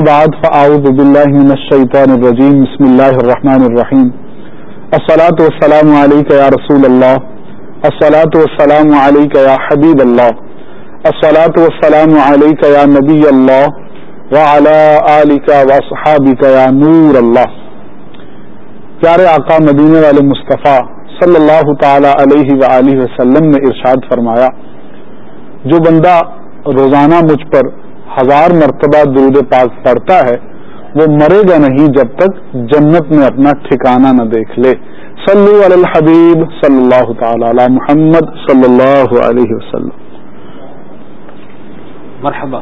بعد فاعوذ بالله من الشيطان الرجيم. بسم الله الرحمن الرحيم. الصلاة والسلام عليك يا رسول الله. الصلاة والسلام عليك يا حبيب الله. الصلاة والسلام عليك يا نبي الله. وعلى آلك واصحابك يا نور الله. پیارے آقا مدینے والے مصطفیٰ صلی اللہ تعالی علیہ وآلہ وسلم نے ارشاد فرمایا، جو بندہ روزانہ مجھ پر ہزار مرتبہ درود پاک پڑھتا ہے، وہ مرے گا نہیں جب تک جنت میں اپنا ٹھکانہ نہ دیکھ لے۔ صلو علی الحبیب صلی اللہ تعالی علی محمد صلی اللہ علیہ وسلم۔ مرحبا۔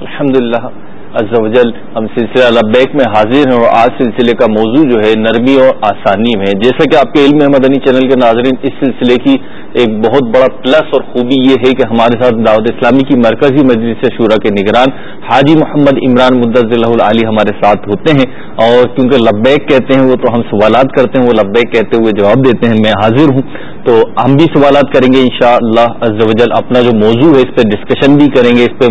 الحمدللہ عز و جل ہم سلسلہ لبیک میں حاضر ہیں اور آج سلسلے کا موضوع جو ہے نرمی اور آسانی میں جیسا کہ آپ کے علم ہے مدنی چینل کے ناظرین، اس سلسلے کی ایک بہت بڑا پلس اور خوبی یہ ہے کہ ہمارے ساتھ دعوت اسلامی کی مرکزی مجلس شعرا کے نگران حاجی محمد عمران مدض علی ہمارے ساتھ ہوتے ہیں اور کیونکہ لبیک کہتے ہیں وہ تو ہم سوالات کرتے ہیں، وہ لبیک کہتے ہوئے جواب دیتے ہیں، میں حاضر ہوں۔ تو ہم بھی سوالات کریں گے انشاءاللہ شاء اللہ اپنا جو موضوع ہے اس پہ ڈسکشن بھی کریں گے، اس پہ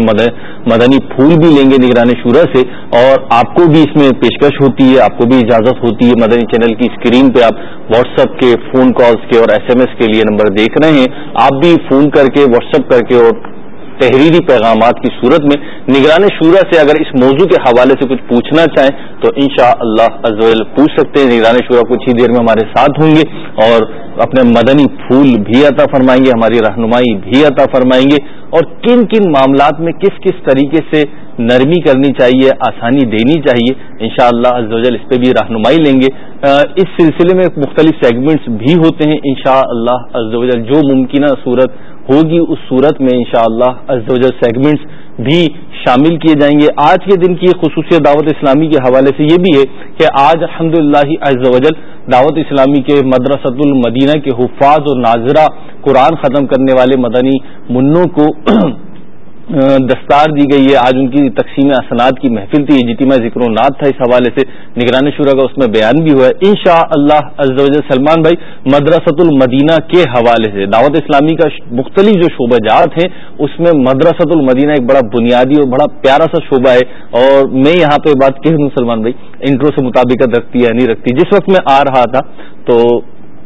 مدنی پھول بھی لیں گے نگران شورا سے۔ اور آپ کو بھی اس میں پیشکش ہوتی ہے، آپ کو بھی اجازت ہوتی ہے مدنی چینل کی اسکرین پہ آپ واٹس ایپ کے فون کالز کے اور ایس ایم ایس کے لیے نمبر دیکھ رہے ہیں آپ بھی فون کر کے واٹس ایپ کر کے اور تحریری پیغامات کی صورت میں نگران شورا سے اگر اس موضوع کے حوالے سے کچھ پوچھنا چاہیں تو ان شاء اللہ پوچھ سکتے ہیں۔ نگران شورا کچھ ہی دیر میں ہمارے ساتھ ہوں گے اور اپنے مدنی پھول بھی عطا فرمائیں گے، ہماری رہنمائی بھی عطا فرمائیں گے۔ اور کن کن معاملات میں کس کس طریقے سے نرمی کرنی چاہیے، آسانی دینی چاہیے، انشاءاللہ شاء اللہ اس پہ بھی رہنمائی لیں گے۔ اس سلسلے میں مختلف سیگمنٹس بھی ہوتے ہیں۔ انشاءاللہ شاء اللہ جو ممکنہ صورت ہوگی اس صورت میں انشاءاللہ شاء اللہ سیگمنٹس بھی شامل کیے جائیں گے۔ آج کے دن کی خصوصیت دعوت اسلامی کے حوالے سے یہ بھی ہے کہ آج الحمد للہ دعوت اسلامی کے مدرسۃ المدینہ کے حفاظ اور ناظرہ قرآن ختم کرنے والے مدنی منوں کو دستار دی گئی ہے۔ آج ان کی تقسیم اسناد کی محفل تھی۔ اجتماع جی ذکر و ناد تھا۔ اس حوالے سے نگرانی شورا کا اس میں بیان بھی ہوا ہے۔ ان شاء اللہ سلمان بھائی مدرسۃ المدینہ کے حوالے سے دعوت اسلامی کا مختلف جو شعبہ جات ہیں، اس میں مدرسۃ المدینہ ایک بڑا بنیادی اور بڑا پیارا سا شعبہ ہے۔ اور میں یہاں پہ بات کہہ دوں سلمان بھائی، انٹرو سے مطابقت رکھتی ہے نہیں رکھتی۔ جس وقت میں آ رہا تھا، تو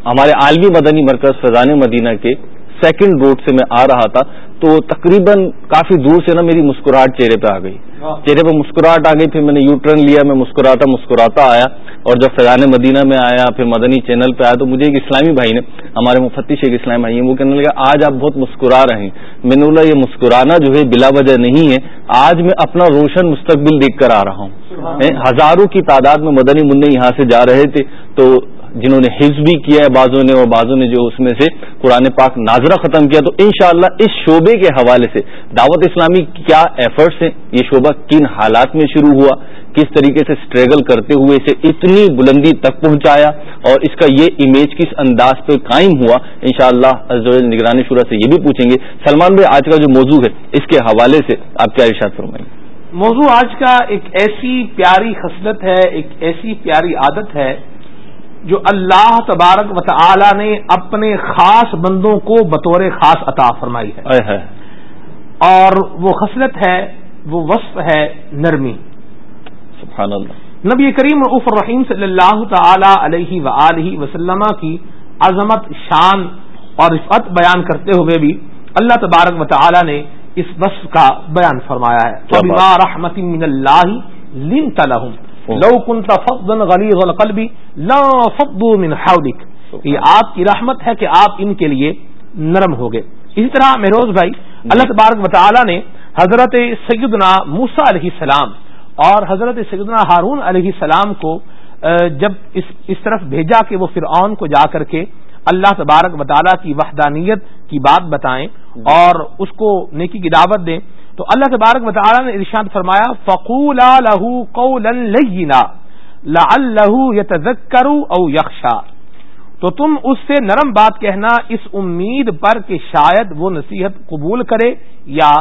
ہمارے عالمی مدنی مرکز فضان مدینہ کے سیکنڈ روڈ سے میں آ رہا تھا تو تقریباً کافی دور سے نا میری مسکراہٹ چہرے پہ آ گئی۔ چہرے پہ مسکراہٹ آ گئی پھر میں نے یو ٹرن لیا میں مسکراتا مسکراتا آیا اور جب فیضان مدینہ میں آیا پھر مدنی چینل پہ آیا تو مجھے ایک اسلامی بھائی نے ہمارے مفتش ایک اسلامی بھائی ہیں وہ کہنے لگا آج آپ بہت مسکرا رہے ہیں۔ میں نے بولا یہ مسکرانا جو ہے بلا وجہ نہیں ہے آج میں اپنا روشن مستقبل دیکھ کر آ رہا ہوں۔ ہزاروں کی تعداد میں مدنی منع یہاں سے جا رہے تھے تو جنہوں نے حفظ بھی کیا ہے بازوں نے اور بازوں نے جو اس میں سے قرآن پاک ناظرہ ختم کیا، تو انشاءاللہ اس شعبے کے حوالے سے دعوت اسلامی کیا ایفرٹس ہیں؟ یہ شعبہ کن حالات میں شروع ہوا؟ کس طریقے سے اسٹرگل کرتے ہوئے اسے اتنی بلندی تک پہنچایا؟ اور اس کا یہ امیج کس انداز پہ قائم ہوا؟ انشاءاللہ شاء اللہ نگرانی شورا سے یہ بھی پوچھیں گے۔ سلمان بھائی، آج کا جو موضوع ہے، اس کے حوالے سے آپ کیا ارشاد فرمائیں؟ گے موضوع آج کا ایک ایسی پیاری خصلت ہے، ایک ایسی پیاری عادت ہے جو اللہ تبارک و تعالی نے اپنے خاص بندوں کو بطور خاص عطا فرمائی ہے۔ اور وہ خصلت ہے وہ وصف ہے نرمی۔ سبحان اللہ۔ نبی کریم رعف الرحیم صلی اللہ تعالی علیہ و وسلم کی عظمت شان اور رفت بیان کرتے ہوئے بھی اللہ تبارک و تعالی نے اس وصف کا بیان فرمایا ہے۔ رحمت من اللہ لنت لو کنتا فضن غلیظ القلب لا فضو من حولک۔ یہ آپ کی رحمت ہے کہ آپ ان کے لیے نرم ہو گئے۔ اسی طرح مہروز بھائی اللہ تبارک تعالی نے حضرت سیدنا موسا علیہ السلام اور حضرت سیدنا ہارون علیہ السلام کو جب اس اس طرف بھیجا کہ وہ فرعون کو جا کر کے اللہ تبارک و تعالیٰ کی وحدانیت کی بات بتائیں اور اس کو نیکی کی دعوت دیں تو اللہ تبارک و تعالی نے ارشاد فرمایا، فقول قولا لینا لعلہ یتذکر او یخشا تو تم اس سے نرم بات کہنا، اس امید پر کہ شاید وہ نصیحت قبول کرے یا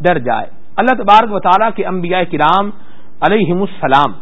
ڈر جائے۔ اللہ تبارک و تعالیٰ کے انبیاء کرام علیہم السلام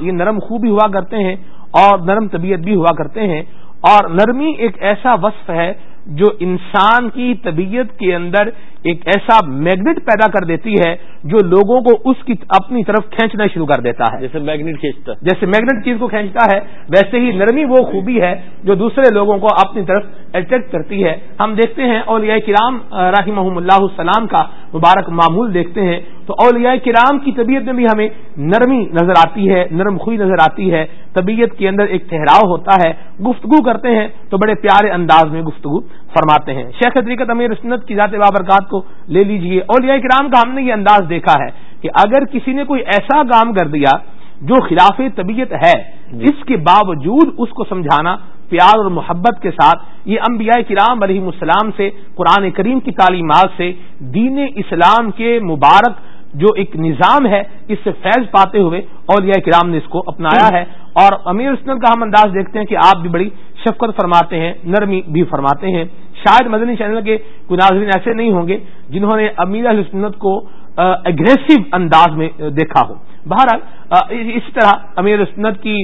یہ نرم خوبی ہوا کرتے ہیں اور نرم طبیعت بھی ہوا کرتے ہیں۔ اور نرمی ایک ایسا وصف ہے جو انسان کی طبیعت کے اندر ایک ایسا میگنیٹ پیدا کر دیتی ہے جو لوگوں کو اس کی اپنی طرف کھینچنا شروع کر دیتا ہے۔ جیسے میگنیٹ کھینچتا جیسے میگنیٹ چیز کو کھینچتا ہے ویسے ہی نرمی وہ خوبی ہے جو دوسرے لوگوں کو اپنی طرف اٹریکٹ کرتی ہے۔ ہم دیکھتے ہیں اولیاء کرام رحمہ اللہ السلام کا مبارک معمول دیکھتے ہیں۔ تو اولیاء کرام کی طبیعت میں بھی ہمیں نرمی نظر آتی ہے نرم خوئی نظر آتی ہے۔ طبیعت کے اندر ایک ٹھہراؤ ہوتا ہے۔ گفتگو کرتے ہیں تو بڑے پیارے انداز میں گفتگو فرماتے ہیں۔ شیخ طریقت امیر سنت کی ذات بابرکات کو لے لیجیے۔ اولیاء کرام کا ہم نے یہ انداز دیکھا ہے کہ اگر کسی نے کوئی ایسا کام کر دیا جو خلاف طبیعت ہے جی۔ اس کے باوجود اس کو سمجھانا پیار اور محبت کے ساتھ یہ انبیاء کرام علیہ السلام سے، قرآن کریم کی تعلیمات سے دین اسلام کے مبارک جو ایک نظام ہے، اس سے فیض پاتے ہوئے اولیاء کرام نے اس کو اپنایا ہے۔ اور امیر اسنت کا ہم انداز دیکھتے ہیں کہ آپ بھی بڑی شفقت فرماتے ہیں، نرمی بھی فرماتے ہیں۔ شاید مدنی چینل کے کوئی ناظرین ایسے نہیں ہوں گے جنہوں نے امیر سنت کو اگریسو انداز میں دیکھا ہو۔ بہرحال اسی طرح امیر سنت کی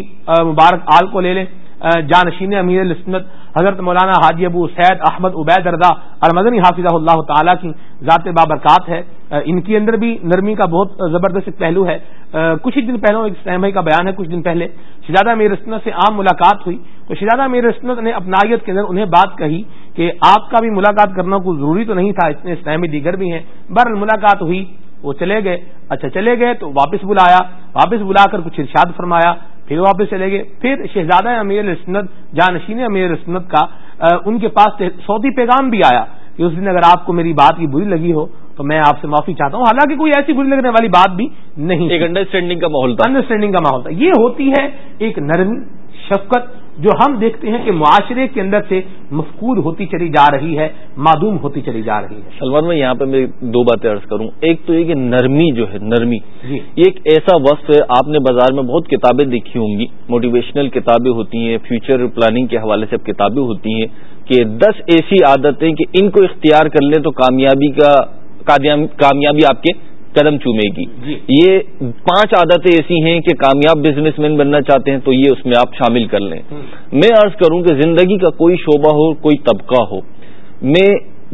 مبارک آل کو لے لیں۔ جانشین امیر السنت حضرت مولانا حاجی ابو سید احمد عبید رضا اور مدنی حافظ اللہ تعالیٰ کی ذات بابرکات ہے۔ ان کے اندر بھی نرمی کا بہت زبردست پہلو ہے۔ کچھ ہی دن پہلے ایک سہمائی کا بیان ہے، کچھ دن پہلے شہزادہ امیر اسنت سے عام ملاقات ہوئی۔ تو شہزادہ امیر اسنت نے اپنائیت کے اندر انہیں بات کہی کہ آپ کا بھی ملاقات کرنا کوئی ضروری تو نہیں تھا اتنے اسلامی دیگر بھی ہیں۔ بر ملاقات ہوئی، وہ چلے گئے۔ اچھا چلے گئے تو واپس بلایا، واپس بلا کر کچھ ارشاد فرمایا۔ پھر واپس چلے گئے۔ پھر شہزادہ امیر اسنت جانشین امیر اسنت کا ان کے پاس سعودی پیغام بھی آیا کہ اس دن اگر آپ کو میری بات کی بری لگی ہو تو میں آپ سے معافی چاہتا ہوں۔ حالانکہ کوئی ایسی بری لگنے والی بات بھی نہیں۔ ایک انڈرسٹینڈنگ کا ماحول تھا۔ انڈرسٹینڈنگ کا ماحول تھا۔ یہ ہوتی ہے ایک نرم شفقت جو ہم دیکھتے ہیں کہ معاشرے کے اندر سے مفقود ہوتی چلی جا رہی ہے معدوم ہوتی چلی جا رہی ہے۔ سلمان میں یہاں پہ میں دو باتیں عرض کروں۔ ایک تو یہ کہ نرمی جو ہے نرمی جی۔ یہ ایک ایسا وصف ہے آپ نے بازار میں بہت کتابیں دیکھی ہوں گی۔ موٹیویشنل کتابیں ہوتی ہیں فیوچر پلاننگ کے حوالے سے کتابیں ہوتی ہیں کہ دس ایسی عادتیں کہ ان کو اختیار کر لیں تو کامیابی کا کامیابی آپ کے قدم چومے گی۔ جی۔ یہ پانچ عادتیں ایسی ہیں کہ کامیاب بزنس مین بننا چاہتے ہیں تو یہ اس میں آپ شامل کر لیں۔ میں عرض کروں کہ زندگی کا کوئی شعبہ ہو کوئی طبقہ ہو میں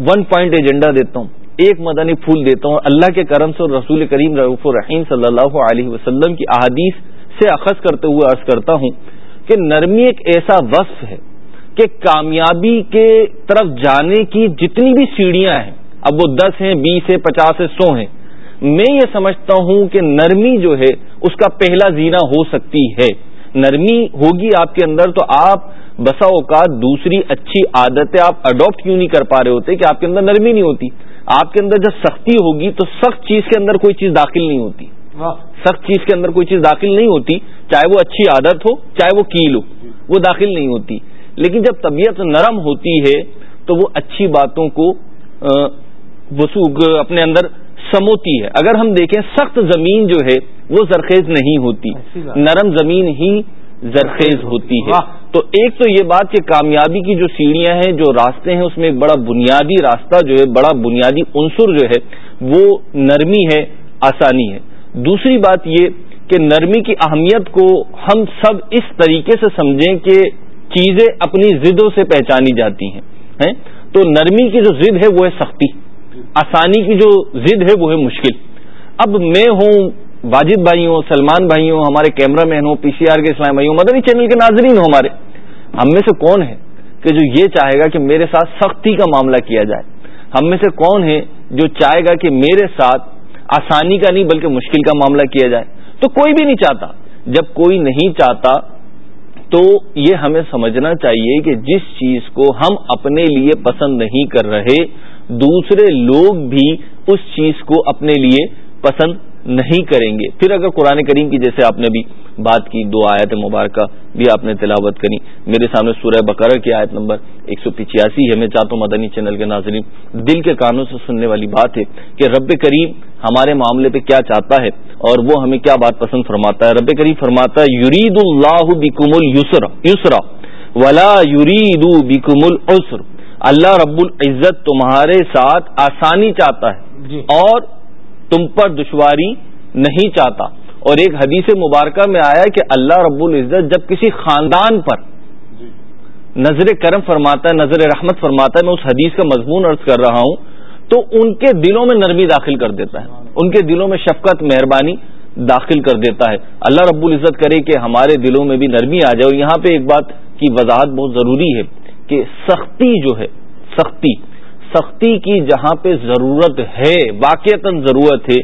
ون پوائنٹ ایجنڈا دیتا ہوں ایک مدنی پھول دیتا ہوں اللہ کے کرم سے رسول کریم رعف الرحیم صلی اللہ علیہ وسلم کی احادیث سے اخذ کرتے ہوئے عرض کرتا ہوں کہ نرمی ایک ایسا وصف ہے کہ کامیابی کے طرف جانے کی جتنی بھی سیڑھیاں ہیں اب وہ دس ہیں بیس ہیں پچاس ہیں سو ہیں میں یہ سمجھتا ہوں کہ نرمی جو ہے اس کا پہلا زینا ہو سکتی ہے۔ نرمی ہوگی آپ کے اندر تو آپ بسا اوقات دوسری اچھی عادتیں آپ اڈاپٹ کیوں نہیں کر پا رہے ہوتے کہ آپ کے اندر نرمی نہیں ہوتی؟ آپ کے اندر جب سختی ہوگی تو سخت چیز کے اندر کوئی چیز داخل نہیں ہوتی۔ سخت چیز کے اندر کوئی چیز داخل نہیں ہوتی چاہے وہ اچھی عادت ہو چاہے وہ کیل ہو وہ داخل نہیں ہوتی۔ لیکن جب طبیعت نرم ہوتی ہے تو وہ اچھی باتوں کو وسوخ اپنے اندر سموتی ہے۔ اگر ہم دیکھیں سخت زمین جو ہے وہ زرخیز نہیں ہوتی۔ نرم زمین ہی زرخیز ہوتی ہے۔ تو ایک تو یہ بات کہ کامیابی کی جو سیڑھیاں ہیں جو راستے ہیں اس میں ایک بڑا بنیادی راستہ جو ہے بڑا بنیادی عنصر جو ہے وہ نرمی ہے آسانی ہے۔ دوسری بات یہ کہ نرمی کی اہمیت کو ہم سب اس طریقے سے سمجھیں کہ چیزیں اپنی ضدوں سے پہچانی جاتی ہیں تو نرمی کی جو ضد ہے وہ ہے سختی۔ آسانی کی جو ضد ہے وہ ہے مشکل۔ اب میں ہوں واجد بھائی ہوں، سلمان بھائی ہوں، ہمارے کیمرہ مین ہوں، پی سی آر کے اسلام بھائی ہوں مدنی چینل کے ناظرین ہوں ہمارے۔ ہم میں سے کون ہے کہ جو یہ چاہے گا کہ میرے ساتھ سختی کا معاملہ کیا جائے؟ ہم میں سے کون ہے جو چاہے گا کہ میرے ساتھ آسانی کا نہیں بلکہ مشکل کا معاملہ کیا جائے؟ تو کوئی بھی نہیں چاہتا۔ جب کوئی نہیں چاہتا تو یہ ہمیں سمجھنا چاہیے کہ جس چیز کو ہم اپنے لیے پسند نہیں کر رہے دوسرے لوگ بھی اس چیز کو اپنے لیے پسند نہیں کریں گے۔ پھر اگر قرآن کریم کی جیسے آپ نے بھی بات کی، دو آیت مبارکہ بھی آپ نے تلاوت کری میرے سامنے سورہ بقرہ کی آیت نمبر ایک سو پچاسی ہے۔ میں چاہتا ہوں مدنی چینل کے ناظرین دل کے کانوں سے سننے والی بات ہے کہ رب کریم ہمارے معاملے پہ کیا چاہتا ہے اور وہ ہمیں کیا بات پسند فرماتا ہے۔ رب کریم فرماتا ہے، یرید اللہ بکم السرا یسرا، ولا یرید بکم العسر۔ اللہ رب العزت تمہارے ساتھ آسانی چاہتا ہے جی۔ اور تم پر دشواری نہیں چاہتا۔ اور ایک حدیث مبارکہ میں آیا کہ اللہ رب العزت جب کسی خاندان پر جی۔ نظر کرم فرماتا ہے نظر رحمت فرماتا ہے میں اس حدیث کا مضمون عرض کر رہا ہوں تو ان کے دلوں میں نرمی داخل کر دیتا ہے۔ ان کے دلوں میں شفقت مہربانی داخل کر دیتا ہے۔ اللہ رب العزت کرے کہ ہمارے دلوں میں بھی نرمی آ جائے۔ اور یہاں پہ ایک بات کی وضاحت بہت ضروری ہے۔ کہ سختی جو ہے، سختی سختی کی جہاں پہ ضرورت ہے، واقعتا ضرورت ہے،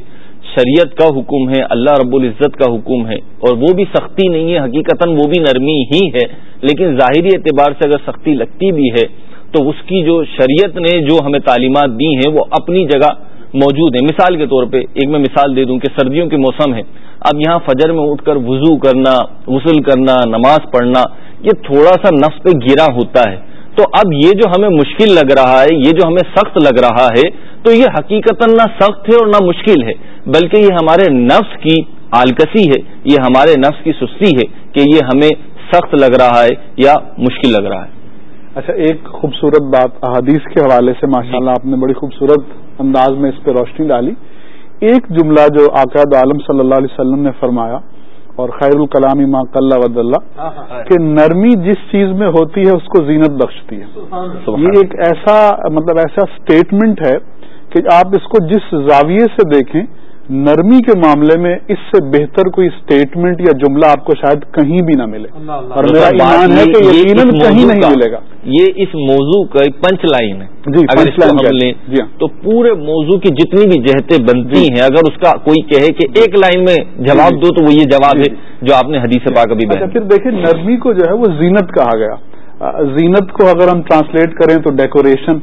شریعت کا حکم ہے، اللہ رب العزت کا حکم ہے، اور وہ بھی سختی نہیں ہے، حقیقتا وہ بھی نرمی ہی ہے، لیکن ظاہری اعتبار سے اگر سختی لگتی بھی ہے، تو اس کی جو شریعت نے جو ہمیں تعلیمات دی ہیں، وہ اپنی جگہ موجود ہیں۔ مثال کے طور پہ ایک میں مثال دے دوں کہ سردیوں کے موسم ہے اب یہاں فجر میں اٹھ کر وضو کرنا، غسل کرنا، نماز پڑھنا، یہ تھوڑا سا نفس پہ گرا ہوتا ہے۔ تو اب یہ جو ہمیں مشکل لگ رہا ہے یہ جو ہمیں سخت لگ رہا ہے تو یہ حقیقت نہ سخت ہے اور نہ مشکل ہے بلکہ یہ ہمارے نفس کی آلکسی ہے یہ ہمارے نفس کی سستی ہے کہ یہ ہمیں سخت لگ رہا ہے یا مشکل لگ رہا ہے۔ اچھا ایک خوبصورت بات احادیث کے حوالے سے ماشاءاللہ آپ نے بڑی خوبصورت انداز میں اس پہ روشنی ڈالی۔ ایک جملہ جو آقاد عالم صلی اللہ علیہ وسلم نے فرمایا اور خیر الکلام ماں کل ود اللہ کہ نرمی جس چیز میں ہوتی ہے اس کو زینت بخشتی ہے۔ یہ ایک ایسا مطلب ایسا اسٹیٹمنٹ ہے کہ آپ اس کو جس زاویے سے دیکھیں نرمی کے معاملے میں اس سے بہتر کوئی اسٹیٹمنٹ یا جملہ آپ کو شاید کہیں بھی نہ ملے۔ اور میرا ایمان ہے کہ یقیناً کہیں نہیں ملے گا۔ یہ اس موضوع کا ایک پنچ لائن ہے۔ جی اگر اس کو ہم لیں جی ہاں۔ تو پورے موضوع کی جتنی بھی جہتیں بنتی جی۔ ہیں اگر اس کا کوئی کہے کہ ایک لائن میں جواب دو تو وہ یہ جواب ہے جو آپ نے حدیث پاک ابھی اچھا پھر دیکھیں نرمی کو جو ہے وہ زینت کہا گیا۔ زینت کو اگر ہم ٹرانسلیٹ کریں تو ڈیکوریشن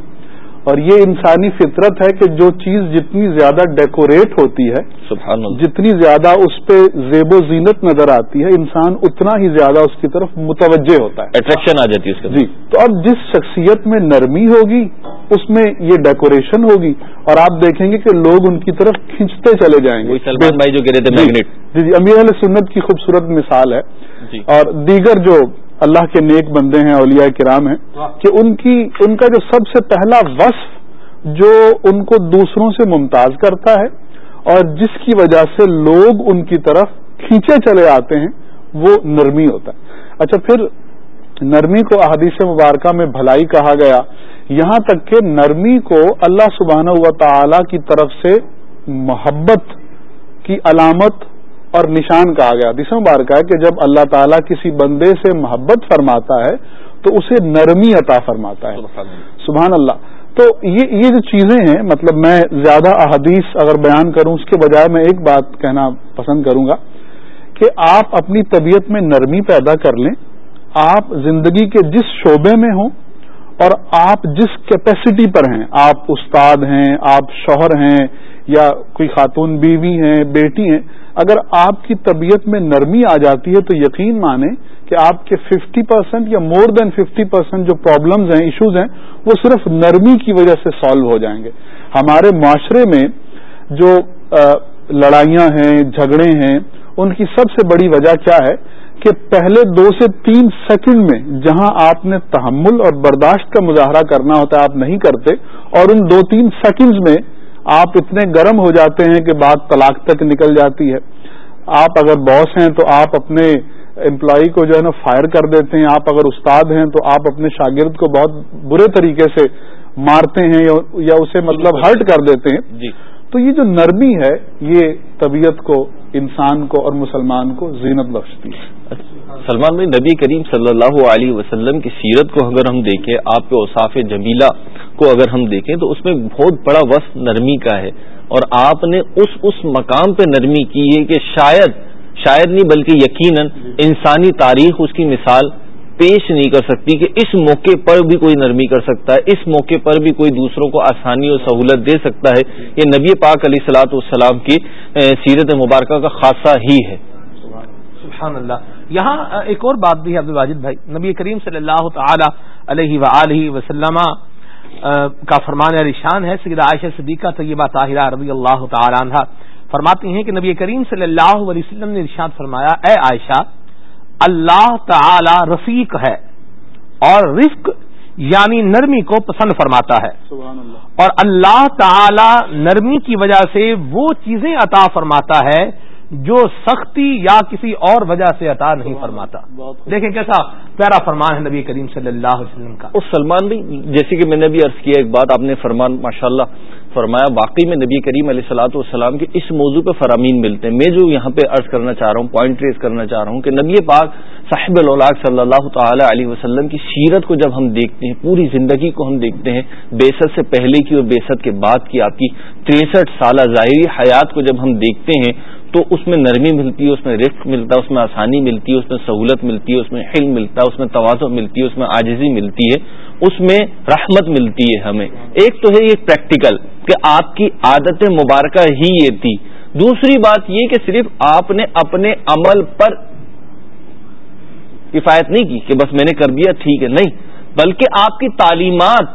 اور یہ انسانی فطرت ہے کہ جو چیز جتنی زیادہ ڈیکوریٹ ہوتی ہے سبحان اللہ۔ جتنی زیادہ اس پہ زیب و زینت نظر آتی ہے انسان اتنا ہی زیادہ اس کی طرف متوجہ ہوتا ہے۔ اٹریکشن آ جاتی ہے جی۔ تو اب جس شخصیت میں نرمی ہوگی اس میں یہ ڈیکوریشن ہوگی اور آپ دیکھیں گے کہ لوگ ان کی طرف کھینچتے چلے جائیں گے۔ سلمان بھائی جو رہے تھے جی۔ جی, جی، امیر علیہ سنت کی خوبصورت مثال ہے۔ جی۔ اور دیگر جو اللہ کے نیک بندے ہیں اولیاء کرام ہیں کہ ان کی ان کا جو سب سے پہلا وصف جو ان کو دوسروں سے ممتاز کرتا ہے اور جس کی وجہ سے لوگ ان کی طرف کھینچے چلے آتے ہیں وہ نرمی ہوتا ہے۔ اچھا پھر نرمی کو احادیث مبارکہ میں بھلائی کہا گیا۔ یہاں تک کہ نرمی کو اللہ سبحانہ و تعالی کی طرف سے محبت کی علامت اور نشان کہا گیا۔ دس مبارکہ ہے کہ جب اللہ تعالیٰ کسی بندے سے محبت فرماتا ہے تو اسے نرمی عطا فرماتا ہے۔ سبحان اللہ۔ تو یہ یہ جو چیزیں ہیں مطلب میں زیادہ احادیث اگر بیان کروں اس کے بجائے میں ایک بات کہنا پسند کروں گا کہ آپ اپنی طبیعت میں نرمی پیدا کر لیں۔ آپ زندگی کے جس شعبے میں ہوں اور آپ جس کیپیسٹی پر ہیں۔ آپ استاد ہیں آپ شوہر ہیں یا کوئی خاتون بیوی ہیں بیٹی ہیں۔ اگر آپ کی طبیعت میں نرمی آ جاتی ہے تو یقین مانیں کہ آپ کے ففٹی پرسینٹ یا مور دین ففٹی پرسینٹ جو پرابلمز ہیں ایشوز ہیں، وہ صرف نرمی کی وجہ سے سالو ہو جائیں گے۔ ہمارے معاشرے میں جو لڑائیاں ہیں، جھگڑے ہیں، ان کی سب سے بڑی وجہ کیا ہے کہ پہلے دو سے تین سیکنڈ میں جہاں آپ نے تحمل اور برداشت کا مظاہرہ کرنا ہوتا ہے، آپ نہیں کرتے، اور ان دو تین سیکنڈز میں آپ اتنے گرم ہو جاتے ہیں کہ بات طلاق تک نکل جاتی ہے۔ آپ اگر باس ہیں تو آپ اپنے امپلائی کو جو ہے نا فائر کر دیتے ہیں۔ آپ اگر استاد ہیں تو آپ اپنے شاگرد کو بہت برے طریقے سے مارتے ہیں یا اسے مطلب ہرٹ کر دیتے ہیں۔ جی۔ تو یہ جو نرمی ہے یہ طبیعت کو انسان کو اور مسلمان کو زینت بخشتی ہے۔ سلمان بھائی، نبی کریم صلی اللہ علیہ وسلم کی سیرت کو اگر ہم دیکھیں، آپ کے اوساف جمیلہ کو اگر ہم دیکھیں، تو اس میں بہت بڑا وصف نرمی کا ہے۔ اور آپ نے اس اس مقام پہ نرمی کی ہے کہ شاید شاید نہیں بلکہ یقیناً انسانی تاریخ اس کی مثال پیش نہیں کر سکتی کہ اس موقع پر بھی کوئی نرمی کر سکتا ہے، اس موقع پر بھی کوئی دوسروں کو آسانی اور سہولت دے سکتا ہے۔ یہ نبی پاک علیہ سلاۃ والسلام کی سیرت مبارکہ کا خاصہ ہی ہے۔ سبحان اللہ یہاں ایک اور بات بھی ہے عبد الواجد بھائی۔ نبی کریم صلی اللہ تعالی علیہ و وسلم کا فرمان رشان ہے سید عائشہ صدیقہ طیبہ طاہرہ رضی اللہ تعالی عنہ فرماتی ہیں کہ نبی کریم صلی اللہ علیہ وسلم نے ارشاد فرمایا، اے عائشہ اللہ تعالی رفیق ہے اور رفق یعنی نرمی کو پسند فرماتا ہے۔ اور اللہ تعالی نرمی کی وجہ سے وہ چیزیں عطا فرماتا ہے جو سختی یا کسی اور وجہ سے عطا نہیں فرماتا۔ دیکھیں کیسا پیارا فرمان ہے نبی کریم صلی اللہ علیہ وسلم کا۔ اور سلمان بھائی جیسے کہ میں نے بھی عرض کیا ایک بات آپ نے فرمان ماشاء اللہ فرمایا، واقعی میں نبی کریم علیہ صلاحت والسلام کے اس موضوع پہ فرامین ملتے ہیں۔ میں جو یہاں پہ عرض کرنا چاہ رہا ہوں پوائنٹ ریز کرنا چاہ رہا ہوں کہ نبی پاک صاحب الاولاق صلی اللہ تعالی علیہ وسلم کی سیرت کو جب ہم دیکھتے ہیں، پوری زندگی کو ہم دیکھتے ہیں، بیست سے پہلے کی اور بیست کے بعد کی، آپ کی تریسٹھ سالہ ظاہری حیات کو جب ہم دیکھتے ہیں، تو اس میں نرمی ملتی ہے، اس میں رفق ملتا ہے، اس میں آسانی ملتی ہے، اس میں سہولت ملتی ہے، اس میں حلم ملتا ہے، اس میں توازن ملتی ہے، اس میں آجزی ملتی ہے۔ اس میں رحمت ملتی ہے ہمیں۔ ایک تو ہے یہ پریکٹیکل کہ آپ کی عادت مبارکہ ہی یہ تھی۔ دوسری بات یہ کہ صرف آپ نے اپنے عمل پر کفایت نہیں کی کہ بس میں نے کر دیا، ٹھیک ہے، نہیں۔ بلکہ آپ کی تعلیمات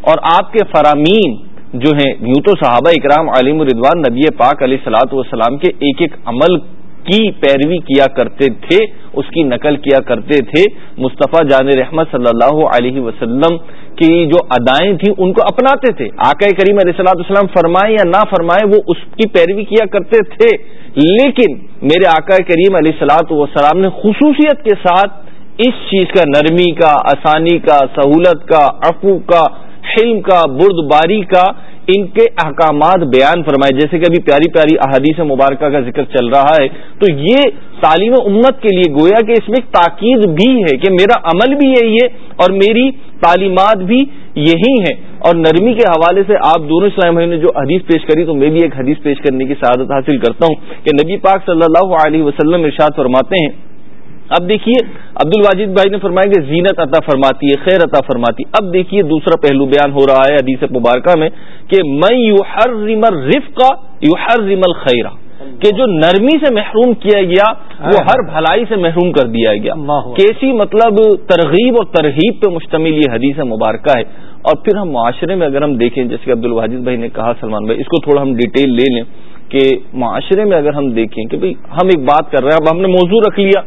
اور آپ کے فرامین جو ہیں، یوں تو صحابہ اکرام علیم الردوان نبی پاک علیہ سلاۃ والسلام کے ایک ایک عمل کی پیروی کیا کرتے تھے، اس کی نقل کیا کرتے تھے، مصطفیٰ جان رحمت صلی اللہ علیہ وسلم کی جو ادائیں تھیں، ان کو اپناتے تھے۔ آقا کریم علیہ صلاح والسلام فرمائے یا نہ فرمائے وہ اس کی پیروی کیا کرتے تھے۔ لیکن میرے آقا کریم علیہ سلاۃ والسلام نے خصوصیت کے ساتھ اس چیز کا، نرمی کا، آسانی کا، سہولت کا افو کا، حلم کا برد باری کا ان کے احکامات بیان فرمائے، جیسے کہ ابھی پیاری پیاری احادیث مبارکہ کا ذکر چل رہا ہے، تو یہ تعلیم امت کے لیے گویا کہ اس میں ایک تاکید بھی ہے کہ میرا عمل بھی یہی ہے اور میری تعلیمات بھی یہی ہیں۔ اور نرمی کے حوالے سے آپ دونوں اسلام نے جو حدیث پیش کری، تو میں بھی ایک حدیث پیش کرنے کی سعادت حاصل کرتا ہوں کہ نبی پاک صلی اللہ علیہ وسلم ارشاد فرماتے ہیں اب دیکھیے عبد الواجد بھائی نے فرمایا کہ زینت عطا فرماتی ہے خیر عطا فرماتی اب دیکھیے دوسرا پہلو بیان ہو رہا ہے حدیث مبارکہ میں کہ میں یو ہر ریمر رف کا یو ہر ریمل خیرہ کہ جو نرمی سے محروم کیا گیا وہ ہر بھلائی سے محروم کر دیا گیا۔ کیسی مطلب ترغیب اور ترغیب پہ مشتمل یہ حدیث مبارکہ ہے۔ اور پھر ہم معاشرے میں اگر ہم دیکھیں جیسے کہ عبد الواجد بھائی نے کہا سلمان بھائی اس کو تھوڑا ہم ڈیٹیل لے لیں کہ معاشرے میں اگر ہم دیکھیں کہ بھئی ہم ایک بات کر رہے ہیں اب ہم نے موضوع رکھ لیا۔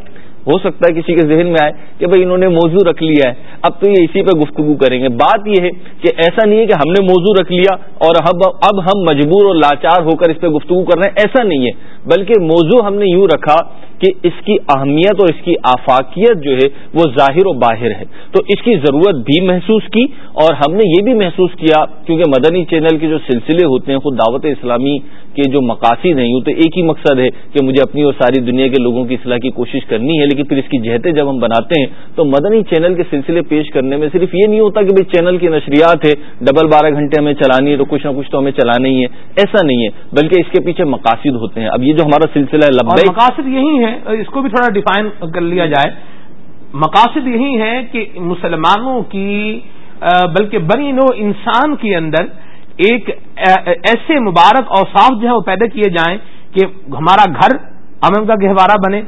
ہو سکتا ہے کسی کے ذہن میں آئے کہ بھائی انہوں نے موضوع رکھ لیا ہے، اب تو یہ اسی پہ گفتگو کریں گے۔ بات یہ ہے کہ ایسا نہیں ہے کہ ہم نے موضوع رکھ لیا اور اب ہم مجبور اور لاچار ہو کر اس پہ گفتگو کر رہے ہیں۔ ایسا نہیں ہے۔ بلکہ موضوع ہم نے یوں رکھا کہ اس کی اہمیت اور اس کی آفاقیت جو ہے وہ ظاہر و باہر ہے۔ تو اس کی ضرورت بھی محسوس کی اور ہم نے یہ بھی محسوس کیا، کیونکہ مدنی چینل کے جو سلسلے ہوتے ہیں، خود دعوت اسلامی کے جو مقاصد ہیں یوں تو ایک ہی مقصد ہے کہ مجھے اپنی اور ساری دنیا کے لوگوں کی اصلاح کی کوشش کرنی ہے لیکن پھر اس کی جہتیں جب ہم بناتے ہیں تو مدنی چینل کے سلسلے پیش کرنے میں صرف یہ نہیں ہوتا کہ بھائی چینل کی نشریات ہے ڈبل بارہ گھنٹے ہمیں چلانی ہے تو کچھ نہ کچھ تو ہمیں چلانا ہی ہے ایسا نہیں ہے بلکہ اس کے پیچھے مقاصد ہوتے ہیں۔ اب یہ جو ہمارا سلسلہ ہے مقاصد یہی ہے اس کو بھی تھوڑا ڈیفائن کر لیا جائے۔ مقاصد یہی ہے کہ مسلمانوں کی بلکہ بنی نو انسان کے اندر ایک ایسے مبارک اور صاف جو ہے وہ پیدا کیے جائیں کہ ہمارا گھر امن کا گہوارہ بنے،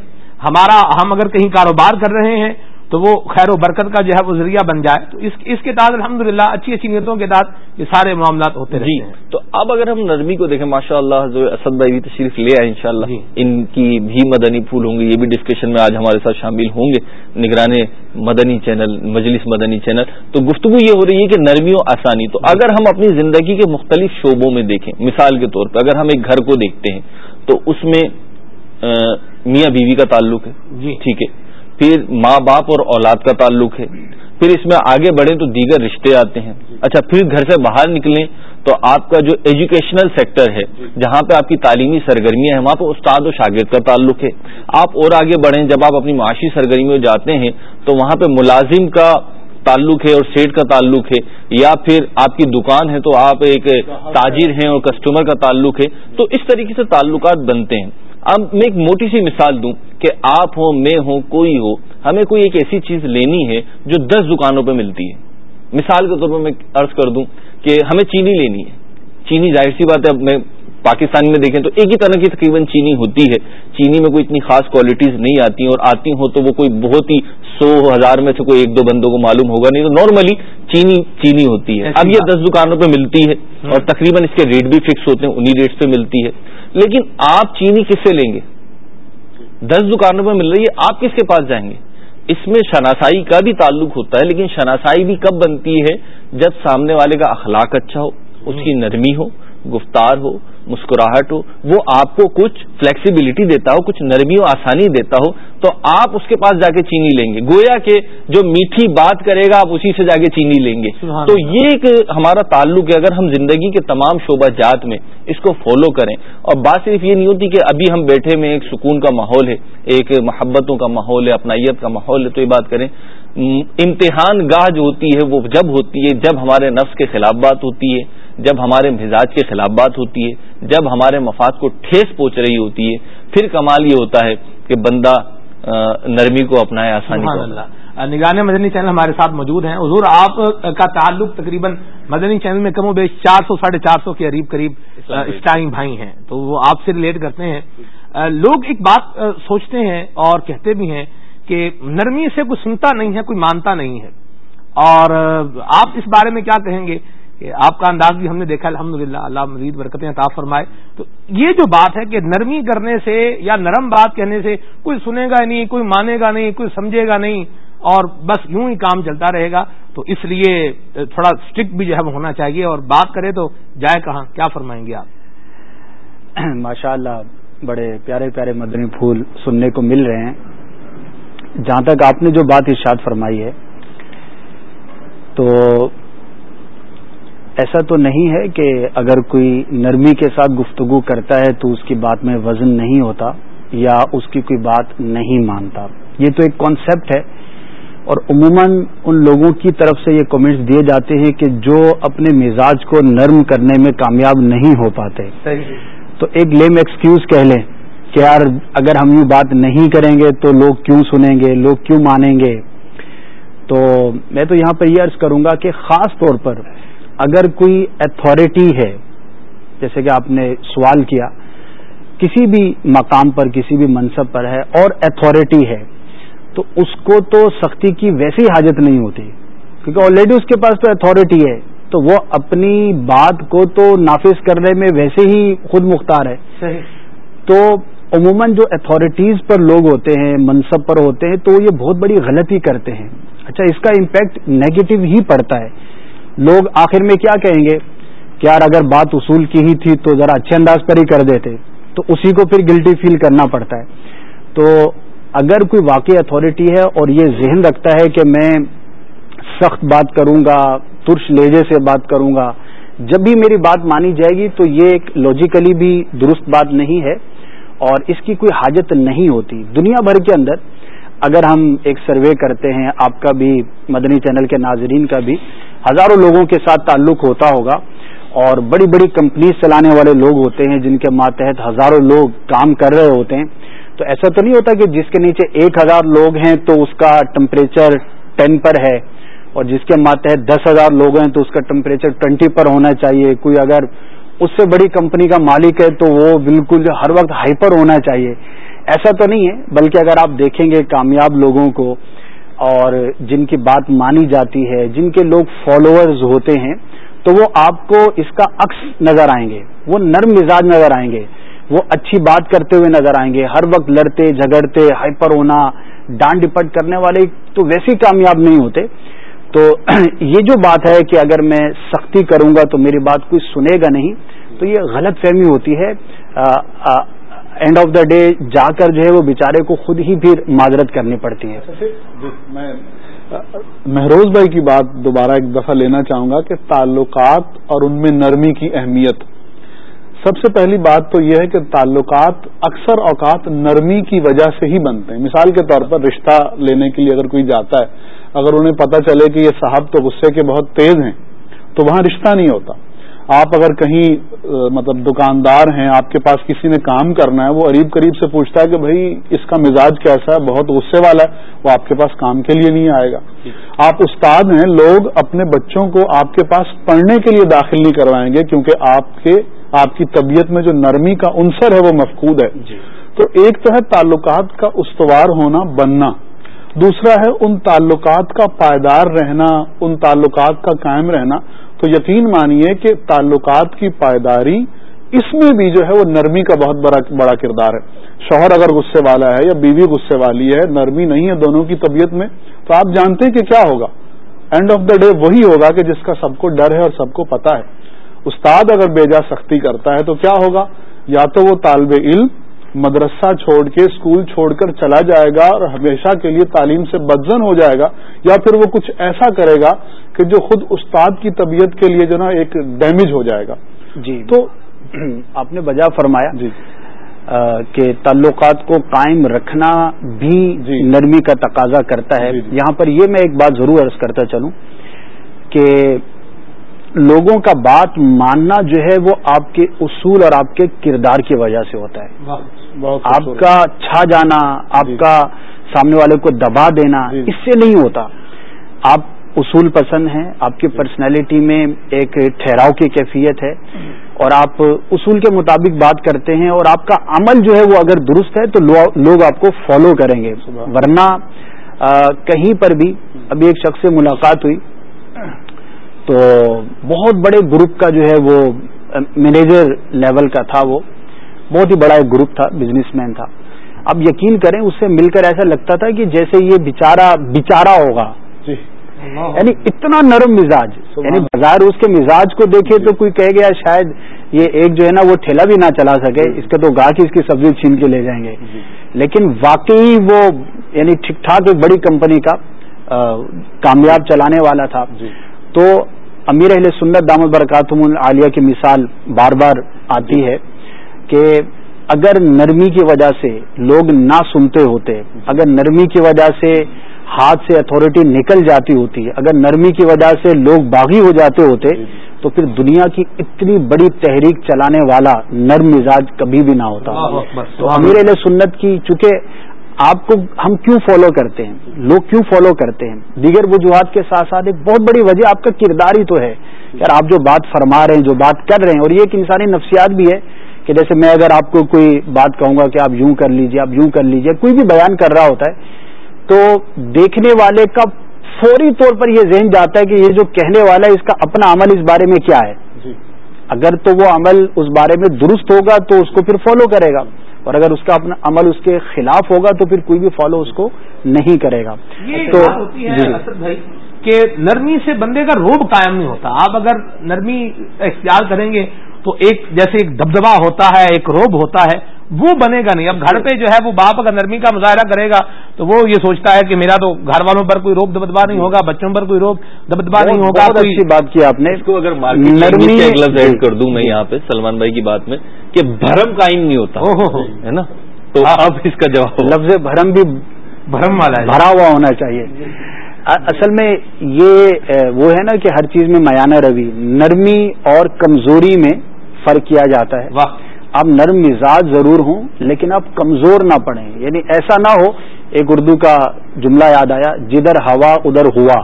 ہمارا ہم اگر کہیں کاروبار کر رہے ہیں تو وہ خیر و برکت کا جو ہے وہ ذریعہ بن جائے۔ تو اس اس کے تحت الحمد للہ اچھی اچھی نیتوں کے تحت یہ سارے معاملات ہوتے رہتے جی ہیں۔ تو اب اگر ہم نرمی کو دیکھیں ماشاء اللہ جو اسد بھائی بھی تشریف لے آئے ان جی۔ ان کی بھی مدنی پھول ہوں گے یہ بھی ڈسکشن میں آج ہمارے ساتھ شامل ہوں گے۔ نگران مدنی چینل مجلس مدنی چینل۔ تو گفتگو یہ ہو رہی ہے کہ نرمی و آسانی۔ تو اگر ہم اپنی زندگی کے مختلف شعبوں میں دیکھیں مثال کے طور پہ اگر ہم ایک گھر کو دیکھتے ہیں تو اس میں میاں بیوی کا تعلق ہے۔ جی۔ ٹھیک ہے۔ پھر ماں باپ اور اولاد کا تعلق ہے۔ پھر اس میں آگے بڑھیں تو دیگر رشتے آتے ہیں۔ اچھا پھر گھر سے باہر نکلیں تو آپ کا جو ایجوکیشنل سیکٹر ہے، جہاں پہ آپ کی تعلیمی سرگرمیاں ہیں، وہاں پہ استاد و شاگرد کا تعلق ہے۔ آپ اور آگے بڑھیں، جب آپ اپنی معاشی سرگرمیوں جاتے ہیں، تو وہاں پہ ملازم کا تعلق ہے اور سیٹ کا تعلق ہے۔ یا پھر آپ کی دکان ہے، تو آپ ایک تاجر ہیں اور کسٹمر کا تعلق ہے۔ تو اس طریقے سے تعلقات بنتے ہیں۔ اب میں ایک موٹی سی مثال دوں کہ آپ ہوں، میں ہوں، کوئی ہو، ہمیں کوئی ایک ایسی چیز لینی ہے جو دس دکانوں پہ ملتی ہے۔ مثال کے طور پر میں عرض کر دوں کہ ہمیں چینی لینی ہے۔ چینی ظاہر سی بات ہے، اب میں پاکستان میں دیکھیں تو ایک ہی طرح کی تقریباً چینی ہوتی ہے۔ چینی میں کوئی اتنی خاص کوالٹیز نہیں آتی اور آتی ہوں تو وہ کوئی بہت ہی سو ہزار میں سے کوئی ایک دو بندوں کو معلوم ہوگا۔ نہیں تو نارملی چینی چینی ہوتی ہے۔ اب یہ دس دکانوں پہ ملتی ہے اور تقریباً اس کے ریٹ بھی فکس ہوتے ہیں انہیں ریٹس پہ ملتی ہے۔ لیکن آپ چینی کس سے لیں گے؟ دس دکانوں پہ مل رہی ہے آپ کس کے پاس جائیں گے؟ اس میں شناسائی کا بھی تعلق ہوتا ہے لیکن شناسائی بھی کب بنتی ہے؟ جب سامنے والے کا اخلاق اچھا ہو اس کی نرمی ہو گفتار ہو مسکراہٹ ہو وہ آپ کو کچھ فلیکسیبلٹی دیتا ہو کچھ نرمی و آسانی دیتا ہو تو آپ اس کے پاس جا کے چینی لیں گے۔ گویا کہ جو میٹھی بات کرے گا آپ اسی سے جا کے چینی لیں گے۔ تو یہ ایک ہمارا تعلق ہے۔ اگر ہم زندگی کے تمام شعبہ جات میں اس کو فالو کریں اور بات صرف یہ نہیں ہوتی کہ ابھی ہم بیٹھے میں ایک سکون کا ماحول ہے ایک محبتوں کا ماحول ہے اپنائیت کا ماحول ہے تو یہ بات کریں۔ امتحان گاہ جو ہوتی ہے وہ جب ہوتی ہے جب ہمارے نفس کے خلاف بات ہوتی ہے۔ جب ہمارے مزاج کے خلاف بات ہوتی ہے جب ہمارے مفاد کو ٹھیس پہنچ رہی ہوتی ہے پھر کمال یہ ہوتا ہے کہ بندہ نرمی کو اپنائے آسانی نگان مدنی چینل ہمارے ساتھ موجود ہیں۔ حضور آپ کا تعلق تقریباً مدنی چینل میں کم و بیش چار سو ساڑھے چار سو کے قریب قریب اسٹائنگ بھائی۔ ہیں۔ تو وہ آپ سے ریلیٹ کرتے ہیں۔ لوگ ایک بات سوچتے ہیں اور کہتے بھی ہیں کہ نرمی سے کوئی سنتا نہیں ہے کوئی مانتا نہیں ہے۔ اور آپ اس بارے میں کیا کہیں گے؟ کہ آپ کا انداز بھی ہم نے دیکھا الحمد للہ اللہ مزید برکتیں عطا فرمائے۔ تو یہ جو بات ہے کہ نرمی کرنے سے یا نرم بات کہنے سے کوئی سنے گا نہیں، کوئی مانے گا نہیں، کوئی سمجھے گا نہیں اور بس یوں ہی کام چلتا رہے گا، تو اس لیے تھوڑا اسٹرکٹ بھی جو ہے وہ ہونا چاہیے۔ اور بات کرے تو جائے کہاں؟ کیا فرمائیں گے آپ؟ ماشاء اللہ بڑے پیارے پیارے مدنی پھول سننے کو مل رہے ہیں۔ جہاں تک آپ نے جو بات ارشاد فرمائی ہے، تو ایسا تو نہیں ہے کہ اگر کوئی نرمی کے ساتھ گفتگو کرتا ہے تو اس کی بات میں وزن نہیں ہوتا یا اس کی کوئی بات نہیں مانتا۔ یہ تو ایک کانسیپٹ ہے۔ اور عموماً ان لوگوں کی طرف سے یہ کمنٹس دیے جاتے ہیں کہ جو اپنے مزاج کو نرم کرنے میں کامیاب نہیں ہو پاتے۔ تو ایک لیم ایکسکیوز کہہ لیں کہ یار اگر ہم یہ بات نہیں کریں گے تو لوگ کیوں سنیں گے؟ لوگ کیوں مانیں گے؟ تو میں تو یہاں پہ یہ عرض کروں گا کہ خاص طور پر اگر کوئی اتھارٹی ہے جیسے کہ آپ نے سوال کیا کسی بھی مقام پر کسی بھی منصب پر ہے اور اتھارٹی ہے تو اس کو تو سختی کی ویسی حاجت نہیں ہوتی۔ کیونکہ آلریڈی اس کے پاس تو اتھارٹی ہے تو وہ اپنی بات کو تو نافذ کرنے میں ویسے ہی خود مختار ہے۔ صحیح۔ تو عموماً جو اتھارٹیز پر لوگ ہوتے ہیں منصب پر ہوتے ہیں تو یہ بہت بڑی غلطی کرتے ہیں۔ اچھا اس کا امپیکٹ نیگیٹو ہی پڑتا ہے۔ لوگ آخر میں کیا کہیں گے؟ کہ یار اگر بات اصول کی ہی تھی تو ذرا اچھے انداز پر ہی کر دیتے، تو اسی کو پھر گلٹی فیل کرنا پڑتا ہے۔ تو اگر کوئی واقعی اتھارٹی ہے اور یہ ذہن رکھتا ہے کہ میں سخت بات کروں گا، ترش لہجے سے بات کروں گا، جب بھی میری بات مانی جائے گی تو یہ ایک لاجیکلی بھی درست بات نہیں ہے اور اس کی کوئی حاجت نہیں ہوتی۔ دنیا بھر کے اندر اگر ہم ایک سروے کرتے ہیں، آپ کا بھی، مدنی چینل کے ناظرین کا بھی ہزاروں لوگوں کے ساتھ تعلق ہوتا ہوگا اور بڑی بڑی کمپنیز چلانے والے لوگ ہوتے ہیں جن کے ماتحت ہزاروں لوگ کام کر رہے ہوتے ہیں۔ تو ایسا تو نہیں ہوتا کہ جس کے نیچے ایک ہزار لوگ ہیں تو اس کا ٹمپریچر ٹین پر ہے اور جس کے ماتحت دس ہزار لوگ ہیں تو اس کا ٹمپریچر ٹوینٹی پر ہونا چاہیے۔ کوئی اگر اس سے بڑی کمپنی کا مالک ہے تو وہ بالکل ہر وقت ہائپر ہونا چاہیے۔ ایسا تو نہیں ہے، بلکہ اگر آپ دیکھیں گے کامیاب لوگوں کو اور جن کی بات مانی جاتی ہے، جن کے لوگ فالوورز ہوتے ہیں، تو وہ آپ کو اس کا عکس نظر آئیں گے۔ وہ نرم مزاج نظر آئیں گے۔ وہ اچھی بات کرتے ہوئے نظر آئیں گے۔ ہر وقت لڑتے، جھگڑتے ہائپر ہونا، ڈانٹ ڈپٹ کرنے والے تو ویسے کامیاب نہیں ہوتے۔ تو یہ جو بات ہے کہ اگر میں سختی کروں گا تو میری بات کوئی سنے گا نہیں، تو یہ غلط فہمی ہوتی ہے۔ اینڈ آف دا ڈے جا کر جو ہے وہ بیچارے کو خود ہی پھر معذرت کرنی پڑتی ہے۔ اچھا، میں، مہروز بھائی کی بات دوبارہ ایک دفعہ لینا چاہوں گا کہ تعلقات اور ان میں نرمی کی اہمیت۔ سب سے پہلی بات تو یہ ہے کہ تعلقات اکثر اوقات نرمی کی وجہ سے ہی بنتے ہیں۔ مثال کے طور پر رشتہ لینے کے لیے اگر کوئی جاتا ہے، اگر انہیں پتہ چلے کہ یہ صاحب تو غصے کے بہت تیز ہیں، تو وہاں رشتہ نہیں ہوتا۔ آپ اگر کہیں مطلب دکاندار ہیں آپ کے پاس کسی نے کام کرنا ہے وہ قریب قریب سے پوچھتا ہے کہ بھائی اس کا مزاج کیسا ہے؟ بہت غصے والا ہے وہ آپ کے پاس کام کے لیے نہیں آئے گا۔ آپ استاد ہیں لوگ اپنے بچوں کو آپ کے پاس پڑھنے کے لیے داخل نہیں کروائیں گے کیونکہ آپ کے آپ کی طبیعت میں جو نرمی کا عنصر ہے وہ مفقود ہے۔ جی۔ تو ایک تو ہے تعلقات کا استوار ہونا بننا۔ دوسرا ہے ان تعلقات کا پائیدار رہنا ان تعلقات کا قائم رہنا۔ تو یقین مانیے کہ تعلقات کی پائیداری اس میں بھی جو ہے وہ نرمی کا بہت بڑا بڑا کردار ہے۔ شوہر اگر غصے والا ہے یا بیوی غصے والی ہے، نرمی نہیں ہے دونوں کی طبیعت میں، تو آپ جانتے ہیں کہ کیا ہوگا۔ اینڈ آف دا ڈے وہی ہوگا کہ جس کا سب کو ڈر ہے اور سب کو پتا ہے۔ استاد اگر بیجا سختی کرتا ہے تو کیا ہوگا؟ یا تو وہ طالب علم مدرسہ چھوڑ کے اسکول چھوڑ کر چلا جائے گا اور ہمیشہ کے لیے تعلیم سے بدزن ہو جائے گا یا پھر وہ کچھ ایسا کرے گا کہ جو خود استاد کی طبیعت کے لیے جو نا ایک ڈیمیج ہو جائے گا۔ جی۔ تو آپ نے بجا فرمایا جی۔ کہ تعلقات کو قائم رکھنا بھی جی۔ نرمی کا تقاضا کرتا ہے۔ جی جی۔ یہاں پر یہ میں ایک بات ضرور عرض کرتا چلوں کہ لوگوں کا بات ماننا جو ہے وہ آپ کے اصول اور آپ کے کردار کی وجہ سے ہوتا ہے۔ آپ کا چھا جانا آپ جی۔ کا سامنے والے کو دبا دینا جی۔ اس سے نہیں ہوتا۔ آپ اصول پسند ہیں آپ کی پرسنالٹی میں ایک ٹھہراؤ کی کیفیت ہے۔ اور آپ اصول کے مطابق بات کرتے ہیں اور آپ کا عمل جو ہے وہ اگر درست ہے تو لوگ آپ کو فالو کریں گے۔ ورنہ کہیں پر بھی ابھی ایک شخص سے ملاقات ہوئی۔ تو بہت بڑے گروپ کا جو ہے وہ مینیجر لیول کا تھا وہ۔ بہت ہی بڑا ایک گروپ تھا بزنس مین تھا۔ اب یقین کریں اس سے مل کر ایسا لگتا تھا کہ جیسے یہ بےچارا بےچارا ہوگا۔ جی۔ یعنی اتنا نرم مزاج۔ یعنی بظاہر اس کے مزاج کو دیکھے تو کوئی کہہ گیا شاید یہ ایک جو ہے نا وہ ٹھیلا بھی نہ چلا سکے اس کا تو گاہ کی اس کی سبزی چھین کے لے جائیں گے۔ لیکن واقعی وہ یعنی ٹھیک ٹھاک ایک بڑی کمپنی کا کامیاب چلانے والا تھا۔ تو امیر اہل سنت دامد برکاتم العالیہ کی مثال بار بار آتی ہے۔ کہ اگر نرمی کی وجہ سے لوگ نہ سنتے ہوتے اگر نرمی کی وجہ سے ہاتھ سے اتھارٹی نکل جاتی ہوتی اگر نرمی کی وجہ سے لوگ باغی ہو جاتے ہوتے تو پھر دنیا کی اتنی بڑی تحریک چلانے والا نرم مزاج کبھی بھی نہ ہوتا۔ تو امیر علیہ سنت کی چونکہ آپ کو ہم کیوں فالو کرتے ہیں؟ لوگ کیوں فالو کرتے ہیں؟ دیگر وجوہات کے ساتھ ساتھ ایک بہت بڑی وجہ آپ کا کردار ہی تو ہے۔ یار آپ جو بات فرما رہے ہیں جو بات کر رہے ہیں اور یہ ایک انسانی نفسیات بھی ہے کہ جیسے میں اگر آپ کو کوئی بات کہوں گا کہ آپ یوں کر لیجیے آپ یوں کر لیجیے کوئی بھی بیان کر رہا ہوتا ہے تو دیکھنے والے کا فوری طور پر یہ ذہن جاتا ہے کہ یہ جو کہنے والا ہے اس کا اپنا عمل اس بارے میں کیا ہے؟ جی۔ اگر تو وہ عمل اس بارے میں درست ہوگا تو اس کو پھر فالو کرے گا۔ اور اگر اس کا اپنا عمل اس کے خلاف ہوگا تو پھر کوئی بھی فالو اس کو نہیں کرے گا۔ تو کہ نرمی سے بندے کا روب قائم نہیں ہوتا۔ آپ اگر نرمی اختیار کریں گے تو ایک جیسے ایک دبدبا ہوتا ہے ایک روب ہوتا ہے وہ بنے گا نہیں۔ اب گھر پہ جو ہے وہ باپ اگر نرمی کا مظاہرہ کرے گا تو وہ یہ سوچتا ہے کہ میرا تو گھر والوں پر کوئی روب دبدبا نہیں ہوگا بچوں پر کوئی روب دبدبا نہیں ہوگا بہت اچھی بات کی آپ نے۔ اس کو اگر نرمی لفظ ایڈ کر دوں میں یہاں پہ سلمان بھائی کی بات میں کہ بھرم قائم نہیں ہوتا ہے نا؟ تو اب اس کا جواب لفظ بھرم بھی بھرم والا بھرا ہوا ہونا چاہیے۔ اصل میں یہ وہ ہے نا کہ ہر چیز میں میانہ روی۔ نرمی اور کمزوری میں فرق کیا جاتا ہے۔ واہ۔ آپ نرم مزاج ضرور ہوں لیکن آپ کمزور نہ پڑیں۔ یعنی ایسا نہ ہو ایک اردو کا جملہ یاد آیا جدھر ہوا ادھر ہوا۔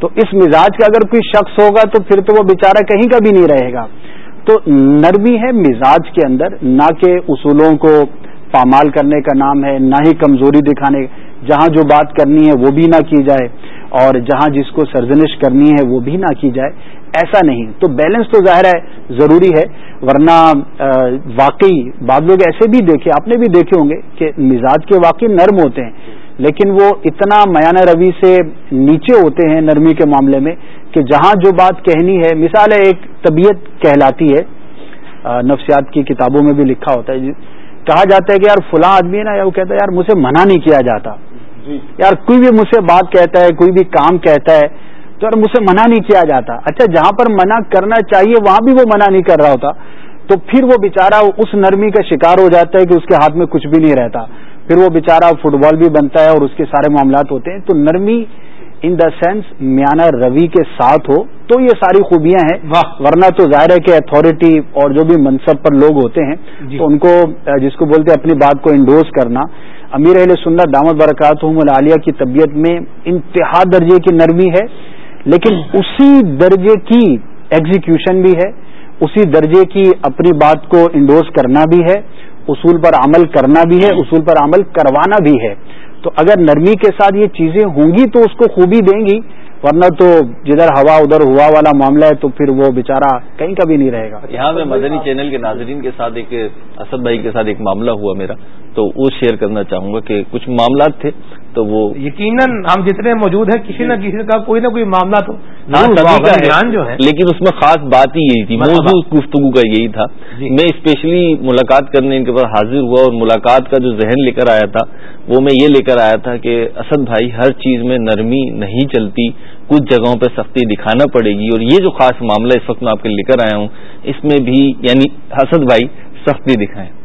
تو اس مزاج کا اگر کوئی شخص ہوگا تو پھر تو وہ بےچارہ کہیں کا بھی نہیں رہے گا۔ تو نرمی ہے مزاج کے اندر نہ کہ اصولوں کو پامال کرنے کا نام ہے نہ ہی کمزوری دکھانے۔ جہاں جو بات کرنی ہے وہ بھی نہ کی جائے اور جہاں جس کو سرزنش کرنی ہے وہ بھی نہ کی جائے، ایسا نہیں۔ تو بیلنس تو ظاہر ہے، ضروری ہے۔ ورنہ واقعی بعض لوگ ایسے بھی دیکھے، آپ نے بھی دیکھے ہوں گے کہ مزاج کے واقعی نرم ہوتے ہیں، لیکن وہ اتنا میانہ روی سے نیچے ہوتے ہیں نرمی کے معاملے میں کہ جہاں جو بات کہنی ہے، مثال ہے، ایک طبیعت کہلاتی ہے۔ نفسیات کی کتابوں میں بھی لکھا ہوتا ہے جی، کہا جاتا ہے کہ یار فلاں آدمی ہے نا، یا وہ کہتا ہے، یار مجھ سے منع نہیں کیا جاتا۔ یار کوئی بھی مجھ سے بات کہتا ہے کوئی بھی کام کہتا ہے تو یار مجھ سے منع نہیں کیا جاتا۔ اچھا جہاں پر منع کرنا چاہیے وہاں بھی وہ منع نہیں کر رہا ہوتا۔ تو پھر وہ بےچارا اس نرمی کا شکار ہو جاتا ہے کہ اس کے ہاتھ میں کچھ بھی نہیں رہتا۔ پھر وہ بےچارا فٹ بال بھی بنتا ہے اور اس کے سارے معاملات ہوتے ہیں۔ تو نرمی ان دا سینس میانہ روی کے ساتھ ہو تو یہ ساری خوبیاں ہیں۔ ورنہ تو ظاہر ہے کہ اتارٹی اور جو بھی منصب پر لوگ ہوتے ہیں جی۔ تو ان کو جس کو بولتے ہیں اپنی بات کو انڈوز کرنا۔ امیر اہل سنت دامت برکات العالیہ کی طبیعت میں انتہا درجے کی نرمی ہے، لیکن اسی درجے کی ایگزیکیوشن بھی ہے، اسی درجے کی اپنی بات کو انڈوز کرنا بھی ہے، اصول پر عمل کرنا بھی ہے، اصول پر عمل کروانا بھی ہے۔ تو اگر نرمی کے ساتھ یہ چیزیں ہوں گی تو اس کو خوبی دیں گی، ورنہ تو جدھر ہوا ادھر ہوا والا معاملہ ہے تو پھر وہ بےچارا کہیں کا بھی نہیں رہے گا۔ یہاں میں مدنی چینل کے ناظرین کے ساتھ ایک، اسد بھائی کے ساتھ ایک معاملہ ہوا میرا۔ تو وہ شیئر کرنا چاہوں گا کہ کچھ معاملات تھے تو وہ یقیناً ہم جتنے موجود ہیں کسی نہ کسی کا کوئی نہ کوئی معاملہ تو ہاں، جو ہے۔ لیکن اس میں خاص بات ہی یہی تھی موضوع گفتگو کا یہی تھا۔ جی۔ میں اسپیشلی ملاقات کرنے ان کے پاس حاضر ہوا اور ملاقات کا جو ذہن لے کر آیا تھا وہ میں یہ لے کر آیا تھا کہ اسد بھائی ہر چیز میں نرمی نہیں چلتی کچھ جگہوں پہ سختی دکھانا پڑے گی۔ اور یہ جو خاص معاملہ اس وقت میں آپ کے لے کر آیا ہوں اس میں بھی یعنی اسد بھائی سختی دکھائیں۔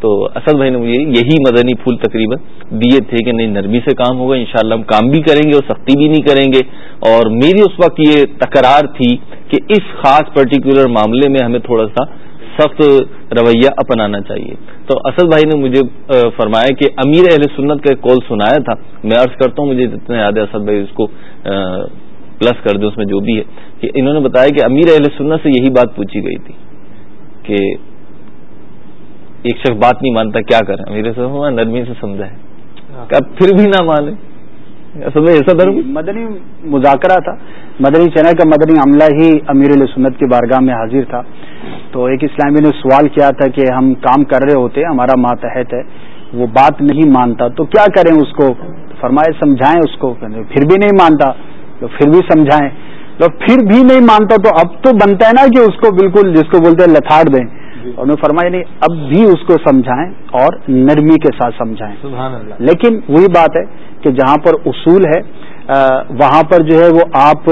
تو اسد بھائی نے مجھے یہی مدنی پھول تقریباً دیے تھے کہ نہیں، نرمی سے کام ہوگا، انشاءاللہ ہم کام بھی کریں گے اور سختی بھی نہیں کریں گے۔ اور میری اس وقت یہ تکرار تھی کہ اس خاص پرٹیکولر معاملے میں ہمیں تھوڑا سا سخت رویہ اپنانا چاہیے۔ تو اسد بھائی نے مجھے فرمایا کہ امیر اہل سنت کا ایک کال سنایا تھا۔ میں عرض کرتا ہوں، مجھے جتنا یاد ہے اسد بھائی، اس کو پلس کر دیں، اس میں جو بھی ہے۔ کہ انہوں نے بتایا کہ امیر اہل سنت سے یہی بات پوچھی گئی تھی کہ ایک شخص بات نہیں مانتا کیا کریں؟ میرے سے نرمی سے سمجھائے ہاں۔ پھر بھی نہ مانے۔ ایسا مدنی مذاکرہ تھا۔ مدنی چینل کا مدنی عملہ ہی امیر سنت کی بارگاہ میں حاضر تھا۔ تو ایک اسلامی نے سوال کیا تھا کہ ہم کام کر رہے ہوتے ہمارا ماتحت ہے وہ بات نہیں مانتا تو کیا کریں اس کو؟ فرمائے سمجھائیں اس کو۔ پھر بھی نہیں مانتا۔ تو پھر بھی سمجھائیں۔ تو پھر بھی نہیں مانتا تو اب تو بنتا ہے نا کہ اس کو بالکل جس کو بولتے ہیں لتاڑ دیں۔ انہوں نے فرمایا نہیں اب بھی اس کو سمجھائیں اور نرمی کے ساتھ سمجھائیں۔ سبحان اللہ۔ لیکن وہی بات ہے کہ جہاں پر اصول ہے وہاں پر جو ہے وہ آپ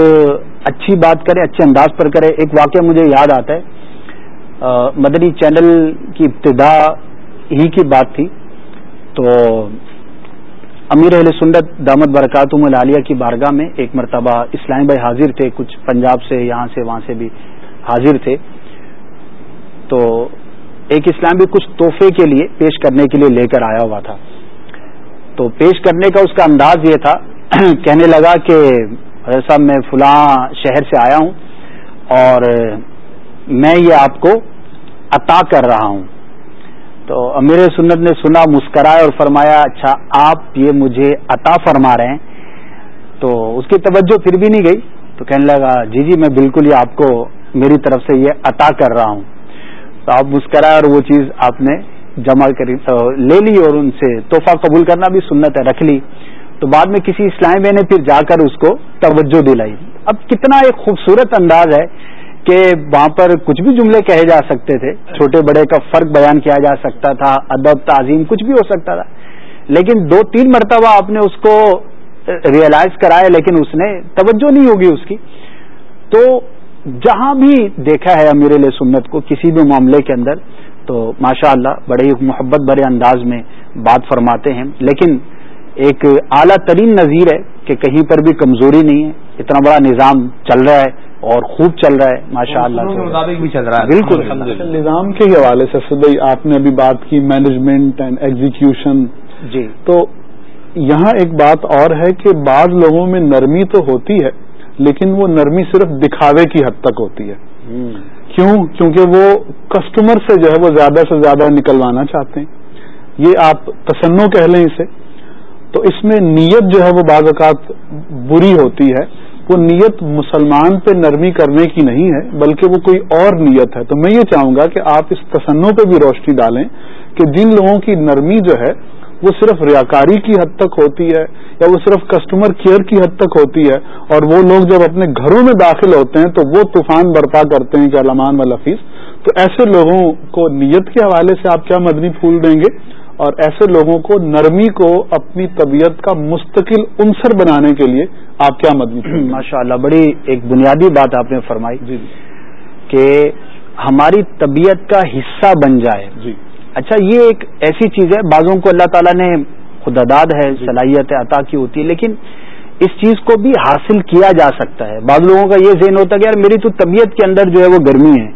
اچھی بات کریں اچھے انداز پر کریں۔ ایک واقعہ مجھے یاد آتا ہے۔ مدنی چینل کی ابتدا ہی کی بات تھی۔ تو امیر اہل سنت دامت برکاتم العالیہ کی بارگاہ میں ایک مرتبہ اسلامی بھائی حاضر تھے۔ کچھ پنجاب سے یہاں سے وہاں سے بھی حاضر تھے۔ تو ایک اسلام بھی کچھ تحفے کے لیے پیش کرنے کے لیے لے کر آیا ہوا تھا۔ تو پیش کرنے کا اس کا انداز یہ تھا، کہنے لگا کہ صاحب میں فلاں شہر سے آیا ہوں اور میں یہ آپ کو عطا کر رہا ہوں۔ تو امیر سنت نے سنا مسکرایا اور فرمایا اچھا آپ یہ مجھے عطا فرما رہے ہیں۔ تو اس کی توجہ پھر بھی نہیں گئی۔ تو کہنے لگا جی جی میں بالکل یہ آپ کو میری طرف سے یہ عطا کر رہا ہوں۔ تو آپ مسکرائے اور وہ چیز آپ نے جمع کری لے لی اور ان سے تحفہ قبول کرنا بھی سنت ہے، رکھ لی۔ تو بعد میں کسی اسلامی میں نے پھر جا کر اس کو توجہ دلائی۔ اب کتنا ایک خوبصورت انداز ہے کہ وہاں پر کچھ بھی جملے کہے جا سکتے تھے، چھوٹے بڑے کا فرق بیان کیا جا سکتا تھا، ادب، تعظیم، کچھ بھی ہو سکتا تھا۔ لیکن دو تین مرتبہ آپ نے اس کو ریئلائز کرایا، لیکن اس نے توجہ نہیں ہوگی اس کی۔ تو جہاں بھی دیکھا ہے امیر علیہ سنت کو کسی بھی معاملے کے اندر تو ماشاء اللہ بڑے ہی محبت بڑے انداز میں بات فرماتے ہیں۔ لیکن ایک اعلیٰ ترین نظیر ہے کہ کہیں پر بھی کمزوری نہیں ہے اتنا بڑا نظام چل رہا ہے اور خوب چل رہا ہے ماشاء اللہ بھی چل رہا ہے۔ بالکل۔ نظام کے حوالے سے بھائی آپ نے ابھی بات کی مینجمنٹ اینڈ ایگزیکیوشن جی۔ تو یہاں ایک بات اور ہے کہ بعض لوگوں میں نرمی تو ہوتی ہے لیکن وہ نرمی صرف دکھاوے کی حد تک ہوتی ہے۔ کیوں؟ کیونکہ وہ کسٹمر سے جو ہے وہ زیادہ سے زیادہ نکلوانا چاہتے ہیں۔ یہ آپ تسنو کہہ لیں اسے۔ تو اس میں نیت جو ہے وہ بعض اوقات بری ہوتی ہے۔ وہ نیت مسلمان پہ نرمی کرنے کی نہیں ہے بلکہ وہ کوئی اور نیت ہے۔ تو میں یہ چاہوں گا کہ آپ اس تسنوں پہ بھی روشنی ڈالیں کہ جن لوگوں کی نرمی جو ہے وہ صرف ریاکاری کی حد تک ہوتی ہے یا وہ صرف کسٹمر کیئر کی حد تک ہوتی ہے اور وہ لوگ جب اپنے گھروں میں داخل ہوتے ہیں تو وہ طوفان برپا کرتے ہیں کہ علمان و لفیظ؟ تو ایسے لوگوں کو نیت کے حوالے سے آپ کیا مدنی پھول دیں گے؟ اور ایسے لوگوں کو نرمی کو اپنی طبیعت کا مستقل عنصر بنانے کے لیے آپ کیا مدنی ماشاء اللہ بڑی ایک بنیادی بات آپ نے فرمائی جی۔ کہ ہماری طبیعت کا حصہ بن جائے۔ جی۔ اچھا یہ ایک ایسی چیز ہے بعضوں کو اللہ تعالیٰ نے خداداد ہے جی۔ صلاحیت عطا کی ہوتی ہے لیکن اس چیز کو بھی حاصل کیا جا سکتا ہے بعض لوگوں کا یہ ذہن ہوتا ہے کہ یار میری تو طبیعت کے اندر جو ہے وہ گرمی ہے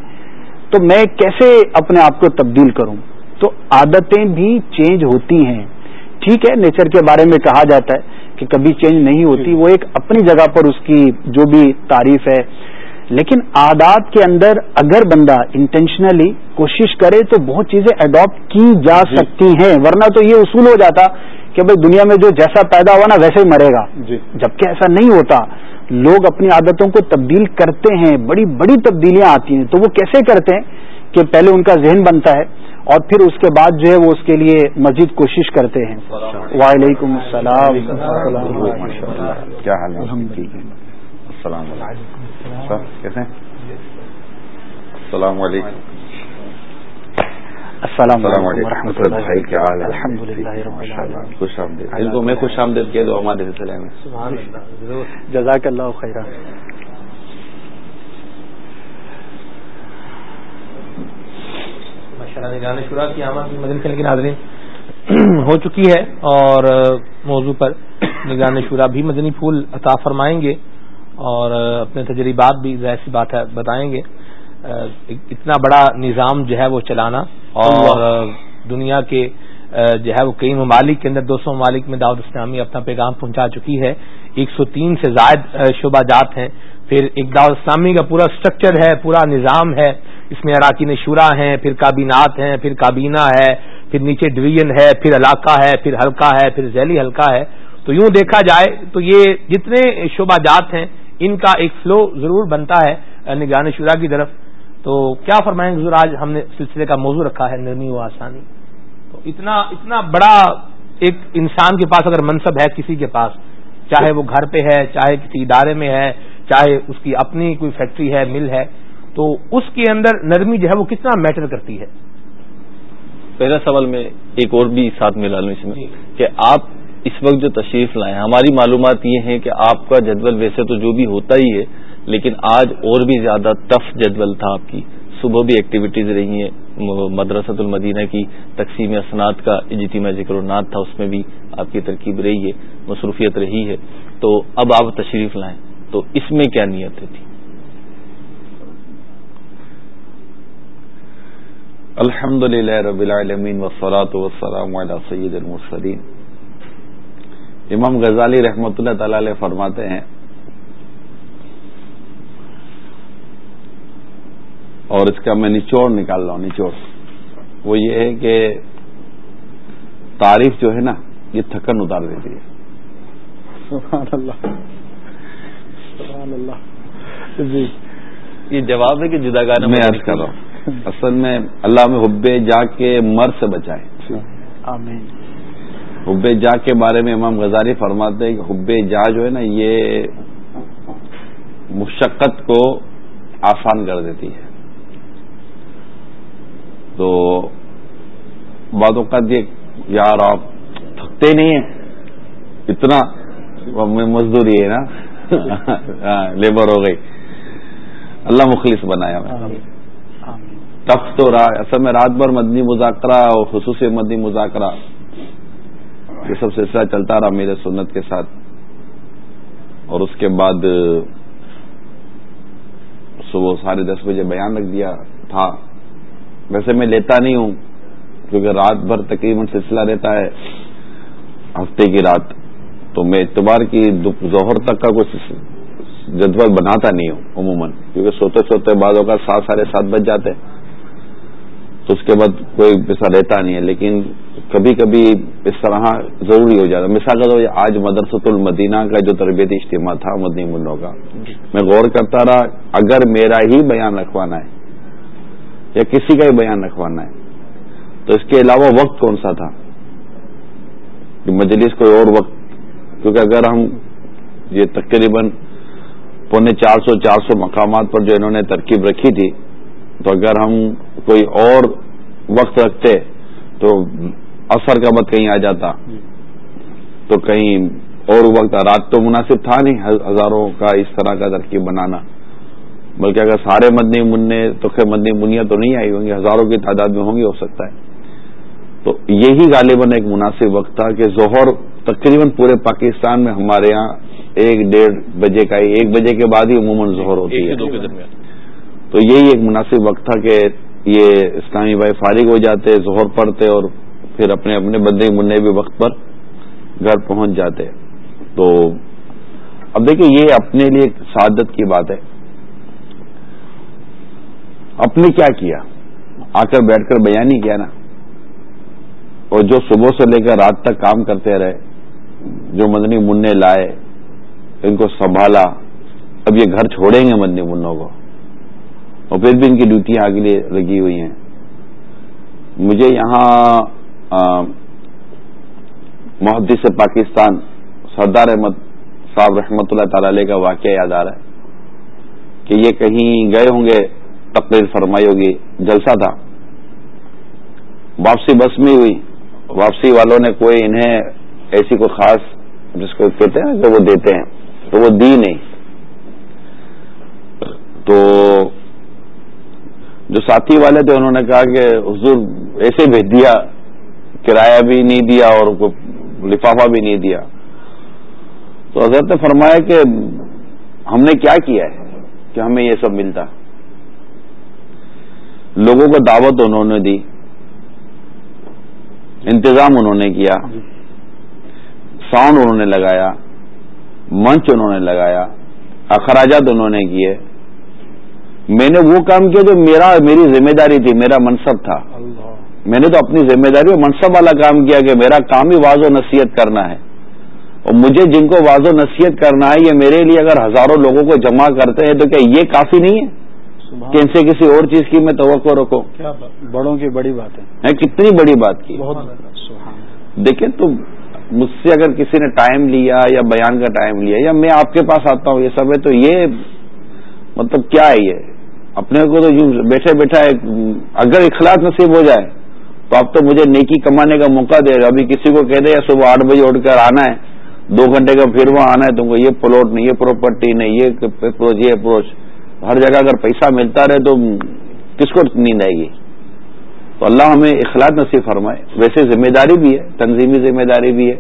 تو میں کیسے اپنے آپ کو تبدیل کروں تو عادتیں بھی چینج ہوتی ہیں ٹھیک ہے نیچر کے بارے میں کہا جاتا ہے کہ کبھی چینج نہیں ہوتی جی۔ وہ ایک اپنی جگہ پر اس کی جو بھی تعریف ہے لیکن عادات کے اندر اگر بندہ انٹینشنلی کوشش کرے تو بہت چیزیں اڈاپٹ کی جا جی۔ سکتی ہیں۔ ورنہ تو یہ اصول ہو جاتا کہ بھائی دنیا میں جو جیسا پیدا ہوا نا ویسے ہی مرے گا۔ جی۔ جبکہ ایسا نہیں ہوتا۔ لوگ اپنی عادتوں کو تبدیل کرتے ہیں بڑی بڑی تبدیلیاں آتی ہیں۔ تو وہ کیسے کرتے ہیں کہ پہلے ان کا ذہن بنتا ہے اور پھر اس کے بعد جو ہے وہ اس کے لیے مزید کوشش کرتے ہیں۔ وعلیکم السلام۔ کیا حال ہے؟ السلام علیکم۔ سر کیسے ہیں؟ السلام علیکم۔ السلام علیکم ورحمۃ اللہ بھائی کیا حال ہے؟ الحمد للہ خوش آمدید۔ ان کو میں خوش آمدید کہہ دو ہمارے سلسلے میں۔ جزاک اللہ خیرہ۔ نگران شورا کی آمد کے ناظرین ہو چکی ہے اور موضوع پر نگران شورا بھی مدنی پھول عطا فرمائیں گے۔ اور اپنے تجربات بھی ظاہر سی بات ہے، بتائیں گے۔ اتنا بڑا نظام جو ہے وہ چلانا اور دنیا کے جو ہے وہ کئی ممالک کے اندر، دو سو ممالک میں دعوت اسلامی اپنا پیغام پہنچا چکی ہے۔ ایک سو تین سے زائد شعبہ جات ہیں۔ پھر ایک دعوت اسلامی کا پورا اسٹرکچر ہے، پورا نظام ہے۔ اس میں اراکین شورا ہیں، پھر کابینات ہیں، پھر کابینہ ہے، پھر نیچے ڈویژن ہے، پھر علاقہ ہے، پھر حلقہ ہے، پھر ذیلی حلقہ ہے۔ تو یوں دیکھا جائے تو یہ جتنے شعبہ جات ہیں ان کا ایک فلو ضرور بنتا ہے نگران شورا کی طرف۔ تو کیا فرمائیں حضور آج ہم نے سلسلے کا موضوع رکھا ہے نرمی و آسانی۔ تو اتنا اتنا بڑا ایک انسان کے پاس اگر منصب ہے کسی کے پاس چاہے وہ گھر پہ ہے چاہے کسی ادارے میں ہے چاہے اس کی اپنی کوئی فیکٹری ہے مل ہے تو اس کے اندر نرمی جو ہے وہ کتنا میٹر کرتی ہے؟ پہلا سوال میں ایک اور بھی ساتھ ملا لوں اس میں جی۔ کہ آپ اس وقت جو تشریف لائے ہماری معلومات یہ ہیں کہ آپ کا جدول ویسے تو جو بھی ہوتا ہی ہے، لیکن آج اور بھی زیادہ ٹف جدول تھا آپ کی۔ صبح بھی ایکٹیویٹیز رہی ہیں، مدرسۃ المدینہ کی تقسیم اسناد کا اجتماع ذکر و نات تھا، اس میں بھی آپ کی ترکیب رہی ہے، مصروفیت رہی ہے۔ تو اب آپ تشریف لائیں۔ تو اس میں کیا نیتیں تھیں؟ الحمد للہ رب العالمین وسلاۃ وسلام علی سید المرسلین۔ امام غزالی رحمۃ اللہ تعالی علیہ فرماتے ہیں اور اس کا میں نچوڑ نکال رہا ہوں نچوڑ۔ وہ یہ ہے کہ تعریف جو ہے نا یہ تھکن اتار دیتی ہے۔ سبحان اللہ۔ سبحان اللہ۔ جی۔ یہ جواب ہے کہ جدا گانا میں عرض کر رہا ہوں اصل میں اللہ میں حب جا کے مر سے بچائے آمین۔ حب جا کے بارے میں امام غزالی فرماتے ہیں کہ حب جا جو ہے نا یہ مشقت کو آسان کر دیتی ہے۔ تو بعض اوقات یہ یار آپ تھکتے نہیں ہیں اتنا مزدوری ہے نا۔ لیبر ہو گئی۔ اللہ مخلص بنایا میں تب تو اصل میں رات بھر مدنی مذاکرہ اور خصوصی مدنی مذاکرہ۔ یہ سب سلسلہ چلتا رہا میرے سنت کے ساتھ۔ اور اس کے بعد، صبح ساڑھے دس بجے بیان رکھ دیا تھا۔ ویسے میں لیتا نہیں ہوں، کیونکہ رات بھر تقریباً سلسلہ رہتا ہے۔ ہفتے کی رات۔ تو میں اتبار کی ظہر تک کا کچھ جدول بناتا نہیں ہوں، عموماً۔ کیونکہ سوتے سوتے بعدوں کا سات ساڑھے سات بج جاتے۔ تو اس کے بعد کوئی ایسا رہتا نہیں ہے، لیکن کبھی کبھی اس طرح ضروری ہو جاتا مثال کا آج مدرسۃ المدینہ کا جو تربیتی اجتماع تھا مدنی منوں کا میں غور کرتا رہا اگر میرا ہی بیان رکھوانا ہے یا کسی کا ہی بیان رکھوانا ہے تو اس کے علاوہ وقت کون سا تھا؟ کہ مجلس کوئی اور وقت کیونکہ اگر ہم یہ تقریباً پونے چار سو چار سو مقامات پر جو انہوں نے ترکیب رکھی تھی تو اگر ہم کوئی اور وقت رکھتے تو اثر کا مت کہیں آ جاتا۔ تو کہیں اور وقت رات تو مناسب تھا نہیں ہزاروں کا اس طرح کا ترکیب بنانا۔ بلکہ اگر سارے مدنی منع تو خیر مدنی منیا تو نہیں آئی ہوں گی ہزاروں کی تعداد میں ہوں گی ہو سکتا ہے۔ تو یہی غالباً ایک مناسب وقت تھا کہ ظہر تقریباً پورے پاکستان میں ہمارے یہاں ایک ڈیڑھ بجے کا ہی ایک بجے کے بعد ہی عموماً ظہر ہوتی ہے۔ تو یہی ایک مناسب وقت تھا کہ یہ اسلامی بھائی فارغ ہو جاتے ظہر پڑھتے اور پھر اپنے اپنے بندے منع بھی وقت پر گھر پہنچ جاتے تو اب دیکھیں، یہ اپنے لیے سعادت کی بات ہے۔ اپنے کیا کیا؟ آ کر بیٹھ کر بیان ہی کیا نا۔ اور جو صبح سے لے کر رات تک کام کرتے رہے، جو مدنی منع لائے، ان کو سنبھالا۔ اب یہ گھر چھوڑیں گے مدنی منوں کو۔ اور پھر بھی ان کی ڈیوٹیاں آگے لیے لگی ہوئی ہیں۔ مجھے یہاں محدث پاکستان سردار احمد صاحب رحمۃ اللہ تعالی علیہ کا واقعہ یاد آ رہا ہے کہ یہ کہیں گئے ہوں گے، تقریر فرمائی ہوگی، جلسہ تھا۔ واپسی بس میں ہوئی۔ واپسی والوں نے کوئی انہیں ایسی کوئی خاص جس کو کہتے ہیں کہ وہ دیتے ہیں، تو وہ دی نہیں۔ تو جو ساتھی والے تھے، انہوں نے کہا کہ حضور ایسے بھیج دیا۔ کرایہ بھی نہیں دیا اور لفافہ بھی نہیں دیا۔ تو حضرت نے فرمایا کہ ہم نے کیا کیا ہے کہ ہمیں یہ سب ملتا۔ لوگوں کو دعوت انہوں نے دی، انتظام انہوں نے کیا، ساؤنڈ انہوں نے لگایا، منچ انہوں نے لگایا، اخراجات انہوں نے کیے۔ میں نے وہ کام کیا جو میرا، میری ذمہ داری تھی، میرا منصب تھا۔ میں نے تو اپنی ذمہ داری اور منصب والا کام کیا کہ میرا کام ہی واضح و نصیحت کرنا ہے۔ اور مجھے جن کو واضح و نصیحت کرنا ہے یہ میرے لیے اگر ہزاروں لوگوں کو جمع کرتے ہیں تو کیا یہ کافی نہیں ہے؟ کہ ان سے کسی اور چیز کی میں توقع رکھوں؟ بڑوں کی بڑی بات ہے۔ کتنی بڑی بات کی۔ دیکھیں تو مجھ سے اگر کسی نے ٹائم لیا یا بیان کا ٹائم لیا یا میں آپ کے پاس آتا ہوں یہ سب ہے تو یہ مطلب کیا ہے یہ؟ اپنے کو تو بیٹھے بیٹھا اگر اخلاق نصیب ہو جائے تو اب تو مجھے نیکی کمانے کا موقع دے گا ابھی کسی کو کہہ دے یا صبح آٹھ بجے اٹھ کر آنا ہے، دو گھنٹے کا پھر وہاں آنا ہے، تم کو یہ پلاٹ نہیں، یہ پراپرٹی نہیں، یہ اپروچ یہ اپروچ ہر جگہ اگر پیسہ ملتا رہے تو کس کو نیند آئے گی؟ تو اللہ ہمیں اخلاق نصیب فرمائے۔ ویسے ذمہ داری بھی ہے، تنظیمی ذمہ داری بھی ہے۔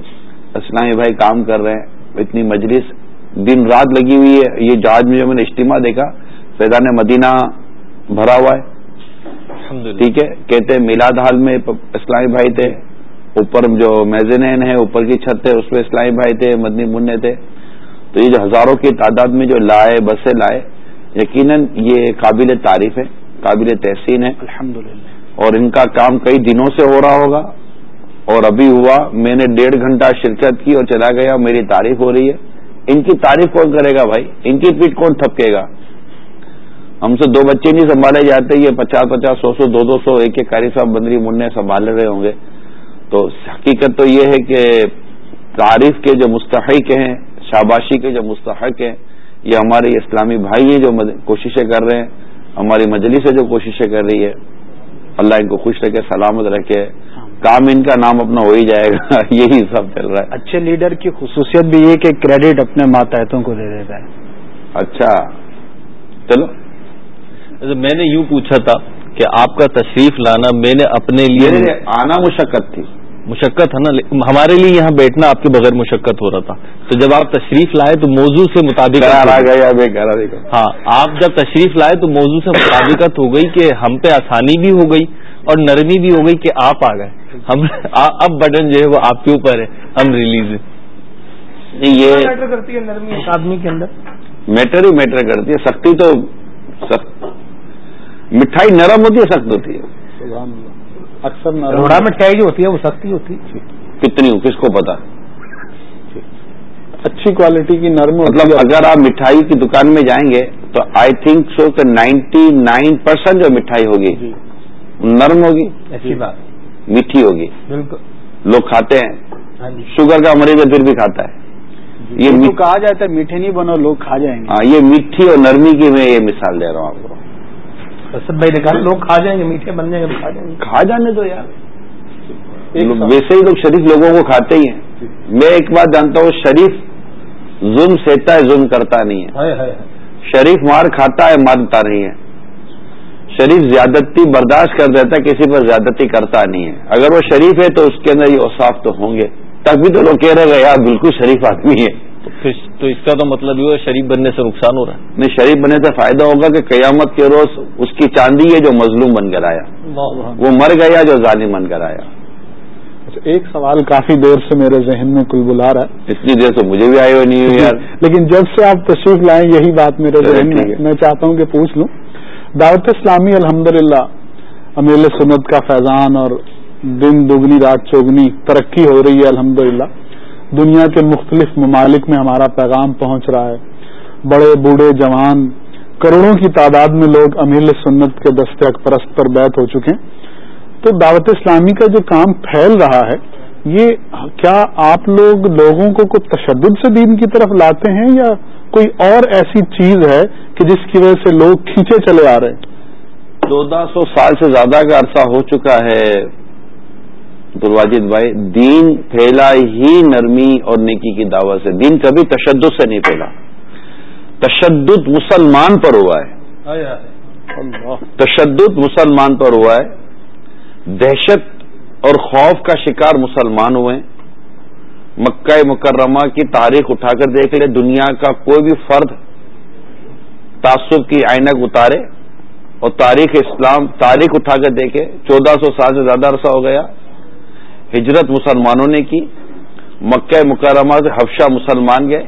اسلامی بھائی کام کر رہے ہیں، اتنی مجلس دن رات لگی ہوئی ہے۔ یہ جہاز میں جو میں نے اجتماع دیکھا، فیضان مدینہ بھرا ہوا ہے۔ ٹھیک ہے کہتے ہیں میلاد حال میں اسلامی بھائی تھے اوپر جو میزنین ہے اوپر کی چھت ہے اس پہ اسلامی بھائی تھے مدنی منع تھے۔ تو یہ جو ہزاروں کی تعداد میں جو لائے بسیں لائے یقیناً یہ قابل تعریف ہے قابل تحسین ہے۔ الحمدللہ۔ اور ان کا کام کئی دنوں سے ہو رہا ہوگا۔ اور ابھی ہوا میں نے ڈیڑھ گھنٹہ شرکت کی اور چلا گیا میری تعریف ہو رہی ہے۔ ان کی تعریف کون کرے گا بھائی؟ ان کی پیٹ کون تھپکے گا؟ ہم سے دو بچے نہیں سنبھالے جاتے یہ پچاس پچاس سو سو دو دو سو ایک ایک کاری صاحب بندری منع سنبھال رہے ہوں گے۔ تو حقیقت تو یہ ہے کہ تعریف کے جو مستحق ہیں شاباشی کے جو مستحق ہیں یہ ہمارے اسلامی بھائی ہیں جو کوششیں کر رہے ہیں۔ ہماری مجلس سے جو کوششیں کر رہی ہے۔ اللہ ان کو خوش رکھے سلامت رکھے۔ کام ان کا نام اپنا ہو ہی جائے گا۔ یہی سب چل رہا ہے۔ اچھے لیڈر کی خصوصیت بھی یہ کہ کریڈٹ اپنے ماتحتوں کو دے دیتا ہے۔ اچھا۔ چلو۔ میں نے یوں پوچھا تھا کہ آپ کا تشریف لانا میں نے اپنے لیے آنا مشقت تھی۔ مشقت ہے نا ہمارے لیے یہاں بیٹھنا آپ کے بغیر مشقت ہو رہا تھا۔ تو جب آپ تشریف لائے تو موضوع سے مطابق ہاں آپ جب تشریف لائے تو موضوع سے مطابقت ہو گئی کہ ہم پہ آسانی بھی ہو گئی اور نرمی بھی ہو گئی کہ آپ آ گئے۔ ہم اب بٹن جو ہے وہ آپ کے اوپر ہے۔ ہم ریلیز یہ کرتی ہے نرمی آدمی کے اندر؟ میٹر ہی میٹر کرتی ہے۔ سختی تو سخت مٹھائی نرم ہوتی ہے سخت ہوتی ہے۔ اکثر روڑا مٹھائی جو ہوتی ہے وہ سستی ہوتی ہے۔ کتنی ہو کس کو پتا؟ اچھی کوالٹی کی نرم مطلب اگر آپ مٹھائی کی دکان میں جائیں گے تو آئی تھنک سو کہ نائنٹی نائن پرسینٹ جو مٹھائی ہوگی جی۔ نرم ہوگی۔ اچھی بات۔ میٹھی ہوگی۔ بالکل۔ لوگ کھاتے ہیں۔ ہاں جی۔ شوگر کا مریض پھر بھی کھاتا ہے۔ یہ تو کہا جاتا ہے میٹھے نہیں بنو لوگ کھا جائیں گے۔ ہاں یہ میٹھی اور نرمی کی میں یہ مثال دے رہا ہوں آپ کو۔ اسد بھائی نے کہا لوگ کھا جائیں گے میٹھے بن جائیں گے کھا جائیں گے۔ کھا جانے دو یار۔ ویسے ہی لوگ شریف لوگوں کو کھاتے ہی ہیں۔ میں ایک بات جانتا ہوں شریف ظلم سہتا ہے ظلم کرتا نہیں ہے۔ شریف مار کھاتا ہے مارتا نہیں ہے۔ شریف زیادتی برداشت کر دیتا ہے کسی پر زیادتی کرتا نہیں ہے۔ اگر وہ شریف ہے تو اس کے اندر یہ اوساف تو ہوں گے۔ تب بھی تو لوگ کہہ رہے یار بالکل شریف آدمی ہے۔ تو اس کا تو مطلب یہ شریف بننے سے نقصان ہو رہا ہے۔ نہیں شریف بننے سے فائدہ ہوگا کہ قیامت کے روز اس کی چاندی ہے جو مظلوم بن کر آیا۔ وہ مر گیا جو ظالم بن کر آیا۔ اچھا، ایک سوال کافی دیر سے میرے ذہن میں کل بلا رہا ہے۔ اتنی دیر سے مجھے بھی آئے ہوئے نہیں ہوئی یار۔ لیکن جب سے آپ تشریف لائیں یہی بات میرے ذہن میں میں چاہتا ہوں کہ پوچھ لوں۔ دعوت اسلامی الحمد للہ امیل سنت کا فیضان اور دن دگنی رات چوگنی ترقی ہو رہی ہے الحمد دنیا کے مختلف ممالک میں ہمارا پیغام پہنچ رہا ہے۔ بڑے بوڑھے جوان، کروڑوں کی تعداد میں لوگ امیل سنت کے دستے پرست پر بیت ہو چکے ہیں۔ تو دعوت اسلامی کا جو کام پھیل رہا ہے، یہ کیا آپ لوگ لوگوں کو کچھ تشدد سے دین کی طرف لاتے ہیں یا کوئی اور ایسی چیز ہے کہ جس کی وجہ سے لوگ کھینچے چلے آ رہے ہیں؟ چودہ سو سال سے زیادہ کا عرصہ ہو چکا ہے۔ دلواجد بھائی دین پھیلا ہی نرمی اور نیکی کی دعوت سے۔ دین کبھی تشدد سے نہیں پھیلا۔ تشدد مسلمان پر ہوا ہے۔ تشدد مسلمان پر ہوا ہے۔ دہشت اور خوف کا شکار مسلمان ہوئے۔ مکہ مکرمہ کی تاریخ اٹھا کر دیکھ لے دنیا کا کوئی بھی فرد تعصب کی آئینک اتارے اور تاریخ اسلام تاریخ اٹھا کر دیکھے چودہ سو سال سے زیادہ عرصہ ہو گیا۔ ہجرت مسلمانوں نے کی مکہ مکرمہ سے حفشہ مسلمان گئے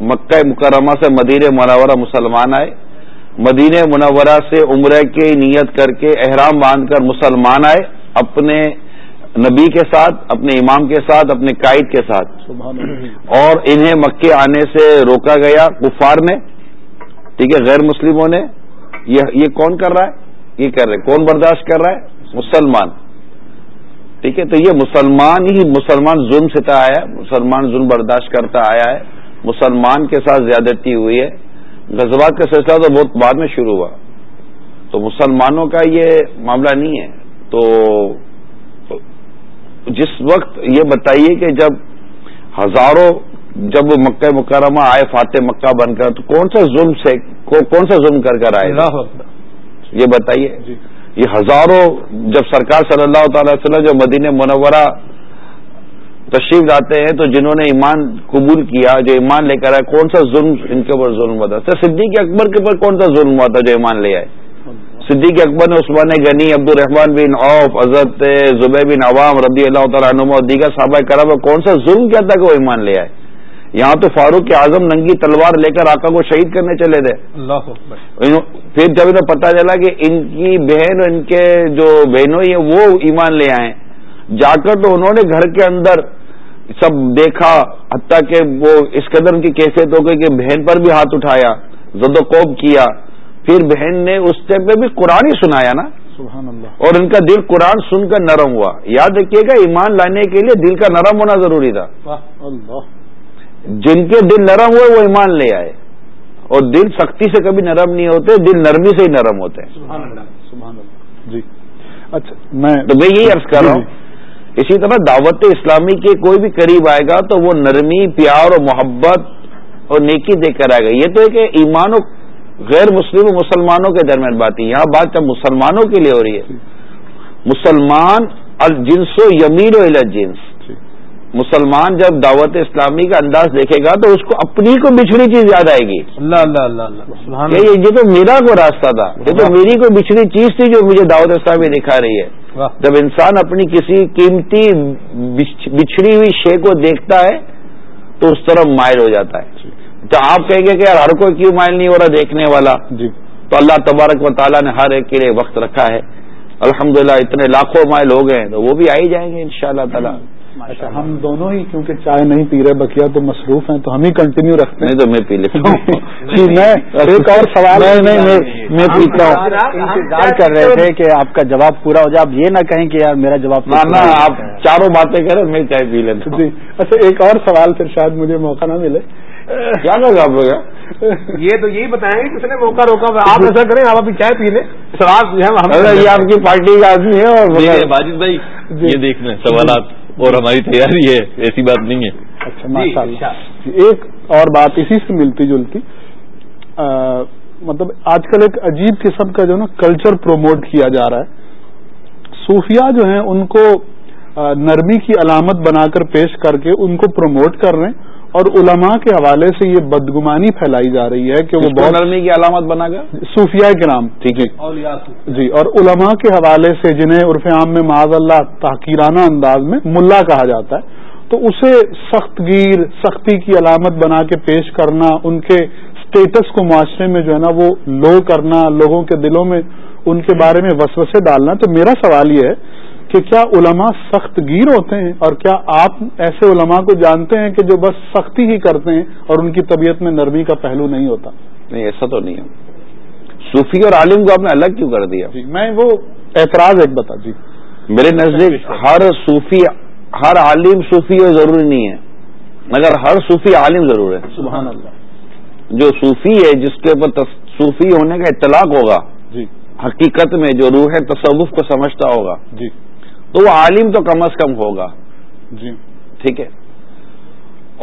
مکہ مکرمہ سے مدیر منورہ مسلمان آئے مدینہ منورہ سے عمرہ کی نیت کر کے احرام باندھ کر مسلمان آئے اپنے نبی کے ساتھ اپنے امام کے ساتھ اپنے قائد کے ساتھ۔ اور انہیں مکے آنے سے روکا گیا کفار نے۔ ٹھیک ہے غیر مسلموں نے۔ یہ کون کر رہا ہے؟ یہ کر رہے کون برداشت کر رہا ہے؟ مسلمان۔ ٹھیک ہے تو یہ مسلمان ہی مسلمان ظلم سے آیا ہے مسلمان ظلم برداشت کرتا آیا ہے مسلمان کے ساتھ زیادتی ہوئی ہے۔ غزوات کا سلسلہ تو بہت بعد میں شروع ہوا۔ تو مسلمانوں کا یہ معاملہ نہیں ہے۔ تو جس وقت یہ بتائیے کہ جب ہزاروں جب مکہ مکرمہ آئے فاتح مکہ بن کر تو کون سا ظلم سے کون سا ظلم کر کر آئے؟ یہ بتائیے۔ جی۔ یہ ہزاروں جب سرکار صلی اللہ تعالی وسلم جو مدینہ منورہ تشریف لاتے ہیں تو جنہوں نے ایمان قبول کیا، جو ایمان لے کر آئے، کون سا ظلم ان کے اوپر ظلم ہوا تھا؟ سر صدیق اکبر کے اوپر کون سا ظلم ہوا تھا جو ایمان لے آئے؟ صدیق اکبر نے عثمان غنی عبد الرحمان بن اوف حضرت زبیر بن عوام رضی اللہ تعالیٰ عنہ اور دیگر صحابہ کرام کون سا ظلم کیا تھا کہ وہ ایمان لے آئے؟ یہاں تو فاروق اعظم ننگی تلوار لے کر آقا کو شہید کرنے چلے تھے۔ پھر جب انہیں پتا چلا کہ ان کی بہن اور ان کے جو بہنوں ہیں وہ ایمان لے آئے۔ جا کر تو انہوں نے گھر کے اندر سب دیکھا حتیٰ کہ وہ اس قدر کی کیفیت ہو گئی کہ بہن پر بھی ہاتھ اٹھایا زد و کوب کیا۔ پھر بہن نے اس ٹائم پہ بھی قرآن ہی سنایا نا۔ سبحان اللہ۔ اور ان کا دل قرآن سن کر نرم ہوا۔ یاد رکھیے گا ایمان لانے کے لیے دل کا نرم ہونا ضروری تھا۔ جن کے دل نرم ہوئے وہ ایمان لے آئے۔ اور دل سختی سے کبھی نرم نہیں ہوتے دل نرمی سے ہی نرم ہوتے۔ ہیں جی۔ اچھا میں تو میں یہی عرض کر رہا ہوں اسی طرح دعوت اسلامی کے کوئی بھی قریب آئے گا تو وہ نرمی پیار اور محبت اور نیکی دے کر آئے گا۔ یہ تو ہے کہ ایمان و غیر مسلم و مسلمانوں کے درمیان بات ہے۔ یہاں بات جب مسلمانوں کے لیے ہو رہی ہے۔ مسلمان الجنس و یمین و جنس مسلمان جب دعوت اسلامی کا انداز دیکھے گا تو اس کو اپنی کو بچھڑی چیز یاد آئے گی۔ اللہ اللہ اللہ یہ تو میرا کو راستہ تھا۔ یہ تو میری کوئی بچھڑی چیز تھی جو مجھے دعوت اسلامی دکھا رہی ہے۔ جب انسان اپنی کسی قیمتی بچھڑی ہوئی شے کو دیکھتا ہے تو اس طرح مائل ہو جاتا ہے۔ تو آپ کہیں گے کہ یار ہر کوئی کیوں مائل نہیں ہو رہا دیکھنے والا؟ جی۔ تو اللہ تبارک و تعالیٰ نے ہر ایک کے لیے وقت رکھا ہے۔ الحمدللہ اتنے لاکھوں مائل ہو گئے تو وہ بھی آ ہی جائیں گے ان شاء اللہ تعالیٰ۔ اچھا ہم دونوں ہی کیونکہ چائے نہیں پی رہے بکیا تو مصروف ہیں تو ہم ہی کنٹینیو رکھتے ہیں۔ تو میں پی لیتا ہوں۔ جی میں ایک اور سوال میں پیتا ہوں۔ انتظار کر رہے تھے کہ آپ کا جواب پورا ہو جائے۔ آپ یہ نہ کہیں کہ یار میرا جواب آپ چاروں باتیں کریں میں چائے پی لیتا جی اچھا ایک اور سوال پھر شاید مجھے موقع نہ ملے۔ کیا جواب ہوگا یہ تو یہی بتائیں گے کس نے موقع روکا آپ ایسا کریں آپ ابھی چائے پی لیں۔ سوال یہ آپ کی پارٹی کا آدمی ہے اور باجد بھائی یہ دیکھ لیں سوالات۔ اور ہماری تیاری ہے ایسی بات نہیں ہے۔ اچھا ماشاء اللہ۔ ایک اور بات اسی سے ملتی جلتی مطلب آج کل ایک عجیب قسم کا جو نا کلچر پروموٹ کیا جا رہا ہے۔ صوفیہ جو ہیں ان کو نرمی کی علامت بنا کر پیش کر کے ان کو پروموٹ کر رہے ہیں۔ اور علماء کے حوالے سے یہ بدگمانی پھیلائی جا رہی ہے کہ وہ بہت نرمی کی علامت بنا گا صوفیہ کے نام ٹھیک ہے جی اور علماء کے حوالے سے جنہیں عرف عام میں معاذ اللہ تحقیرانہ انداز میں ملا کہا جاتا ہے تو اسے سخت گیر سختی کی علامت بنا کے پیش کرنا ان کے اسٹیٹس کو معاشرے میں جو ہے نا وہ لو کرنا لوگوں کے دلوں میں ان کے بارے میں وسوسے ڈالنا تو میرا سوال یہ ہے کہ کیا علماء سخت گیر ہوتے ہیں اور کیا آپ ایسے علماء کو جانتے ہیں کہ جو بس سختی ہی کرتے ہیں اور ان کی طبیعت میں نرمی کا پہلو نہیں ہوتا؟ نہیں ایسا تو نہیں ہے۔ صوفی اور عالم کو آپ نے الگ کیوں کر دیا؟ جی میں وہ اعتراض ایک بتا جی۔ میرے نزدیک ہر صوفی ہر عالم صوفی ضروری نہیں ہے مگر ہر صوفی عالم ضرور ہے۔ سبحان اللہ۔ جو صوفی ہے جس کے اوپر صوفی ہونے کا اطلاق ہوگا جی۔ حقیقت میں جو روح ہے تصوف کو سمجھتا ہوگا جی۔ تو وہ عالم تو کم از کم ہوگا۔ جی۔ ٹھیک ہے۔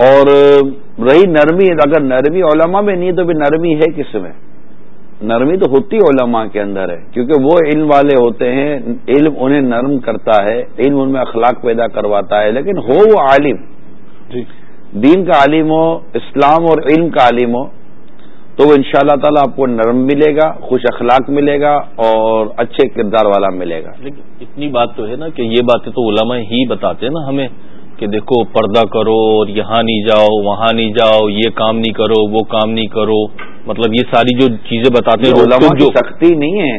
اور رہی نرمی اگر نرمی علماء میں نہیں تو بھی نرمی ہے کس میں؟ نرمی تو ہوتی علماء کے اندر ہے کیونکہ وہ علم والے ہوتے ہیں علم انہیں نرم کرتا ہے علم ان میں اخلاق پیدا کرواتا ہے لیکن ہو وہ عالم۔ جی۔ دین کا عالم ہو اسلام اور علم کا عالم ہو تو وہ ان شاء اللہ تعالیٰ آپ کو نرم ملے گا خوش اخلاق ملے گا اور اچھے کردار والا ملے گا۔ لیکن اتنی بات تو ہے نا کہ یہ باتیں تو علماء ہی بتاتے ہیں نا ہمیں کہ دیکھو پردہ کرو اور یہاں نہیں جاؤ وہاں نہیں جاؤ یہ کام نہیں کرو وہ کام نہیں کرو۔ مطلب یہ ساری جو چیزیں بتاتے ہیں علماء کی جو سختی نہیں ہے۔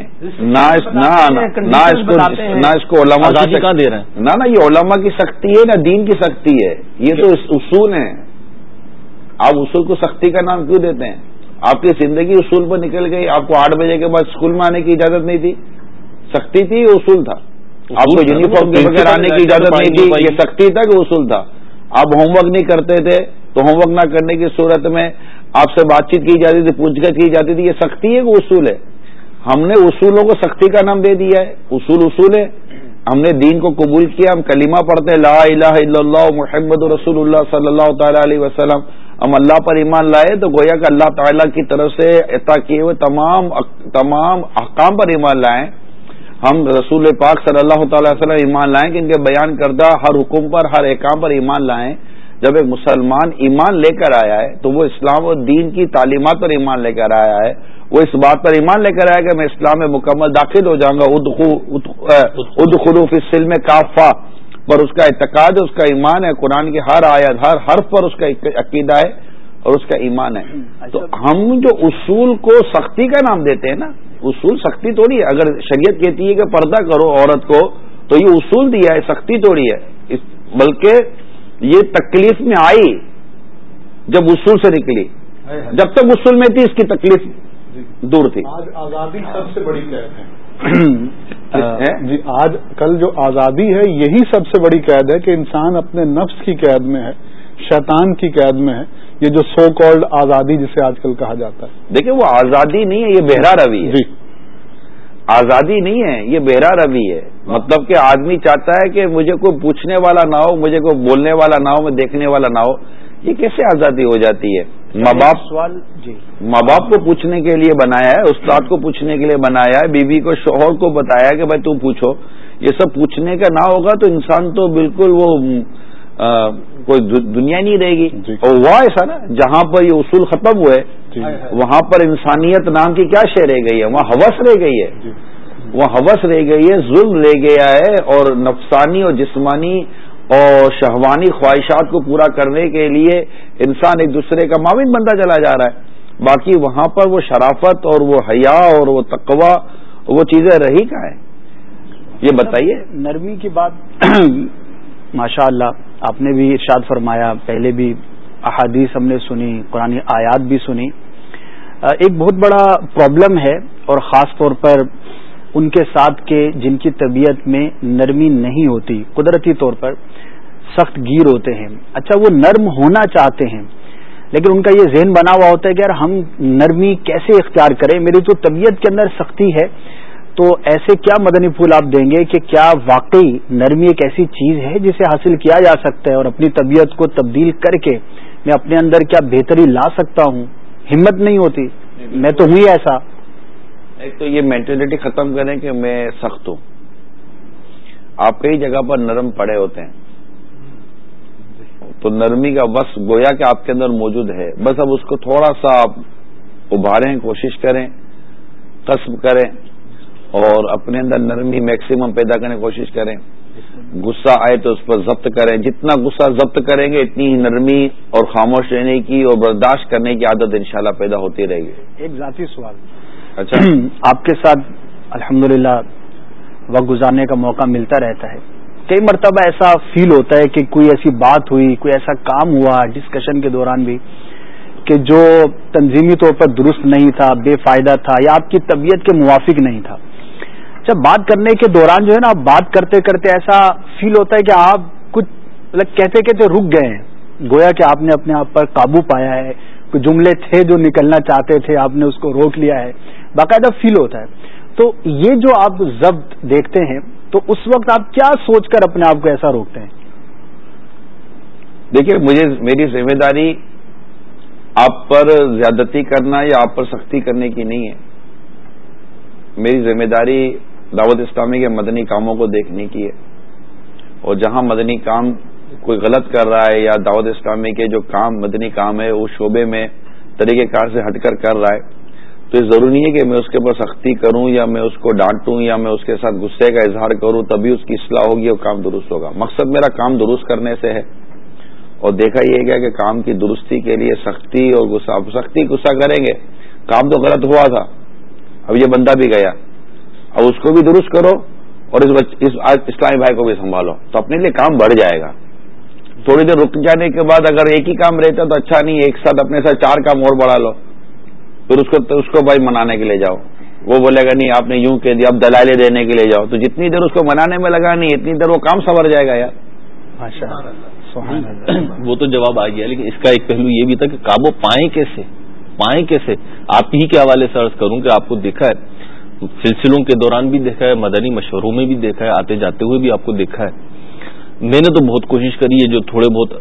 نہ اس کو نہ اس کو علماء کہاں دے رہے ہیں؟ نہ نہ یہ علماء کی سختی ہے نہ دین کی سختی ہے۔ یہ تو اصول ہیں۔ آپ اصول کو سختی کا نام کیوں دیتے ہیں؟ آپ کی زندگی اصول پر نکل گئی آپ کو آٹھ بجے کے بعد اسکول میں آنے کی اجازت نہیں تھی سختی تھی یہ اصول تھا۔ آپ کو یونیفارم کے بغیر آنے کی اجازت نہیں تھی۔ یہ سختی تھا کہ اصول تھا۔ آپ ہوم ورک نہیں کرتے تھے تو ہوم ورک نہ کرنے کی صورت میں آپ سے بات چیت کی جاتی تھی پوچھ گچھ کی جاتی تھی۔ یہ سختی ہے کہ اصول ہے۔ ہم نے اصولوں کو سختی کا نام دے دیا ہے۔ اصول اصول ہے۔ ہم نے دین کو قبول کیا ہم کلمہ پڑھتے لا الہ الا اللہ محمد رسول اللہ صلی اللہ تعالی علیہ وسلم۔ ہم اللہ پر ایمان لائے تو گویا کہ اللہ تعالیٰ کی طرف سے عطا کیے ہوئے تمام تمام احکام پر ایمان لائیں۔ ہم رسول پاک صلی اللہ تعالی وسلم ایمان لائیں کہ ان کے بیان کردہ ہر حکم پر، ہر احکام پر ایمان لائیں۔ جب ایک مسلمان ایمان لے کر آیا ہے تو وہ اسلام و دین کی تعلیمات پر ایمان لے کر آیا ہے۔ وہ اس بات پر ایمان لے کر آیا کہ میں اسلام میں مکمل داخل ہو جاؤں گا۔ اد خلوف سلم کافا پر اس کا اعتقاد ہے اس کا ایمان ہے۔ قرآن کی ہر آیت ہر حرف پر اس کا عقیدہ ہے اور اس کا ایمان ہے۔ تو ہم جو اصول کو سختی کا نام دیتے ہیں نا اصول سختی تھوڑی ہے۔ اگر شریعت کہتی ہے کہ پردہ کرو عورت کو تو یہ اصول دیا ہے سختی تھوڑی ہے۔ بلکہ یہ تکلیف میں آئی جب اصول سے نکلی۔ جب تک اصول میں تھی اس کی تکلیف دور تھی۔ آزادی سب سے بڑی قید ہے۔ جی آج کل جو آزادی ہے یہی سب سے بڑی قید ہے کہ انسان اپنے نفس کی قید میں ہے شیطان کی قید میں ہے۔ یہ جو سو کالڈ آزادی جسے آج کل کہا جاتا ہے۔ دیکھیں وہ آزادی نہیں ہے یہ بہرا روی ہے۔ جی۔ آزادی نہیں ہے یہ بہرا روی ہے۔ مطلب کہ آدمی چاہتا ہے کہ مجھے کوئی پوچھنے والا نہ ہو مجھے کوئی بولنے والا نہ ہو میں دیکھنے والا نہ ہو۔ یہ کیسے آزادی ہو جاتی ہے؟ ماں باپ سوال جی۔ ماں باپ کو پوچھنے کے لیے بنایا ہے استاد کو پوچھنے کے لیے بنایا ہے بیوی کو شوہر کو بتایا کہ بھائی تم پوچھو۔ یہ سب پوچھنے کا نہ ہوگا تو انسان تو بالکل وہ کوئی دنیا نہیں رہے گی۔ جی۔ اور ہوا ایسا نا جہاں پر یہ اصول ختم ہوئے جی۔ وہاں پر انسانیت نام کی کیا شے رہ گئی ہے؟ وہاں حوث رہ گئی ہے۔ جی۔ وہ حوث رہ گئی ہے ظلم رہ گیا ہے اور نفسانی اور جسمانی اور شہوانی خواہشات کو پورا کرنے کے لیے انسان ایک دوسرے کا معاون بنتا چلا جا رہا ہے۔ باقی وہاں پر وہ شرافت اور وہ حیا اور وہ تقوا وہ چیزیں رہی کا ہے یہ بتائیے۔ نرمی کی بات ماشاء اللہ آپ نے بھی ارشاد فرمایا، پہلے بھی احادیث ہم نے سنی، قرآن آیات بھی سنی۔ ایک بہت بڑا پرابلم ہے اور خاص طور پر ان کے ساتھ کے جن کی طبیعت میں نرمی نہیں ہوتی قدرتی طور پر سخت گیر ہوتے ہیں۔ اچھا وہ نرم ہونا چاہتے ہیں لیکن ان کا یہ ذہن بنا ہوا ہوتا ہے کہ یار ہم نرمی کیسے اختیار کریں؟ میری تو طبیعت کے اندر سختی ہے تو ایسے کیا مدنی پھول آپ دیں گے کہ کیا واقعی نرمی ایک ایسی چیز ہے جسے حاصل کیا جا سکتا ہے اور اپنی طبیعت کو تبدیل کر کے میں اپنے اندر کیا بہتری لا سکتا ہوں؟ ہمت نہیں ہوتی میں تو ہوئی ایسا۔ ایک تو یہ مینٹلٹی ختم کریں کہ میں سخت ہوں۔ آپ کئی جگہ پر نرم پڑے ہوتے ہیں۔ تو نرمی کا بس گویا کہ آپ کے اندر موجود ہے۔ بس اب اس کو تھوڑا سا آپ ابھاریں، کوشش کریں قصب کریں اور اپنے اندر نرمی میکسیمم پیدا کرنے کی کوشش کریں۔ غصہ آئے تو اس پر ضبط کریں۔ جتنا غصہ ضبط کریں گے، اتنی ہی نرمی اور خاموش رہنے کی اور برداشت کرنے کی عادت انشاءاللہ پیدا ہوتی رہے گی۔ ایک ذاتی سوال۔ اچھا۔ آپ کے ساتھ الحمدللہ وقت گزارنے کا موقع ملتا رہتا ہے۔ کئی مرتبہ ایسا فیل ہوتا ہے کہ کوئی ایسی بات ہوئی، کوئی ایسا کام ہوا ڈسکشن کے دوران بھی کہ جو تنظیمی طور پر درست نہیں تھا، بے فائدہ تھا یا آپ کی طبیعت کے موافق نہیں تھا۔ جب بات کرنے کے دوران جو ہے نا، آپ بات کرتے کرتے ایسا فیل ہوتا ہے کہ آپ کچھ مطلب کہتے کہتے رک گئے ہیں۔ گویا کہ آپ نے اپنے آپ پر قابو پایا ہے۔ جملے تھے جو نکلنا چاہتے تھے، آپ نے اس کو روک لیا ہے۔ باقاعدہ فیل ہوتا ہے۔ تو یہ جو آپ ضبط دیکھتے ہیں، تو اس وقت آپ کیا سوچ کر اپنے آپ کو ایسا روکتے ہیں؟ دیکھیے، مجھے، میری ذمہ داری آپ پر زیادتی کرنا یا آپ پر سختی کرنے کی نہیں ہے۔ میری ذمہ داری دعوت اسلامی کے مدنی کاموں کو دیکھنے کی ہے۔ اور جہاں مدنی کام کوئی غلط کر رہا ہے یا دعوت اسلامی کے جو کام، مدنی کام ہے اس شعبے میں طریقہ کار سے ہٹ کر کر رہا ہے۔ تو یہ ضروری نہیں ہے کہ میں اس کے اوپر سختی کروں یا میں اس کو ڈانٹوں یا میں اس کے ساتھ غصے کا اظہار کروں، تبھی اس کی اصلاح ہوگی اور کام درست ہوگا۔ مقصد میرا کام درست کرنے سے ہے۔ اور دیکھا یہ گیا کہ کام کی درستی کے لیے سختی اور غصہ سختی غصہ کریں گے۔ کام تو غلط ہوا تھا، اب یہ بندہ بھی گیا۔ اب اس کو بھی درست کرو اور اس اسلامی بھائی کو بھی سنبھالو۔ تو اپنے لیے کام بڑھ جائے گا۔ تھوڑی دیر رک جانے کے بعد اگر ایک ہی کام رہتا تو اچھا نہیں ایک ساتھ اپنے ساتھ چار کام اور بڑھا لو۔ پھر اس کو اس کو بھائی منانے کے لیے جاؤ۔ وہ بولے گا نہیں آپ نے یوں کہہ دیا اب دلائلے دینے کے لیے جاؤ۔ تو جتنی دیر اس کو منانے میں لگا نہیں اتنی دیر وہ کام سنور جائے گا یار۔ وہ تو جواب آ گیا لیکن اس کا ایک پہلو یہ بھی تھا کہ کابو پائیں کیسے؟ پائیں کیسے؟ آپ ہی کے حوالے سے عرض کروں کہ آپ کو دیکھا ہے سلسلوں کے دوران بھی دیکھا ہے مدنی مشوروں میں بھی دیکھا ہے آتے جاتے ہوئے بھی آپ کو دیکھا ہے۔ میں نے تو بہت کوشش کری ہے جو تھوڑے بہت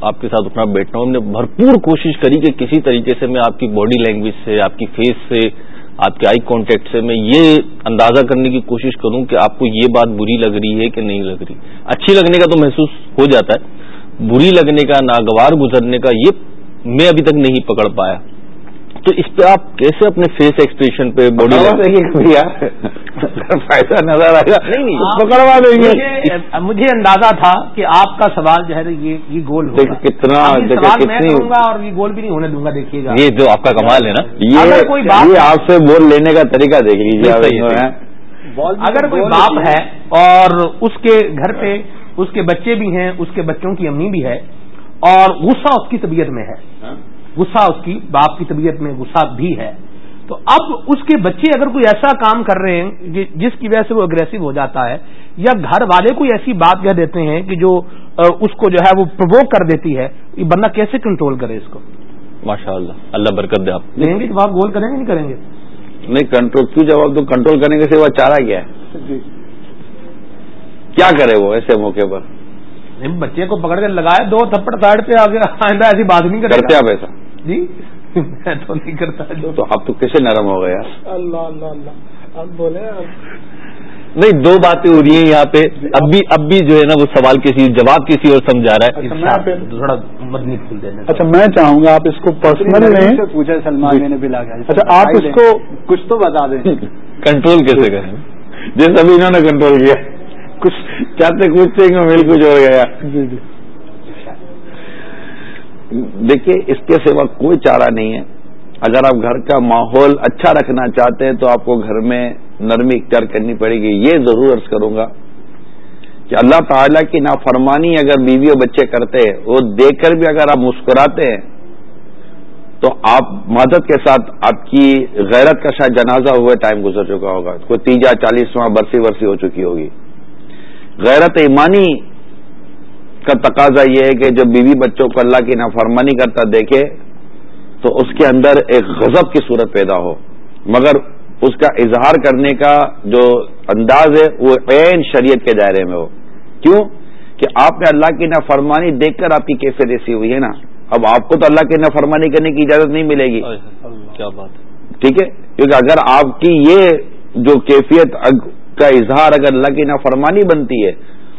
آپ کے ساتھ اٹھنا بیٹھنا ہوں، ہم نے بھرپور کوشش کری کہ کسی طریقے سے میں آپ کی باڈی لینگویج سے، آپ کی فیس سے، آپ کے آئی کانٹیکٹ سے میں یہ اندازہ کرنے کی کوشش کروں کہ آپ کو یہ بات بری لگ رہی ہے کہ نہیں لگ رہی۔ اچھی لگنے کا تو محسوس ہو جاتا ہے، بری لگنے کا، ناگوار گزرنے کا یہ میں ابھی تک نہیں پکڑ پایا۔ تو اس پہ آپ کیسے اپنے فیس ایکسپریشن پہ باڈی فائدہ نظر آئے گا۔ پکڑوا دیں گے۔ مجھے اندازہ تھا کہ آپ کا سوال جو ہے یہ گول کتنا دوں گا اور یہ گول بھی نہیں ہونے دوں گا دیکھیے گا۔ یہ جو آپ کا کمال ہے نا یہ کوئی بات آپ سے بول لینے کا طریقہ دیکھ لیجیے اگر کوئی باپ ہے اور اس کے گھر پہ اس کے بچے بھی ہیں اس کے بچوں کی امی بھی ہے اور غصہ اس کی طبیعت میں ہے ہاں۔ غصہ اس کی باپ کی طبیعت میں غصہ بھی ہے۔ تو اب اس کے بچے اگر کوئی ایسا کام کر رہے ہیں جس کی وجہ سے وہ اگریسو ہو جاتا ہے یا گھر والے کوئی ایسی بات کہہ دیتے ہیں کہ جو اس کو جو ہے وہ پروک کر دیتی ہے یہ بندہ کیسے کنٹرول کرے اس کو؟ ماشاء اللہ اللہ برکت دے آپ۔ لیں گے جب آپ گول کریں گے نہیں کریں گے؟ نہیں کنٹرول کیوں جواب تو کنٹرول کرنے کے سوا چارہ کیا ہے؟ جی۔ کیا کرے وہ ایسے موقع پر؟ بچے کو پکڑ کے لگائے دو تھپڑ سائڈ پہ آگے آئندہ ایسی بات نہیں کرتے آپ ایسا۔ جی میں تو نہیں کرتا جو۔ تو اب تو کیسے نرم ہو گیا اللہ اللہ اللہ۔ اب بولے نہیں دو باتیں ہو رہی ہیں یہاں پہ۔ اب بھی اب بھی جو ہے نا وہ سوال کسی جواب کسی اور سمجھا رہا ہے۔ اچھا، تھوڑا مدنی کھل دینا۔ اچھا میں چاہوں گا آپ اس کو پرسنل میں پوچھا سلمان میں نے بھی اچھا آپ اس کو کچھ تو بتا دیں۔ کنٹرول کیسے کریں؟ جیسے ابھی انہوں نے کنٹرول کیا۔ کچھ چاہتے کچھ مل کچھ ہو گیا۔ جی جی۔ دیکھیے، اس کے سوا کوئی چارہ نہیں ہے۔ اگر آپ گھر کا ماحول اچھا رکھنا چاہتے ہیں تو آپ کو گھر میں نرمی اختیار کرنی پڑے گی۔ یہ ضرور عرض کروں گا کہ اللہ تعالیٰ کی نافرمانی اگر بیوی اور بچے کرتے ہیں، وہ دیکھ کر بھی اگر آپ مسکراتے ہیں، تو آپ مدد کے ساتھ آپ کی غیرت کا شاید جنازہ ہوئے ٹائم گزر چکا ہوگا۔ کوئی تیجا چالیسواں برسی برسی ہو چکی ہوگی۔ غیرت ایمانی کا تقاضا یہ ہے کہ جب بیوی بچوں کو اللہ کی نافرمانی کرتا دیکھے تو اس کے اندر ایک غضب کی صورت پیدا ہو۔ مگر اس کا اظہار کرنے کا جو انداز ہے وہ عین شریعت کے دائرے میں ہو۔ کیوں؟ کہ آپ نے اللہ کی نافرمانی دیکھ کر آپ کی کیفیت ایسی ہوئی ہے نا۔ اب آپ کو تو اللہ کی نافرمانی کرنے کی اجازت نہیں ملے گی۔ کیا بات ٹھیک ہے؟ کیونکہ اگر آپ کی یہ جو کیفیت کا اظہار اگر اللہ کی نافرمانی بنتی ہے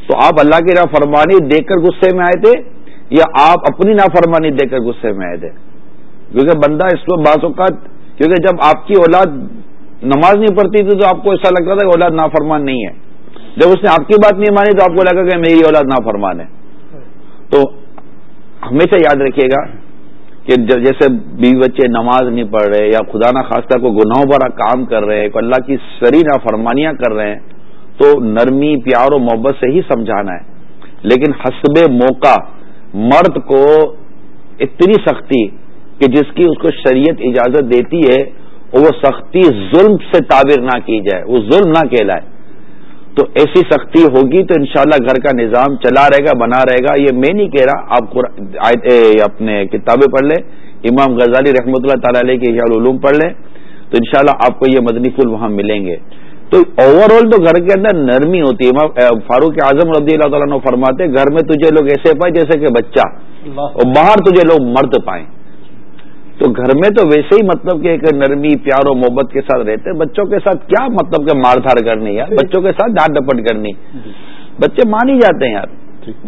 تو آپ اللہ کی نافرمانی دیکھ کر غصے میں آئے تھے یا آپ اپنی نافرمانی دیکھ کر غصے میں آئے تھے؟ کیونکہ بندہ اس کو بعض اوقات، کیونکہ جب آپ کی اولاد نماز نہیں پڑھتی تھی تو آپ کو ایسا لگتا تھا کہ اولاد نافرمان نہیں ہے۔ جب اس نے آپ کی بات نہیں مانی تو آپ کو لگا کہ میری اولاد نافرمان ہے۔ تو ہمیشہ یاد رکھیے گا کہ جیسے بیوی بچے نماز نہیں پڑھ رہے یا خدا نہ خاص کو گناہوں بھرا کام کر رہے ہیں اللہ کی سری نافرمانیاں کر رہے ہیں تو نرمی، پیار و محبت سے ہی سمجھانا ہے۔ لیکن حسب موقع، مرد کو اتنی سختی کہ جس کی اس کو شریعت اجازت دیتی ہے وہ سختی ظلم سے تعبیر نہ کی جائے، وہ ظلم نہ کہلائے۔ تو ایسی سختی ہوگی تو انشاءاللہ گھر کا نظام چلا رہے گا، بنا رہے گا۔ یہ میں نہیں کہہ رہا، آپ اپنے کتابیں پڑھ لیں۔ امام غزالی رحمۃ اللہ تعالی علیہ کے علوم پڑھ لیں۔ تو انشاءاللہ شاء آپ کو یہ مدنی پھول وہاں ملیں گے۔ تو اوور آل تو گھر کے اندر نرمی ہوتی ہے۔ فاروق اعظم رضی اللہ تعالیٰ نے فرماتے گھر میں تجھے لوگ ایسے پائے جیسے کہ بچہ اور باہر تجھے لوگ مرد پائیں۔ تو گھر میں تو ویسے ہی مطلب کہ ایک نرمی پیار و محبت کے ساتھ رہتے بچوں کے ساتھ کیا مطلب کہ مار دھار کرنی یار؟ بچوں کے ساتھ ڈانٹ ڈپٹ کرنی۔ بچے مان ہی جاتے ہیں یار۔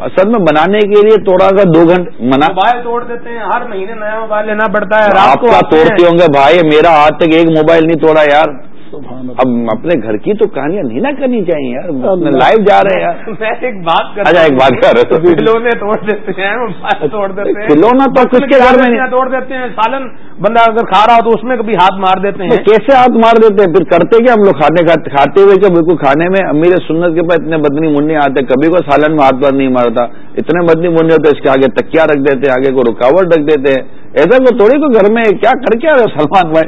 اصل میں بنانے کے لیے تھوڑا سا دو گھنٹے موبائل توڑ دیتے ہیں۔ ہر مہینے نیا موبائل لینا پڑتا ہے۔ آپ کا توڑتے ہوں گے بھائی میرا آج تک ایک موبائل نہیں توڑا یار۔ اب اپنے گھر کی تو کہانیاں نہیں نہ کرنی چاہیے یار لائیو جا رہے ہیں۔ یار ایک بات کر اچھا ایک بات کر رہے کھلونے توڑ دیتے ہیں توڑ دیتے ہیں۔ کھلونا تو کس کے گھر میں توڑ دیتے ہیں سالن بندہ اگر کھا رہا ہو تو اس میں کبھی ہاتھ مار دیتے ہیں۔ کیسے ہاتھ مار دیتے ہیں؟ پھر کرتے کیا ہم لوگ کھانے کھاتے ہوئے کہ بالکل کھانے میں؟ امیر سنت کے پاس اتنے بدنی منڈی آتے کبھی کوئی سالن میں ہاتھ بار نہیں مارتا۔ اتنے بدنی منڈی ہوتے اس کے آگے تکیا رکھ دیتے آگے کو رکاوٹ رکھ دیتے۔ ہیں ایسا کوئی تھوڑی کو گھر میں کیا کر کے رہے سلمان بھائی؟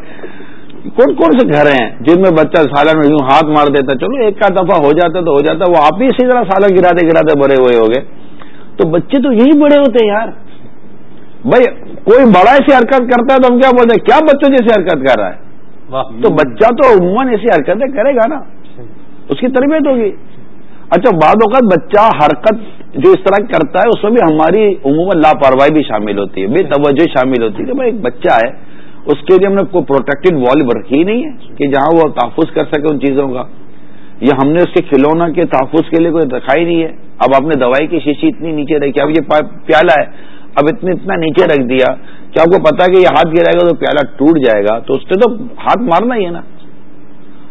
کون کون سے گھر ہیں؟ جن میں بچہ سالن میں یوں ہاتھ مار دیتا چلو ایک کا دفعہ ہو جاتا تو ہو جاتا وہ آپ ہی اسی طرح سالن گراتے گراتے بڑے ہوئے ہو گئے۔ تو بچے تو یہی بڑے ہوتے ہیں یار۔ بھائی کوئی بڑا ایسی حرکت کرتا ہے تو ہم کیا بولتے ہیں؟ کیا بچوں جیسی حرکت کر رہا ہے؟ تو بچہ تو عموماً ایسی حرکتیں کرے گا نا۔ اس کی تربیت ہوگی۔ اچھا بعد اوقات بچہ حرکت جو اس طرح کرتا ہے اس میں بھی ہماری عموماً لاپرواہی بھی شامل ہوتی ہے بے توجہ شامل ہوتی ہے کہ بھائی ایک بچہ ہے۔ اس کے لیے ہم نے کوئی پروٹیکٹڈ وال رکھی ہی نہیں ہے کہ جہاں وہ تحفظ کر سکے ان چیزوں کا۔ یا ہم نے اس کے کھلونا کے تحفظ کے لیے کوئی رکھا ہی نہیں ہے۔ اب آپ نے دوائی کی شیشی اتنی نیچے رکھی اب یہ پیالہ ہے۔ اب اتنے اتنا نیچے رکھ دیا کہ آپ کو پتا کہ یہ ہاتھ گرائے گا تو پیالہ ٹوٹ جائے گا۔ تو اس سے تو ہاتھ مارنا ہی ہے نا۔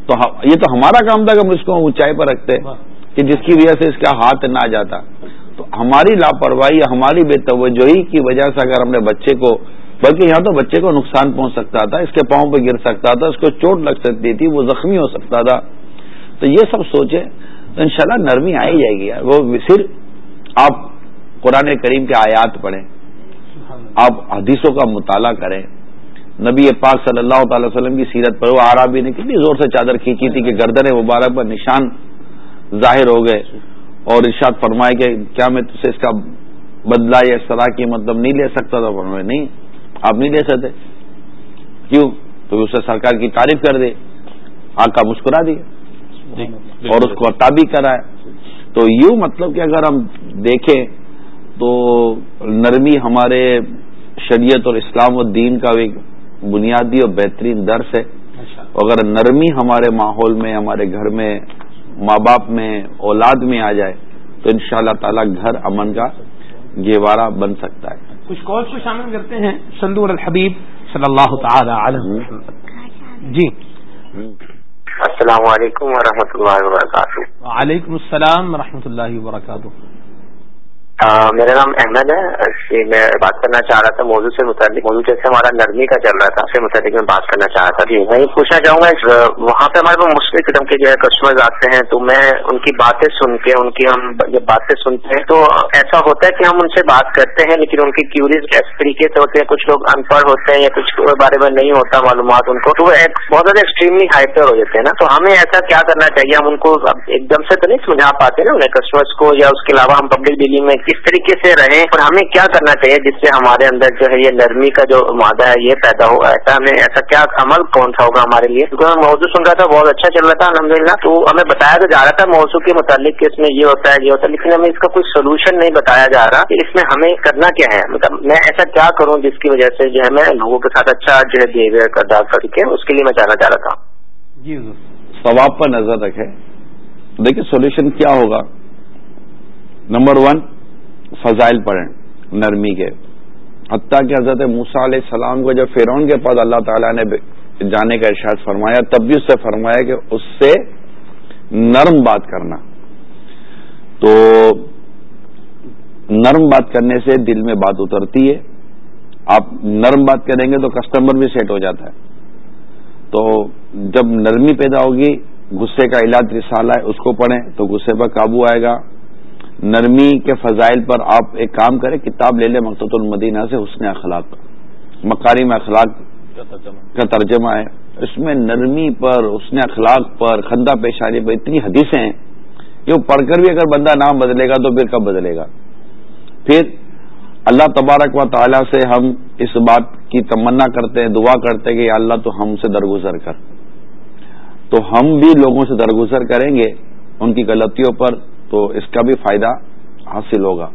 تو یہ تو ہمارا کام تھا کہ ہم اس کو اونچائی پر رکھتے کہ جس کی وجہ سے اس کا ہاتھ نہ جاتا۔ تو ہماری لاپرواہی ہماری بے توجہی کی وجہ سے اگر ہم نے بچے کو بلکہ یہاں تو بچے کو نقصان پہنچ سکتا تھا، اس کے پاؤں پہ گر سکتا تھا، اس کو چوٹ لگ سکتی تھی، وہ زخمی ہو سکتا تھا۔ تو یہ سب سوچے، تو انشاءاللہ نرمی آ ہی جائے گی۔ یار وہ صرف آپ قرآن کریم کے آیات پڑھیں، آپ حدیثوں کا مطالعہ کریں۔ نبی پاک صلی اللہ تعالی وسلم کی سیرت پر وہ آرابی نے کتنی زور سے چادر کھینچی تھی کہ گردن مبارک پر نشان ظاہر ہو گئے۔ اور ارشاد فرمائے کہ کیا میں تجھے اس کا بدلہ یا اس طرح کی مطلب نہیں لے سکتا تھا؟ فرمائے، نہیں۔ آپ نہیں دے سکتے۔ کیوں؟ تو اسے سرکار کی تعریف کر دے۔ آقا مسکرا دیا جی، اور اس کو تابی کرائے۔ تو یوں مطلب کہ اگر ہم دیکھیں تو نرمی ہمارے شریعت اور اسلام و دین کا ایک بنیادی اور بہترین درس ہے۔ اگر نرمی ہمارے ماحول میں ہمارے گھر میں ماں باپ میں اولاد میں آ جائے تو ان شاء اللہ تعالی گھر امن کا گیوارہ بن سکتا ہے۔ کچھ کالس کو شامل کرتے ہیں سندور الحبیب صلی اللہ تعالی علیہ جی۔ السلام علیکم ورحمۃ اللہ وبرکاتہ۔ وعلیکم السلام و اللہ وبرکاتہ۔ میرا نام احمد ہے۔ میں بات کرنا چاہ رہا تھا، موضوع سے متعلق۔ موضوع جیسے ہمارا نرمی کا چل رہا تھا، اس سے متعلق میں بات کرنا چاہ رہا تھا۔ جی میں یہ پوچھنا چاہوں گا وہاں پہ ہمارے پاس مختلف قسم کے جو ہے کسٹمر آتے ہیں، تو میں ان کی باتیں سن کے، ان کی ہم جب باتیں سنتے ہیں، تو ایسا ہوتا ہے کہ ہم ان سے بات کرتے ہیں، لیکن ان کی کیوریز اس طریقے سے ہوتے ہیں، کچھ لوگ ان پڑھ ہوتے ہیں یا کچھ بارے میں نہیں ہوتا معلومات ان کو، تو وہ بہت زیادہ ایکسٹریملی ہائپر ہو جاتے ہیں نا۔ تو ہمیں ایسا کیا کرنا چاہیے؟ ہم ان کو ایک دم سے تو نہیں سمجھا پاتے نا، انہیں کسٹمرس کو یا اس کے علاوہ ہم پبلک ڈیلنگ میں کس طریقے سے رہے اور ہمیں کیا کرنا چاہیے جس سے ہمارے اندر جو ہے یہ نرمی کا جو مادہ ہے یہ پیدا ہوا ایسا ہمیں ایسا کیا عمل کون سا ہوگا ہمارے لیے؟ کیونکہ میں موضوع سن رہا تھا، بہت اچھا چل رہا تھا الحمد تو ہمیں بتایا تو جا رہا تھا موضوع کے متعلق کہ اس میں یہ ہوتا ہے، یہ ہوتا ہے، لیکن ہمیں اس کا کوئی سولوشن نہیں بتایا جا رہا کہ اس میں ہمیں کرنا کیا ہے۔ مطلب میں ایسا کیا کروں جس کی وجہ سے جو ہے میں لوگوں کے ساتھ اچھا جو ہے بہیویئر ادا کر کے اس کے لیے میں جانا چاہ رہا تھا۔ جی ثواب پر نظر رکھے دیکھیے سولوشن کیا ہوگا؟ نمبر ون فضائل پڑھیں نرمی کے۔ حتیٰ کہ حضرت موسا علیہ السلام کو جب فرعون کے پاس اللہ تعالیٰ نے جانے کا ارشاد فرمایا، تب بھی اس سے فرمایا کہ اس سے نرم بات کرنا۔ تو نرم بات کرنے سے دل میں بات اترتی ہے۔ آپ نرم بات کریں گے تو کسٹمر بھی سیٹ ہو جاتا ہے۔ تو جب نرمی پیدا ہوگی، غصے کا علاج رسالہ ہے، اس کو پڑھیں تو غصے پر قابو آئے گا۔ نرمی کے فضائل پر آپ ایک کام کریں، کتاب لے لیں مقصد المدینہ سے، حسن اخلاق مکاری میں اخلاق کا ترجمہ ہے۔ اس میں نرمی پر، حسن اخلاق پر، خندہ پیشانی پر اتنی حدیثیں ہیں کہ وہ پڑھ کر بھی اگر بندہ نام بدلے گا تو پھر کب بدلے گا؟ پھر اللہ تبارک و تعالیٰ سے ہم اس بات کی تمنا کرتے ہیں، دعا کرتے ہیں کہ یا اللہ تو ہم سے درگزر کر۔ تو ہم بھی لوگوں سے درگزر کریں گے ان کی غلطیوں پر تو اس کا بھی فائدہ حاصل ہوگا۔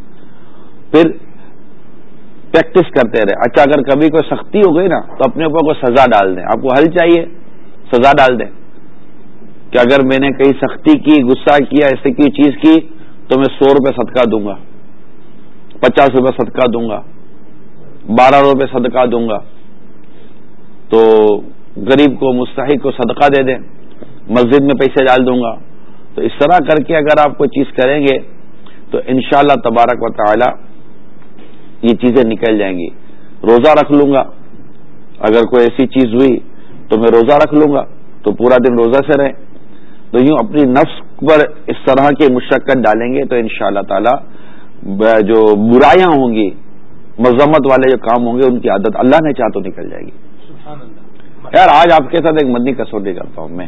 پھر پریکٹس کرتے رہے۔ اچھا اگر کبھی کوئی سختی ہو گئی نا، تو اپنے اوپر کوئی سزا ڈال دیں۔ آپ کو حل چاہیے، سزا ڈال دیں کہ اگر میں نے کہیں سختی کی، غصہ کیا ایسے کی چیز کی، تو میں سو روپے صدقہ دوں گا، پچاس روپے صدقہ دوں گا، بارہ روپے صدقہ دوں گا۔ تو غریب کو، مستحق کو صدقہ دے دیں۔ مسجد میں پیسے ڈال دوں گا۔ تو اس طرح کر کے اگر آپ کوئی چیز کریں گے تو انشاءاللہ تبارک و تعالی یہ چیزیں نکل جائیں گی۔ روزہ رکھ لوں گا۔ اگر کوئی ایسی چیز ہوئی تو میں روزہ رکھ لوں گا۔ تو پورا دن روزہ سے رہے تو یوں اپنی نفس پر اس طرح کی مشقت ڈالیں گے تو ان شاء اللہ تعالی جو برائیاں ہوں گی مذمت والے جو کام ہوں گے ان کی عادت اللہ نے چاہ تو نکل جائے گی۔ یار آج آپ کے ساتھ ایک مدنی کسوٹی کرتا ہوں میں۔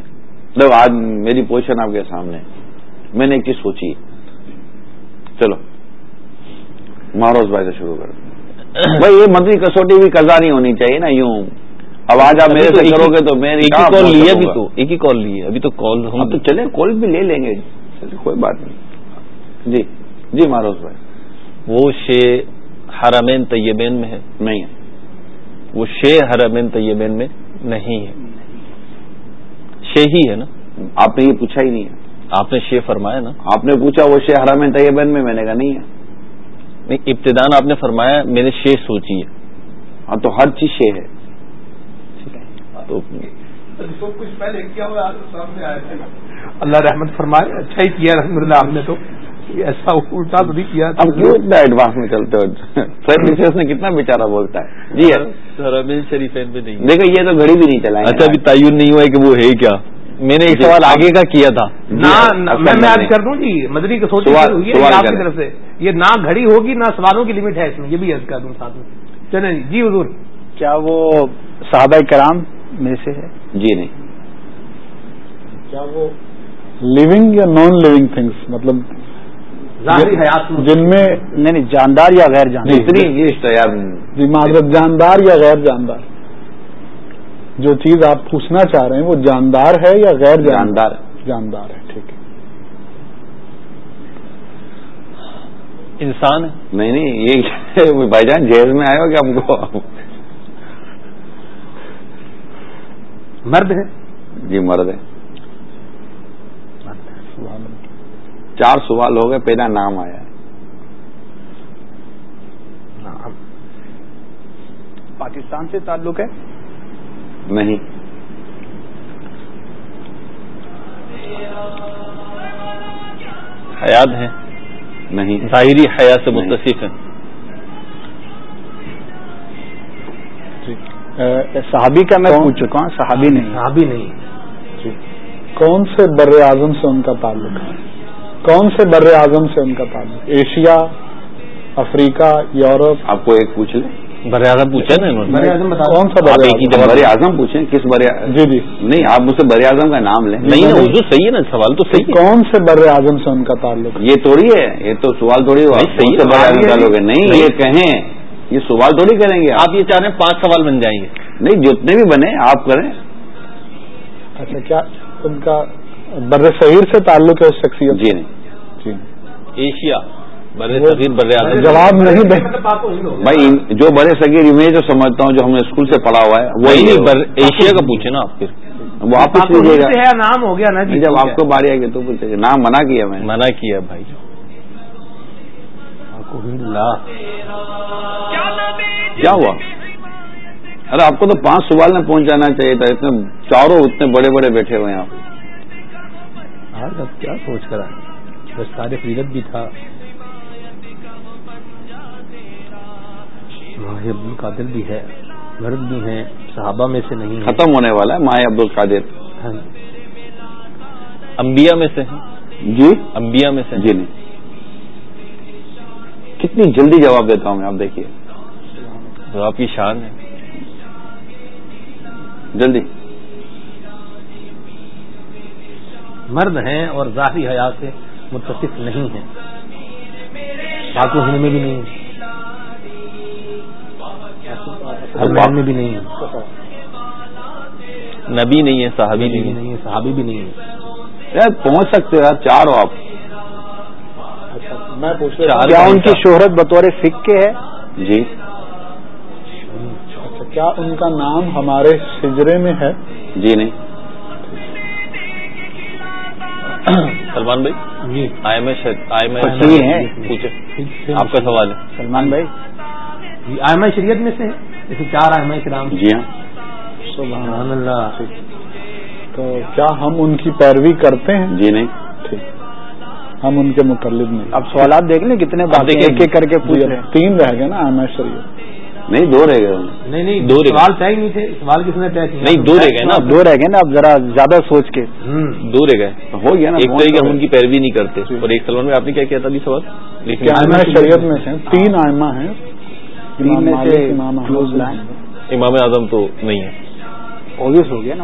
آج میری پوزیشن آپ کے سامنے میں نے ایک چیز سوچی چلو ماروز بھائی سے شروع کر بھائی یہ منتری کسوٹی بھی قزا نہیں ہونی چاہیے نا یوں۔ اب آج آپ میرے سے کرو گے تو میں کال لیے ابھی تو ایک ہی کال لیے۔ ابھی تو کال ہم تو چلے کال بھی لے لیں گے۔ کوئی بات نہیں۔ جی جی ماروز بھائی۔ وہ شے حرمین طیبین میں ہے؟ نہیں ہے۔ وہ شے حرمین طیبین میں نہیں ہے۔ شے ہی ہے نا؟ آپ نے یہ پوچھا ہی نہیں ہے۔ آپ نے شے فرمایا نا؟ آپ نے پوچھا وہ شے حرمین طیبین میں؟ میں نے کہا نہیں ہے۔ نہیں ابتدان آپ نے فرمایا میں نے شے سوچی ہے۔ ہاں تو ہر چیز شے ہے۔ تو کچھ پہلے کیا ہوا؟ اللہ رحمت فرمائے۔ اچھا ہی کیا الحمد للہ آپ نے تو۔ ایسا الٹا تو نہیں کیا ہم کیوں اتنا ایڈوانس میں چلتے ہو سر نے کتنا بیچارہ بولتا ہے۔ جی سر امین شریفین پہ نہیں۔ دیکھو یہ تو گھڑی بھی نہیں چلا اچھا ابھی تعین نہیں ہوا ہے کہ وہ ہے کیا؟ میں نے ایک سوال آگے کا کیا تھا۔ میں آج کر دوں جی مدری کی سوچ ہوئی ہے آپ کی طرف سے۔ یہ نہ گھڑی ہوگی نہ سوالوں کی لمٹ ہے اس میں یہ بھی عرض کر دوں ساتھ میں۔ چلیں جی حضور۔ کیا وہ صحابہ کرام میں سے ہے؟ جی نہیں۔ کیا وہ لیونگ یا نان لیونگ تھنگس مطلب حیات جن میں نہیں جاندار یا غیر جاندار؟ اتنی تو یار۔ جی۔ معذرت جاندار یا غیر جاندار؟ جو چیز آپ پوچھنا چاہ رہے ہیں وہ جاندار ہے یا غیر جاندار؟ جاندار ہے۔ ٹھیک ہے۔ انسان نہیں نہیں یہ بھائی جان جیل میں آئے ہو کہ ہم کو؟ مرد ہے۔ جی مرد ہے۔ چار سوال ہو گئے پہلا نام آیا۔ پاکستان سے تعلق ہے؟ نہیں۔ حیات ہے۔ نہیں۔ ظاہری حیات سے متصف ہے۔ صحابی کا میں پوچھ چکا ہوں صحابی نہیں۔ صحابی نہیں۔ کون سے بر اعظم سے ان کا تعلق ہے؟ کون سے بر اعظم سے ان کا تعلق؟ Asia Africa Europe? آپ کو ایک پوچھ لیں۔ بر اعظم پوچھا نا کون سا بر اعظم؟ بر اعظم پوچھیں کس بر جی جی۔ نہیں آپ مجھ سے بر اعظم کا نام لیں۔ نہیں اردو صحیح ہے نا سوال تو صحیح کون سے بر اعظم سے ان کا تعلق؟ یہ تھوڑی ہے یہ تو سوال تھوڑی۔ تعلق ہے؟ نہیں۔ یہ کہیں۔ یہ سوال تھوڑی کریں گے۔ آپ یہ چاہ رہے ہیں پانچ سوال بن جائیں گے۔ نہیں جتنے بھی بنے آپ کریں۔ اچھا کیا ان کا بر صغیر سے تعلق ہے اس شخصیت جی نہیں۔ جی۔ ایشیا بر صغیر بر جواب نہیں بھائی جو بڑے صغیر میں جو سمجھتا ہوں جو ہم نے اسکول سے پڑھا ہوا ہے وہ وہی بر ایشیا کا پوچھے نا آپ پھر۔ وہ واپس نام ہو گیا نا۔ جی جب آپ کو باری آئے گی تو پوچھے گا نام منع کیا میں منع کیا بھائی۔ کیا ہوا؟ ارے آپ کو تو پانچ سوال میں پہنچ جانا چاہیے تھا۔ اتنے چاروں اتنے بڑے بڑے بیٹھے ہوئے ہیں آپ۔ آج اب کیا سوچ کر آئے؟ بس سارے فیرت بھی تھا۔ ماہ عبد القادر بھی ہے مرد بھی ہیں صحابہ میں سے نہیں ختم ہونے والا ہے ماہ عبد القادر ہاں۔ انبیاء میں سے ہیں؟ جی۔ انبیاء میں سے جی نہیں۔ کتنی جلدی جواب دیتا ہوں میں آپ دیکھیے۔ آپ کی شان ہے۔ جلدی۔ مرد ہیں اور ظاہری حیات سے متصف نہیں ہیں۔ پاک و ہند میں بھی نہیں حرمان میں بھی نہیں ہے نبی نہیں ہے صحابی نہیں ہے صحابی بھی نہیں ہے یار پہنچ سکتے ہو یار چار ہو آپ۔ میں پوچھ چار کیا ان کی۔ شہرت بطور فک کے ہے؟ جی۔ اچھا کیا ان کا نام ہمارے سجرے میں ہے؟ جی نہیں۔ سلمان بھائی؟ جی۔ I am I am. پوچھے آپ کا سوال ہے۔ سلمان بھائی۔ جی آئمہ شریعت میں سے جیسے چار آئمہ کرام جی ہاں۔ سبحان اللہ۔ تو کیا ہم ان کی پیروی کرتے ہیں؟ جی نہیں۔ ٹھیک۔ ہم ان کے متعلق نہیں۔ اب سوالات دیکھ لیں کتنے دیکھیں۔ ایک ایک کر کے پوچھ جی، رہے ہیں تین رہ گئے نا احمد شریف نہیں دو رہ گئے نہیں نہیں دو سوال طے ہی نہیں تھے سوال کس نے طے کیا؟ نہیں دو رہ گئے نا۔ دو رہ گئے نا اب ذرا زیادہ سوچ کے۔ دو رہ گئے۔ ہو گیا نا ایک کہ ہم ان کی پیروی نہیں کرتے۔ جی۔ اور ایک سلمان میں آپ نے کیا کیا تھا ابھی سوال؟ شریعت میں سے تین آئمہ ہیں۔ تین امام میں سے امام اعظم تو نہیں ہے اوبیس ہو گیا نا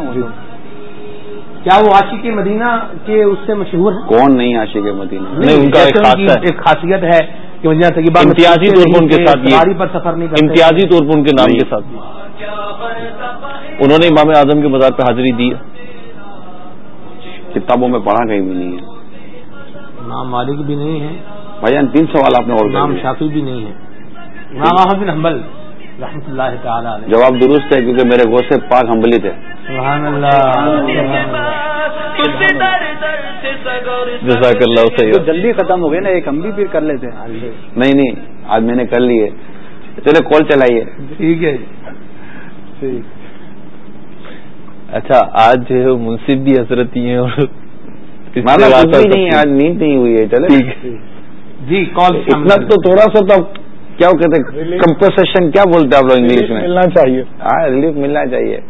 کیا وہ عاشق مدینہ کے اس سے مشہور ہیں؟ کون نہیں عاشق مدینہ؟ نہیں، ان کا۔ ایک خاصیت ہے۔ کہ امتیازی طور پر ان کے ساتھ امتیازی طور پر ان کے نام نہیں۔ کے ساتھ۔ انہوں نے امام اعظم کے مزار پہ حاضری دی۔ کتابوں میں پڑھا کہیں بھی نہیں ہے۔ امام مالک بھی نہیں ہے بھائی جان تین سوال آپ نے اور امام دیے۔ شافی بھی نہیں ہے امام احمد بن حنبل رحمۃ اللہ تعالی علیہ۔ جواب درست ہے کیونکہ میرے گوشے پاک ہمبلی تھے۔ سبحان اللہ۔ جزاک اللہ خیر۔ جلدی ختم ہو گئے نا ایک ہم بھی پھر کر لیتے ہیں۔ نہیں نہیں آج میں نے کر لیے چلے کال چلائیے۔ ٹھیک ہے۔ ٹھیک۔ اچھا آج جو ہے منصف بھی حضرت ہی ہیں اور نہیں آج نیند نہیں ہوئی ہے چلے۔ ٹھیک جی کال اتنا تو تھوڑا سا تو کیا وہ کہتے ہیں؟ کمپنسیشن کیا بولتے ہیں آپ لوگ انگلش میں؟ ملنا چاہیے۔ ہاں ریلیف ملنا چاہیے۔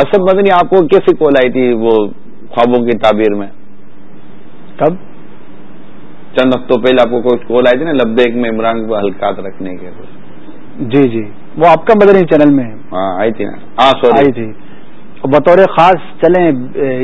اسد مدنی آپ کو کیسی کال آئی تھی وہ خوابوں کی تعبیر میں؟ کب؟ چند ہفتوں پہلے آپ کو کوئی کال آئی تھی نا لبیک میں عمران کو ہلکات رکھنے کے جی جی۔ وہ آپ کا مدنی چینل میں ہاں آئی تھی نا۔ ہاں آئی سوری تھی بطور خاص چلیں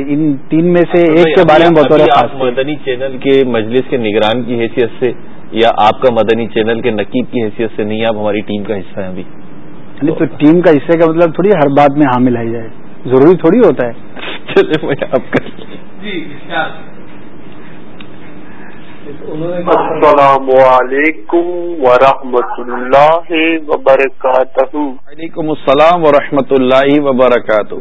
ان تین میں سے ایک کے بارے میں بطور خاص۔ مدنی چینل کے مجلس کے نگران کی حیثیت سے یا آپ کا مدنی چینل کے نقیب کی حیثیت سے نہیں آپ ہماری ٹیم کا حصہ ہیں ابھی۔ یعنی تو ٹیم کا حصے کا مطلب تھوڑی ہر بات میں حامل آئی جائے ضروری تھوڑی ہوتا ہے۔ چلے میں آپ کا جی السلام علیکم ورحمۃ اللہ وبرکاتہ۔ وعلیکم السلام ورحمۃ اللہ وبرکاتہ۔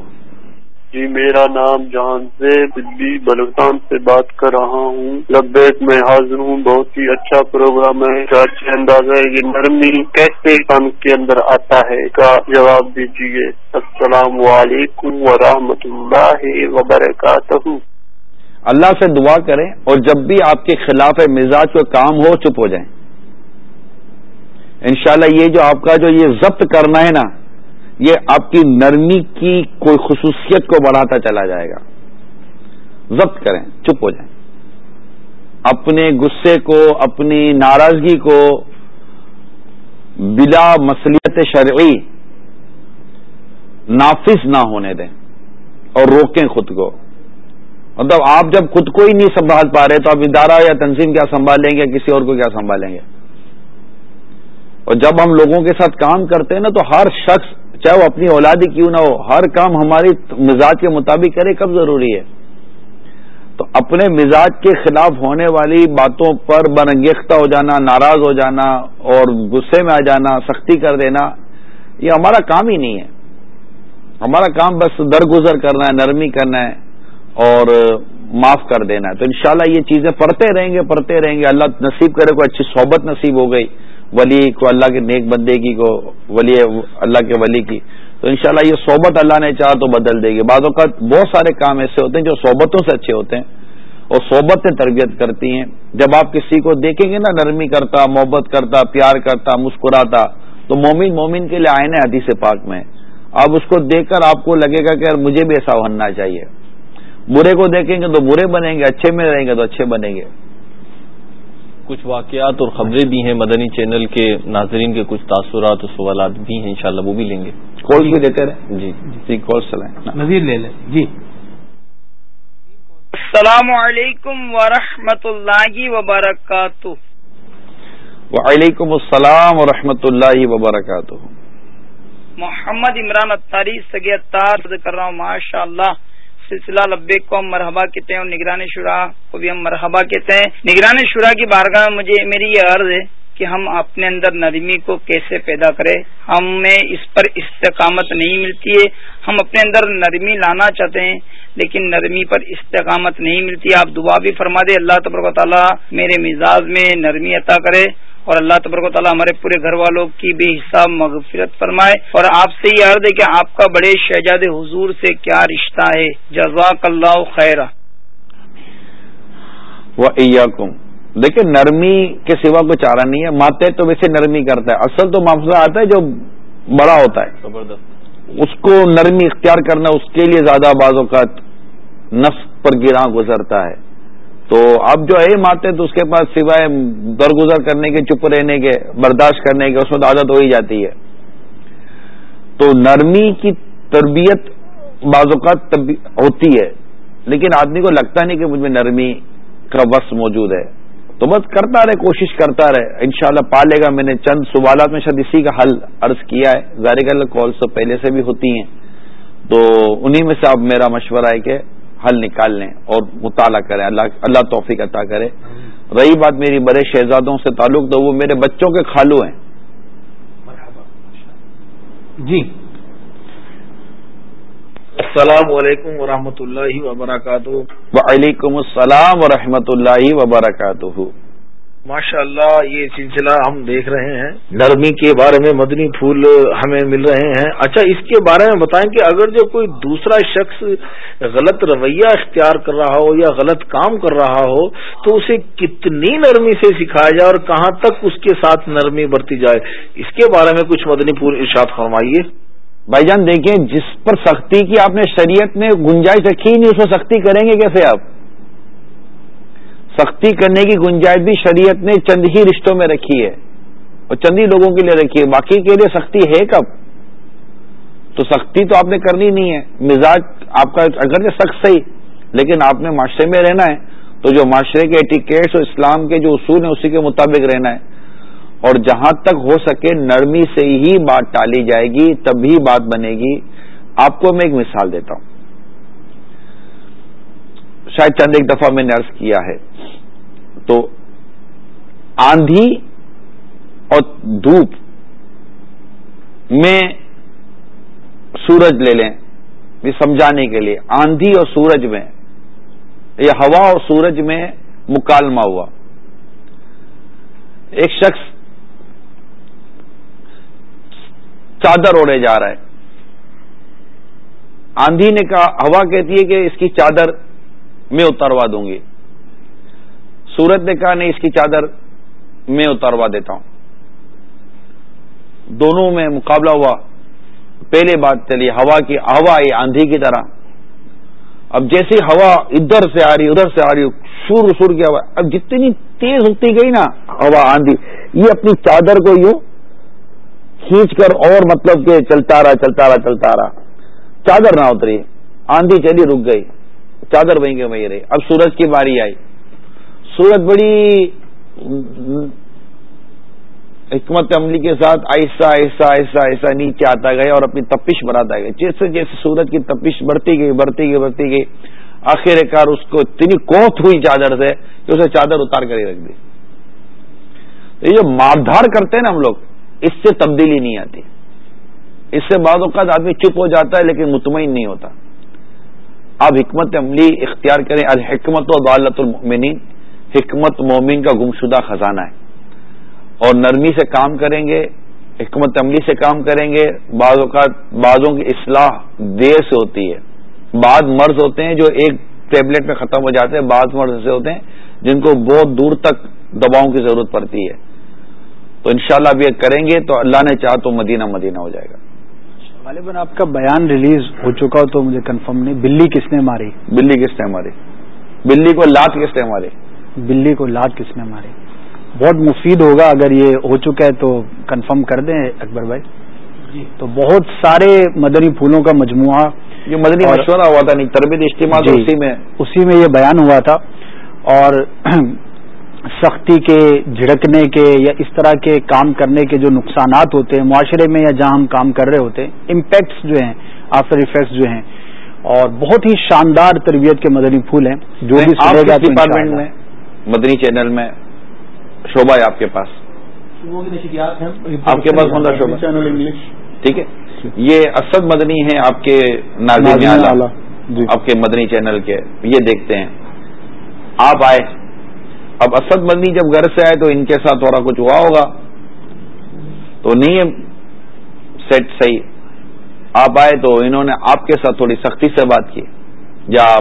جی میرا نام جہان سے دلی بلوچستان سے بات کر رہا ہوں۔ لبیک میں حاضر ہوں، بہت ہی اچھا پروگرام ہے۔ کا اچھے انداز ہے، یہ نرمی کیسے کام کے اندر آتا ہے؟ کا جواب دیجیے السلام علیکم ورحمۃ اللہ وبرکاتہ۔ اللہ سے دعا کریں اور جب بھی آپ کے خلاف مزاج کو کام ہو، چپ ہو جائیں۔ انشاءاللہ یہ جو آپ کا جو یہ ضبط کرنا ہے نا یہ آپ کی نرمی کی کوئی خصوصیت کو بڑھاتا چلا جائے گا۔ ضبط کریں، چپ ہو جائیں۔ اپنے غصے کو، اپنی ناراضگی کو بلا مسلیت شرعی نافذ نہ ہونے دیں اور روکیں خود کو۔ مطلب آپ جب خود کو ہی نہیں سنبھال پا رہے تو آپ ادارہ یا تنظیم کیا سنبھالیں گے کسی اور کو کیا سنبھالیں گے؟ اور جب ہم لوگوں کے ساتھ کام کرتے ہیں نا تو ہر شخص چاہے وہ اپنی اولادی کیوں نہ ہو؟ ہر کام ہماری مزاج کے مطابق کرے، کب ضروری ہے؟ تو اپنے مزاج کے خلاف ہونے والی باتوں پر برنگیختہ ہو جانا، ناراض ہو جانا اور غصے میں آ جانا، سختی کر دینا، یہ ہمارا کام ہی نہیں ہے۔ ہمارا کام بس درگزر کرنا ہے، نرمی کرنا ہے اور معاف کر دینا ہے۔ تو انشاءاللہ یہ چیزیں پڑھتے رہیں گے، پڑھتے رہیں گے۔ اللہ نصیب کرے، کوئی اچھی صحبت نصیب ہو گئی۔ ولی کو اللہ کے نیک بندے کی، کو ولی اللہ کے ولی کی۔ تو انشاءاللہ یہ صحبت اللہ نے چاہا تو بدل دے گی۔ بعض اوقات بہت سارے کام ایسے ہوتے ہیں جو صحبتوں سے اچھے ہوتے ہیں اور صحبتیں تربیت کرتی ہیں۔ جب آپ کسی کو دیکھیں گے نا، نرمی کرتا، محبت کرتا، پیار کرتا، مسکراتا، تو مومن مومن کے لیے آئین حدیث پاک میں اب اس کو دیکھ کر آپ کو لگے گا کہ یار مجھے بھی ایسا ہونا چاہیے۔ برے کو دیکھیں گے تو برے بنیں گے، اچھے میں رہیں گے تو اچھے بنیں گے۔ کچھ واقعات اور خبریں بھی ہیں مدنی چینل کے ناظرین کے کچھ تاثرات اور سوالات بھی ہیں انشاءاللہ وہ بھی لیں گے۔ کال بھی دیتے رہے۔ جی۔ جی کال چلائیں نظیر لے لیں۔ جی۔ السلام علیکم ورحمۃ اللہ وبرکاتہ۔ وعلیکم السلام ورحمۃ اللہ وبرکاتہ۔ محمد عمران اتاری سگے اتار کر رہا ہوں ماشاء اللہ سلسلہ لبے کو ہم مرحبا کہتے ہیں اور نگران شورا کو بھی ہم مرحبا کہتے ہیں۔ نگران شورا کی بارگاہ میں مجھے میری یہ عرض ہے کہ ہم اپنے اندر نرمی کو کیسے پیدا کریں۔ ہمیں اس پر استقامت نہیں ملتی ہے۔ ہم اپنے اندر نرمی لانا چاہتے ہیں، لیکن نرمی پر استقامت نہیں ملتی۔ آپ دعا بھی فرما دے اللہ تبرک تعالیٰ میرے مزاج میں نرمی عطا کرے۔ اور اللہ تبرک تعالیٰ ہمارے پورے گھر والوں کی بھی حصہ مغفرت فرمائے اور آپ سے یہ عرض ہے کہ آپ کا بڑے شہزاد حضور سے کیا رشتہ ہے؟ جزاک اللہ خیر دیکھیں نرمی کے سوا کوئی چارہ نہیں ہے۔ ماتے تو ویسے نرمی کرتا ہے۔ اصل تو معاملہ آتا ہے جو بڑا ہوتا ہے۔ زبردست۔ اس کو نرمی اختیار کرنا اس کے لیے زیادہ بعض اوقات نفس پر گراں گزرتا ہے۔ تو اب جو ہے ماتے تو اس کے پاس سوائے درگزر کرنے کے، چپ رہنے کے، برداشت کرنے کے، اس میں عادت ہو ہی جاتی ہے۔ تو نرمی کی تربیت بعض اوقات ہوتی ہے، لیکن آدمی کو لگتا نہیں کہ مجھ میں نرمی کا وقت موجود ہے۔ تو بس کرتا رہے، کوشش کرتا رہے، انشاءاللہ شاء پالے گا۔ میں نے چند سوالات میں شاید اسی کا حل عرض کیا ہے۔ ظاہر کال تو پہلے سے بھی ہوتی ہیں۔ تو انہی میں سے اب میرا مشورہ ہے کہ حل نکال لیں اور مطالعہ کریں۔ اللہ اللہ توفیق عطا کرے۔ رہی بات میری بڑے شہزادوں سے تعلق تو وہ میرے بچوں کے خالو ہیں۔ جی۔ السلام علیکم ورحمۃ اللہ وبرکاتہ۔ وعلیکم السلام ورحمۃ اللہ وبرکاتہ۔ ماشاء اللہ یہ سلسلہ ہم دیکھ رہے ہیں۔ نرمی کے بارے میں مدنی پھول ہمیں مل رہے ہیں۔ اچھا اس کے بارے میں بتائیں کہ اگر جو کوئی دوسرا شخص غلط رویہ اختیار کر رہا ہو یا غلط کام کر رہا ہو تو اسے کتنی نرمی سے سکھایا جائے اور کہاں تک اس کے ساتھ نرمی برتی جائے۔ اس کے بارے میں کچھ مدنی پھول ارشاد فرمائیے۔ بھائی جان دیکھیں جس پر سختی کی آپ نے شریعت میں گنجائش رکھی نہیں اس میں سختی کریں گے کیسے آپ؟ سختی کرنے کی گنجائش بھی شریعت نے چند ہی رشتوں میں رکھی ہے اور چند ہی لوگوں کے لیے رکھی ہے۔ باقی کے لیے سختی ہے کب؟ تو سختی تو آپ نے کرنی نہیں ہے۔ مزاج آپ کا اگر سخت صحیح، لیکن آپ نے معاشرے میں رہنا ہے۔ تو جو معاشرے کے ایٹیکیٹس اور اسلام کے جو اصول ہیں، اسی کے مطابق رہنا ہے۔ اور جہاں تک ہو سکے، نرمی سے ہی بات ٹالی جائے گی تبھی بات بنے گی۔ آپ کو میں ایک مثال دیتا ہوں۔ شاید چند ایک دفعہ میں نے ارض کیا ہے۔ تو آندھی اور دھوپ میں سورج لے لیں، یہ سمجھانے کے لیے۔ آندھی اور سورج میں یہ ہوا اور سورج میں مکالمہ ہوا۔ ایک شخص چادر اوڑے جا رہا ہے۔ آندھی نے کہا، ہوا کہتی ہے کہ اس کی چادر میں اتروا دوں گی۔ سورج نے کہا، نہیں، اس کی چادر میں اتروا دیتا ہوں۔ دونوں میں مقابلہ ہوا۔ پہلے بات چلی، ہوا کی، ہوا آئی آندھی کی طرح۔ اب جیسی ہوا ادھر سے آ رہی، ادھر سے آ رہی سور سور کی ہوا۔ اب جتنی تیز ہوتی گئی نا، ہوا آندھی، یہ اپنی چادر کو یوں کھینچ کر اور مطلب کہ چلتا رہا چلتا رہا چلتا رہا۔ چادر نہ اتری، آندھی چلی، رک گئی۔ چادر وہیں گے وہیں رہی اب سورج کی باری آئی۔ سورج بڑی حکمت عملی کے ساتھ آہستہ آہستہ آہستہ آہستہ نیچے آتا گیا اور اپنی تپش بڑھاتا گیا۔ جیسے جیسے سورج کی تپش بڑھتی گئی بڑھتی گئی بڑھتی گئی، آخر کار اس کو اتنی کوت ہوئی چادر سے کہ اسے چادر اتار کر ہی رکھ دی۔ یہ جو ماردھار کرتے ہیں نا ہم لوگ، اس سے تبدیلی نہیں آتی۔ اس سے بعض اوقات آدمی چپ ہو جاتا ہے لیکن مطمئن نہیں ہوتا۔ آپ حکمت عملی اختیار کریں، الحکمت و عدالت المؤمنین، حکمت مومن کا گمشدہ خزانہ ہے۔ اور نرمی سے کام کریں گے، حکمت عملی سے کام کریں گے، بعض اوقات بعضوں کی اصلاح دیر سے ہوتی ہے۔ بعض مرض ہوتے ہیں جو ایک ٹیبلٹ میں ختم ہو جاتے ہیں، بعض مرض ایسے ہوتے ہیں جن کو بہت دور تک دواؤں کی ضرورت پڑتی ہے۔ تو انشاءاللہ اب یہ کریں گے تو اللہ نے چاہ تو مدینہ مدینہ ہو جائے گا۔ غالباً آپ کا بیان ریلیز ہو چکا ہو تو مجھے کنفرم نہیں. بلی کس نے ماری؟ بلی کس نے ماری؟ بلی کو لات کس نے ماری؟ بلی کو لات کس نے ماری؟ بہت مفید ہوگا اگر یہ ہو چکا ہے تو کنفرم کر دیں اکبر بھائی. جی. تو بہت سارے مدنی پھولوں کا مجموعہ یہ مدنی مشورہ ہوا تھا نہیں تربیت اجتماع جی. اسی میں. اسی میں یہ بیان ہوا تھا اور سختی کے جھڑکنے کے یا اس طرح کے کام کرنے کے جو نقصانات ہوتے ہیں معاشرے میں یا جہاں ہم کام کر رہے ہوتے ہیں امپیکٹس جو ہیں آفٹر افیکٹس جو ہیں اور بہت ہی شاندار تربیت کے مدنی پھول ہیں جو بھی سنے گا ڈپارٹمنٹ میں مدنی چینل میں شعبہ ہے آپ کے پاس؟ آپ کے پاس کون سا شعبہ؟ چینل انگلش ٹھیک ہے۔ یہ اسد مدنی ہے آپ کے ناظرین جی۔ آپ کے مدنی چینل کے یہ دیکھتے ہیں۔ آپ آئے۔ اب اسد مدنی جب گھر سے آئے تو ان کے ساتھ تھوڑا کچھ ہوا ہوگا؟ تو نہیں ہے سیٹ صحیح۔ آپ آئے تو انہوں نے آپ کے ساتھ تھوڑی سختی سے بات کی۔ یا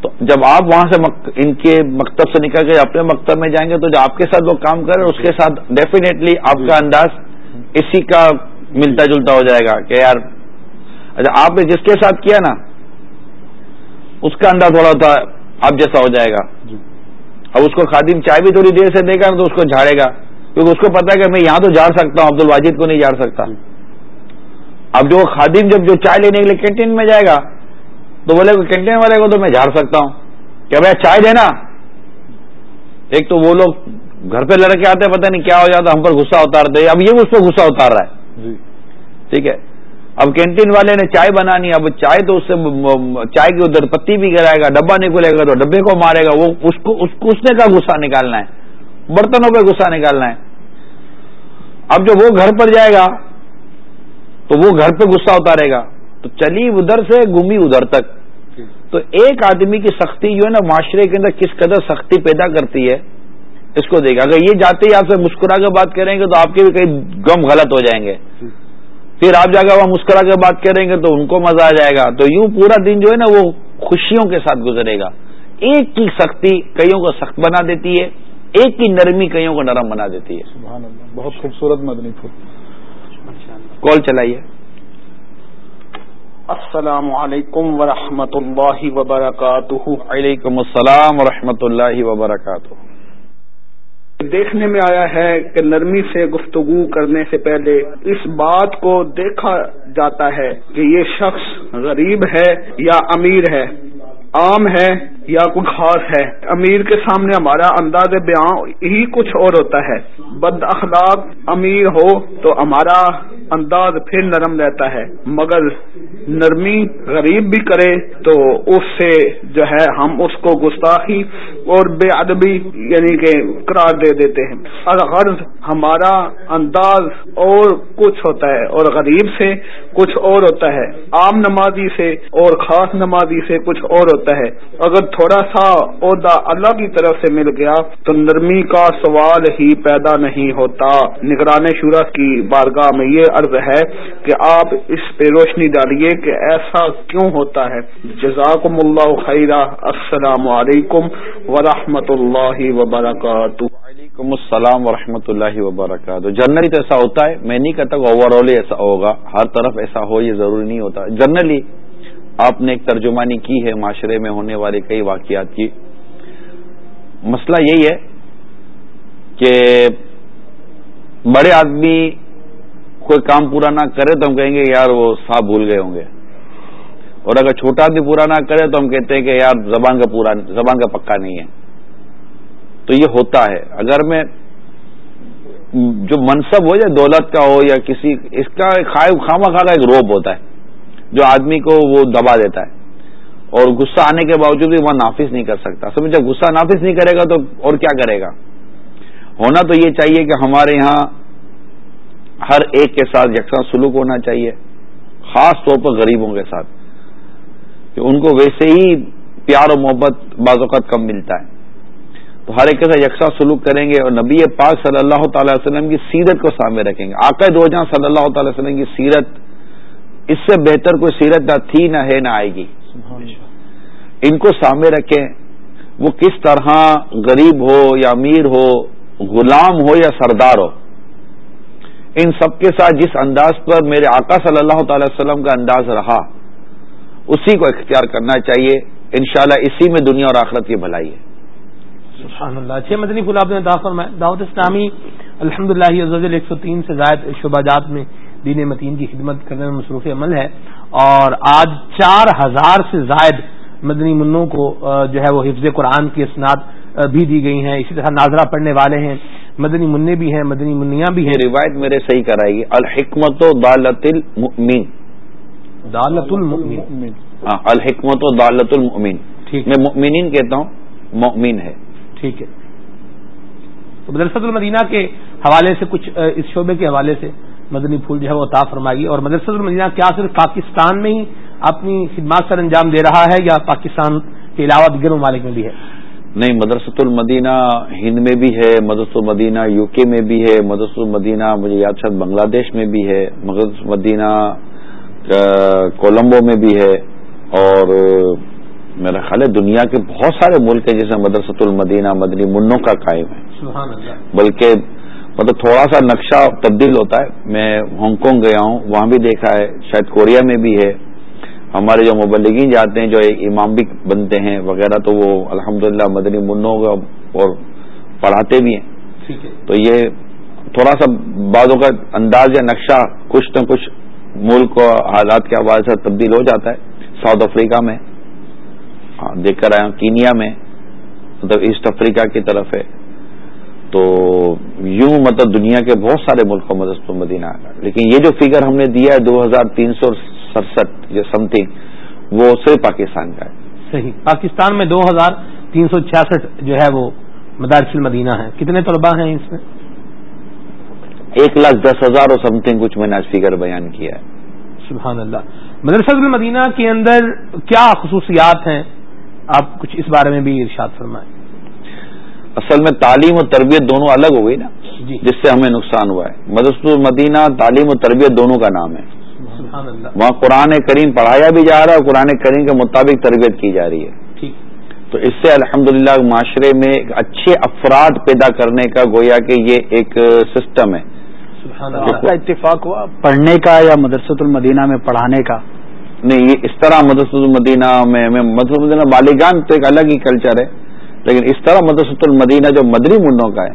تو جب آپ وہاں سے ان کے مکتب سے نکل کے اپنے مکتب میں جائیں گے تو جو آپ کے ساتھ وہ کام کرے، اس کے ساتھ ڈیفینیٹلی آپ کا انداز اسی کا ملتا جلتا ہو جائے گا کہ یار اچھا آپ نے جس کے ساتھ کیا نا، اس کا انداز تھوڑا ہوتا آپ جیسا ہو جائے گا۔ جی۔ اب اس کو خادم چائے بھی تھوڑی دیر سے دے گا تو اس کو جھاڑے گا۔ کیونکہ اس کو پتا ہے کہ میں یہاں تو جھاڑ سکتا ہوں عبد الواجد کو نہیں جھاڑ سکتا۔ اب جو خادم جب جو چائے لینے کے لیے کینٹین میں جائے گا تو بولے کینٹین والے کو تو میں جھاڑ سکتا ہوں۔ کہ بھائی چائے دینا۔ ایک تو وہ لوگ گھر پہ لڑکے آتے پتہ نہیں کیا ہو جاتا ہم پر غصہ اتارتے اب یہ اس پہ غصہ اتار رہا ہے۔ جی۔ ٹھیک ہے۔ اب کینٹین والے نے چائے بنانی اب چائے تو اس سے چائے کی ادھر پتی بھی گرائے گا ڈبا نکلے گا تو ڈبے کو مارے گا، وہ اس کو اس نے کا غصہ نکالنا ہے، برتنوں پہ غصہ نکالنا ہے۔ اب جب وہ گھر پر جائے گا، تو وہ گھر پہ غصہ اتارے گا۔ تو چلی ادھر سے گمی ادھر تک۔ تو ایک آدمی کی سختی جو ہے نا، معاشرے کے اندر کس قدر سختی پیدا کرتی ہے، اس کو دیکھا اگر یہ جاتے ہی آپ سے مسکرا کے بات کریں گے تو آپ کے بھی کئی گم غلط ہو جائیں گے۔ پھر آپ جا کر وہاں مسکرا کے بات کریں گے تو ان کو مزہ آ جائے گا۔ تو یوں پورا دن جو ہے نا وہ خوشیوں کے ساتھ گزرے گا۔ ایک کی سختی کئیوں کو سخت بنا دیتی ہے ایک کی نرمی کئیوں کو نرم بنا دیتی ہے۔ سبحان اللہ بہت خوبصورت مدنی پھول کال چلائیے۔ السلام علیکم ورحمۃ اللہ وبرکاتہ۔ وعلیکم السلام و اللہ وبرکاتہ۔ دیکھنے میں آیا ہے کہ نرمی سے گفتگو کرنے سے پہلے اس بات کو دیکھا جاتا ہے کہ یہ شخص غریب ہے یا امیر ہے، عام ہے یا کوئی خاص ہے۔ امیر کے سامنے ہمارا انداز بیان ہی کچھ اور ہوتا ہے۔ بد اخلاق امیر ہو تو ہمارا انداز پھر نرم رہتا ہے۔ مگر نرمی غریب بھی کرے تو اس سے جو ہے ہم اس کو گستاخی اور بے ادبی یعنی کہ قرار دے دیتے ہیں۔ غرض ہمارا انداز اور کچھ ہوتا ہے اور غریب سے کچھ اور ہوتا ہے، عام نمازی سے اور خاص نمازی سے کچھ اور ہوتا ہے۔ اگر تھوڑا سا عہدہ اللہ کی طرف سے مل گیا۔ تو نرمی کا سوال ہی پیدا نہیں ہوتا۔ نگران شورا کی بارگاہ میں یہ عرض ہے کہ آپ اس پہ روشنی ڈالیے کہ ایسا کیوں ہوتا ہے۔ جزاکم اللہ خیرہ السلام علیکم ورحمۃ اللہ وبرکاتہ۔ وعلیکم السلام ورحمۃ اللہ وبرکاتہ۔ جنرلی تو ایسا ہوتا ہے، میں نہیں کہتا اوور آل ایسا ہوگا۔ ہر طرف ایسا ہو، یہ ضروری نہیں ہوتا۔ جنرلی آپ نے ایک ترجمانی کی ہے، معاشرے میں ہونے والے کئی واقعات کی۔ مسئلہ یہی ہے کہ بڑے آدمی کوئی کام پورا نہ کرے تو ہم کہیں گے، یار وہ صاحب بھول گئے ہوں گے۔ اور اگر چھوٹا آدمی پورا نہ کرے تو ہم کہتے ہیں کہ یار زبان کا پورا، زبان کا پکا نہیں ہے۔ تو یہ ہوتا ہے۔ اگر میں جو منصب ہو یا دولت کا ہو یا کسی، اس کا خامہ خا کا ایک روپ ہوتا ہے۔ جو آدمی کو وہ دبا دیتا ہے اور غصہ آنے کے باوجود بھی وہ نافذ نہیں کر سکتا۔ سمجھ جب غصہ نافذ نہیں کرے گا تو اور کیا کرے گا؟ ہونا تو یہ چاہیے کہ ہمارے یہاں ہر ایک کے ساتھ یکساں سلوک ہونا چاہیے، خاص طور پر غریبوں کے ساتھ، کہ ان کو ویسے ہی پیار و محبت بعض اوقات کم ملتا ہے۔ تو ہر ایک کے ساتھ یکساں سلوک کریں گے اور نبی پاک صلی اللہ تعالی وسلم کی سیرت کو سامنے رکھیں گے۔ آقا دو جہاں صلی اللہ تعالی وسلم کی سیرت اس سے بہتر کوئی سیرت نہ تھی نہ ہے نہ آئے گی۔ ان کو سامنے رکھیں وہ کس طرح غریب ہو یا امیر ہو غلام ہو یا سردار ہو۔ ان سب کے ساتھ جس انداز پر میرے آقا صلی اللہ تعالی وسلم کا انداز رہا اسی کو اختیار کرنا چاہیے۔ انشاءاللہ اسی میں دنیا اور آخرت کی بھلائی ہے۔ سبحان اللہ۔ چھ مدنی پھول آپ نے دعوت اسلامی الحمد للہ ایک سو تین سے زائد شعبہ جات میں دین متین کی خدمت کرنے میں مصروف عمل ہے اور آج چار ہزار سے زائد مدنی منوں کو جو ہے وہ حفظ قرآن کی اسناد بھی دی گئی ہیں۔ اسی طرح ناظرہ پڑھنے والے ہیں مدنی منع بھی ہیں مدنی منیا بھی ہیں۔ روایت میرے صحیح کرائے گی الحکمت و دالت المؤمن دالت المؤمن ہاں الحکمت و دالت المؤمن ٹھیک۔ میں مؤمنین کہتا ہوں مؤمن ہے۔ ٹھیک ہے۔ تو مدرسۃ المدینہ کے حوالے سے کچھ اس شعبے کے حوالے سے مدنی پھول جو ہے وہ عطا فرمائیے اور مدرسۃ المدینہ کیا صرف پاکستان میں ہی اپنی خدمات سر انجام دے رہا ہے یا پاکستان کے علاوہ دیگر ممالک میں بھی ہے؟ نہیں مدرسۃ المدینہ ہند میں بھی ہے مدرسۃ المدینہ یو کے میں بھی ہے مدرسۃ المدینہ مجھے یاد شاید بنگلہ دیش میں بھی ہے مدرسۃ المدینہ کولمبو میں بھی ہے۔ اور میرا خیال ہے دنیا کے بہت سارے ملک ہیں جیسے مدرسۃ المدینہ مدنی منوں کا قائم ہے۔ بلکہ مطلب تھوڑا سا نقشہ تبدیل ہوتا ہے۔ میں ہانگ کانگ گیا ہوں وہاں بھی دیکھا ہے شاید کوریا میں بھی ہے۔ ہمارے جو مبلگین جاتے ہیں جو امام بھی بنتے ہیں وغیرہ تو وہ الحمدللہ مدنی منوں کا اور پڑھاتے بھی ہیں۔ تو یہ تھوڑا سا بعضوں کا انداز یا نقشہ کچھ نہ کچھ ملک اور حالات کے حوالے سے تبدیل ہو جاتا ہے۔ ساؤتھ افریقہ میں ہاں، دیکھ کر آیا ہوں کینیا میں مطلب ایسٹ افریقہ کی طرف ہے۔ تو یوں مطلب دنیا کے بہت سارے ملکوں میں دست مدینہ لیکن یہ جو فگر ہم نے دیا ہے دو ہزار تین سو سڑسٹھ یا سم تھنگ وہ صرف پاکستان کا ہے۔ صحیح۔ پاکستان میں دو ہزار تین سو چھیاسٹھ جو ہے وہ مدارس المدینہ ہے۔ کتنے طلباء ہیں اس میں؟ ایک لاکھ دس ہزار اور سم تھنگ کچھ میں نے آج فگر بیان کیا ہے۔ سبحان اللہ۔ مدرسہ المدینہ کے اندر کیا خصوصیات ہیں؟ آپ کچھ اس بارے میں بھی ارشاد فرمائیں۔ اصل میں تعلیم اور تربیت دونوں الگ ہو گئی نا؟ جی۔ جس سے ہمیں نقصان ہوا ہے۔ مدرسۃ المدینہ تعلیم و تربیت دونوں کا نام ہے۔ وہاں قرآن کریم پڑھایا بھی جا رہا ہے اور قرآن کریم کے مطابق تربیت کی جا رہی ہے۔ تو اس سے الحمدللہ معاشرے میں اچھے افراد پیدا کرنے کا گویا کہ یہ ایک سسٹم ہے۔ اتفاق ہوا پڑھنے کا یا مدرسۃ المدینہ میں پڑھانے کا؟ نہیں یہ اس طرح مدرسۃ المدینہ میں مدرسۃ المدینہ بالیگان تو ایک الگ ہی کلچر ہے۔ لیکن اس طرح مدرسۃ المدینہ جو مدری منوں کا ہے،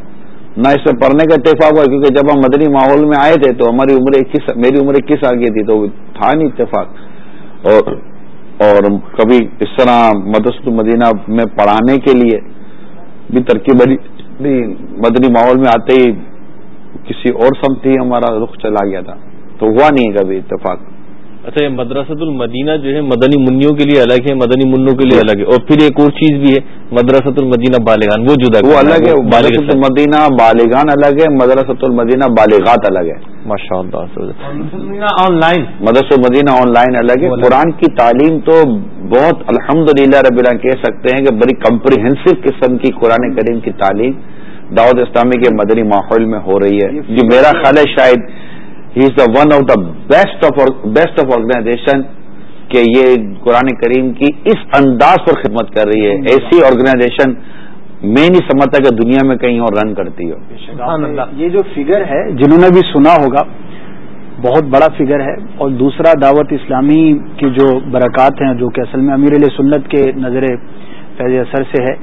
نہ اس میں پڑھنے کا اتفاق ہوا، کیونکہ جب ہم مدنی ماحول میں آئے تھے تو ہماری عمر اکیس، میری عمر اکیس سال کی تھی، تو تھا نہیں اتفاق۔ اور اور کبھی اس طرح مدرسۃ المدینہ میں پڑھانے کے لیے بھی ترکیب بنی مدنی ماحول میں آتے ہی کسی اور سمت ہی ہمارا رخ چلا گیا تھا۔ تو ہوا نہیں کبھی اتفاق۔ اچھا یہ مدرسۃ المدینہ جو ہے مدنی منوں کے لیے الگ ہے مدنی منوں کے لیے الگ ہے۔ اور پھر ایک اور چیز بھی ہے مدرسۃ المدینہ بالغان وہ جدا وہ الگ ہے مدرسۃ المدینہ بالغان الگ ہے مدرسۃ المدینہ بالغات الگ ہے۔ ماشاء اللہ آن لائن مدرسۃ المدینہ آن لائن الگ۔ ہے قرآن کی تعلیم تو بہت الحمد للہ رب کہہ سکتے ہیں کہ بڑی کمپریہنسو قسم کی قرآن کریم کی تعلیم دعوت اسلامی کے مدنی ماحول میں ہو رہی ہے۔ جو میرا خیال ہے شاید ہی is the one of the best of best of organization کہ یہ قرآن کریم کی اس انداز پر خدمت کر رہی ہے۔ ایسی آرگنائزیشن میں نہیں سمجھتا کہ دنیا میں کہیں اور رن کرتی ہو۔ یہ جو فگر ہے جنہوں نے بھی سنا ہوگا بہت بڑا فگر ہے۔ اور دوسرا دعوت اسلامی کی جو برکات ہیں جو کہ اصل میں امیر علیہ سنت کے نظر فیض اثر سے ہے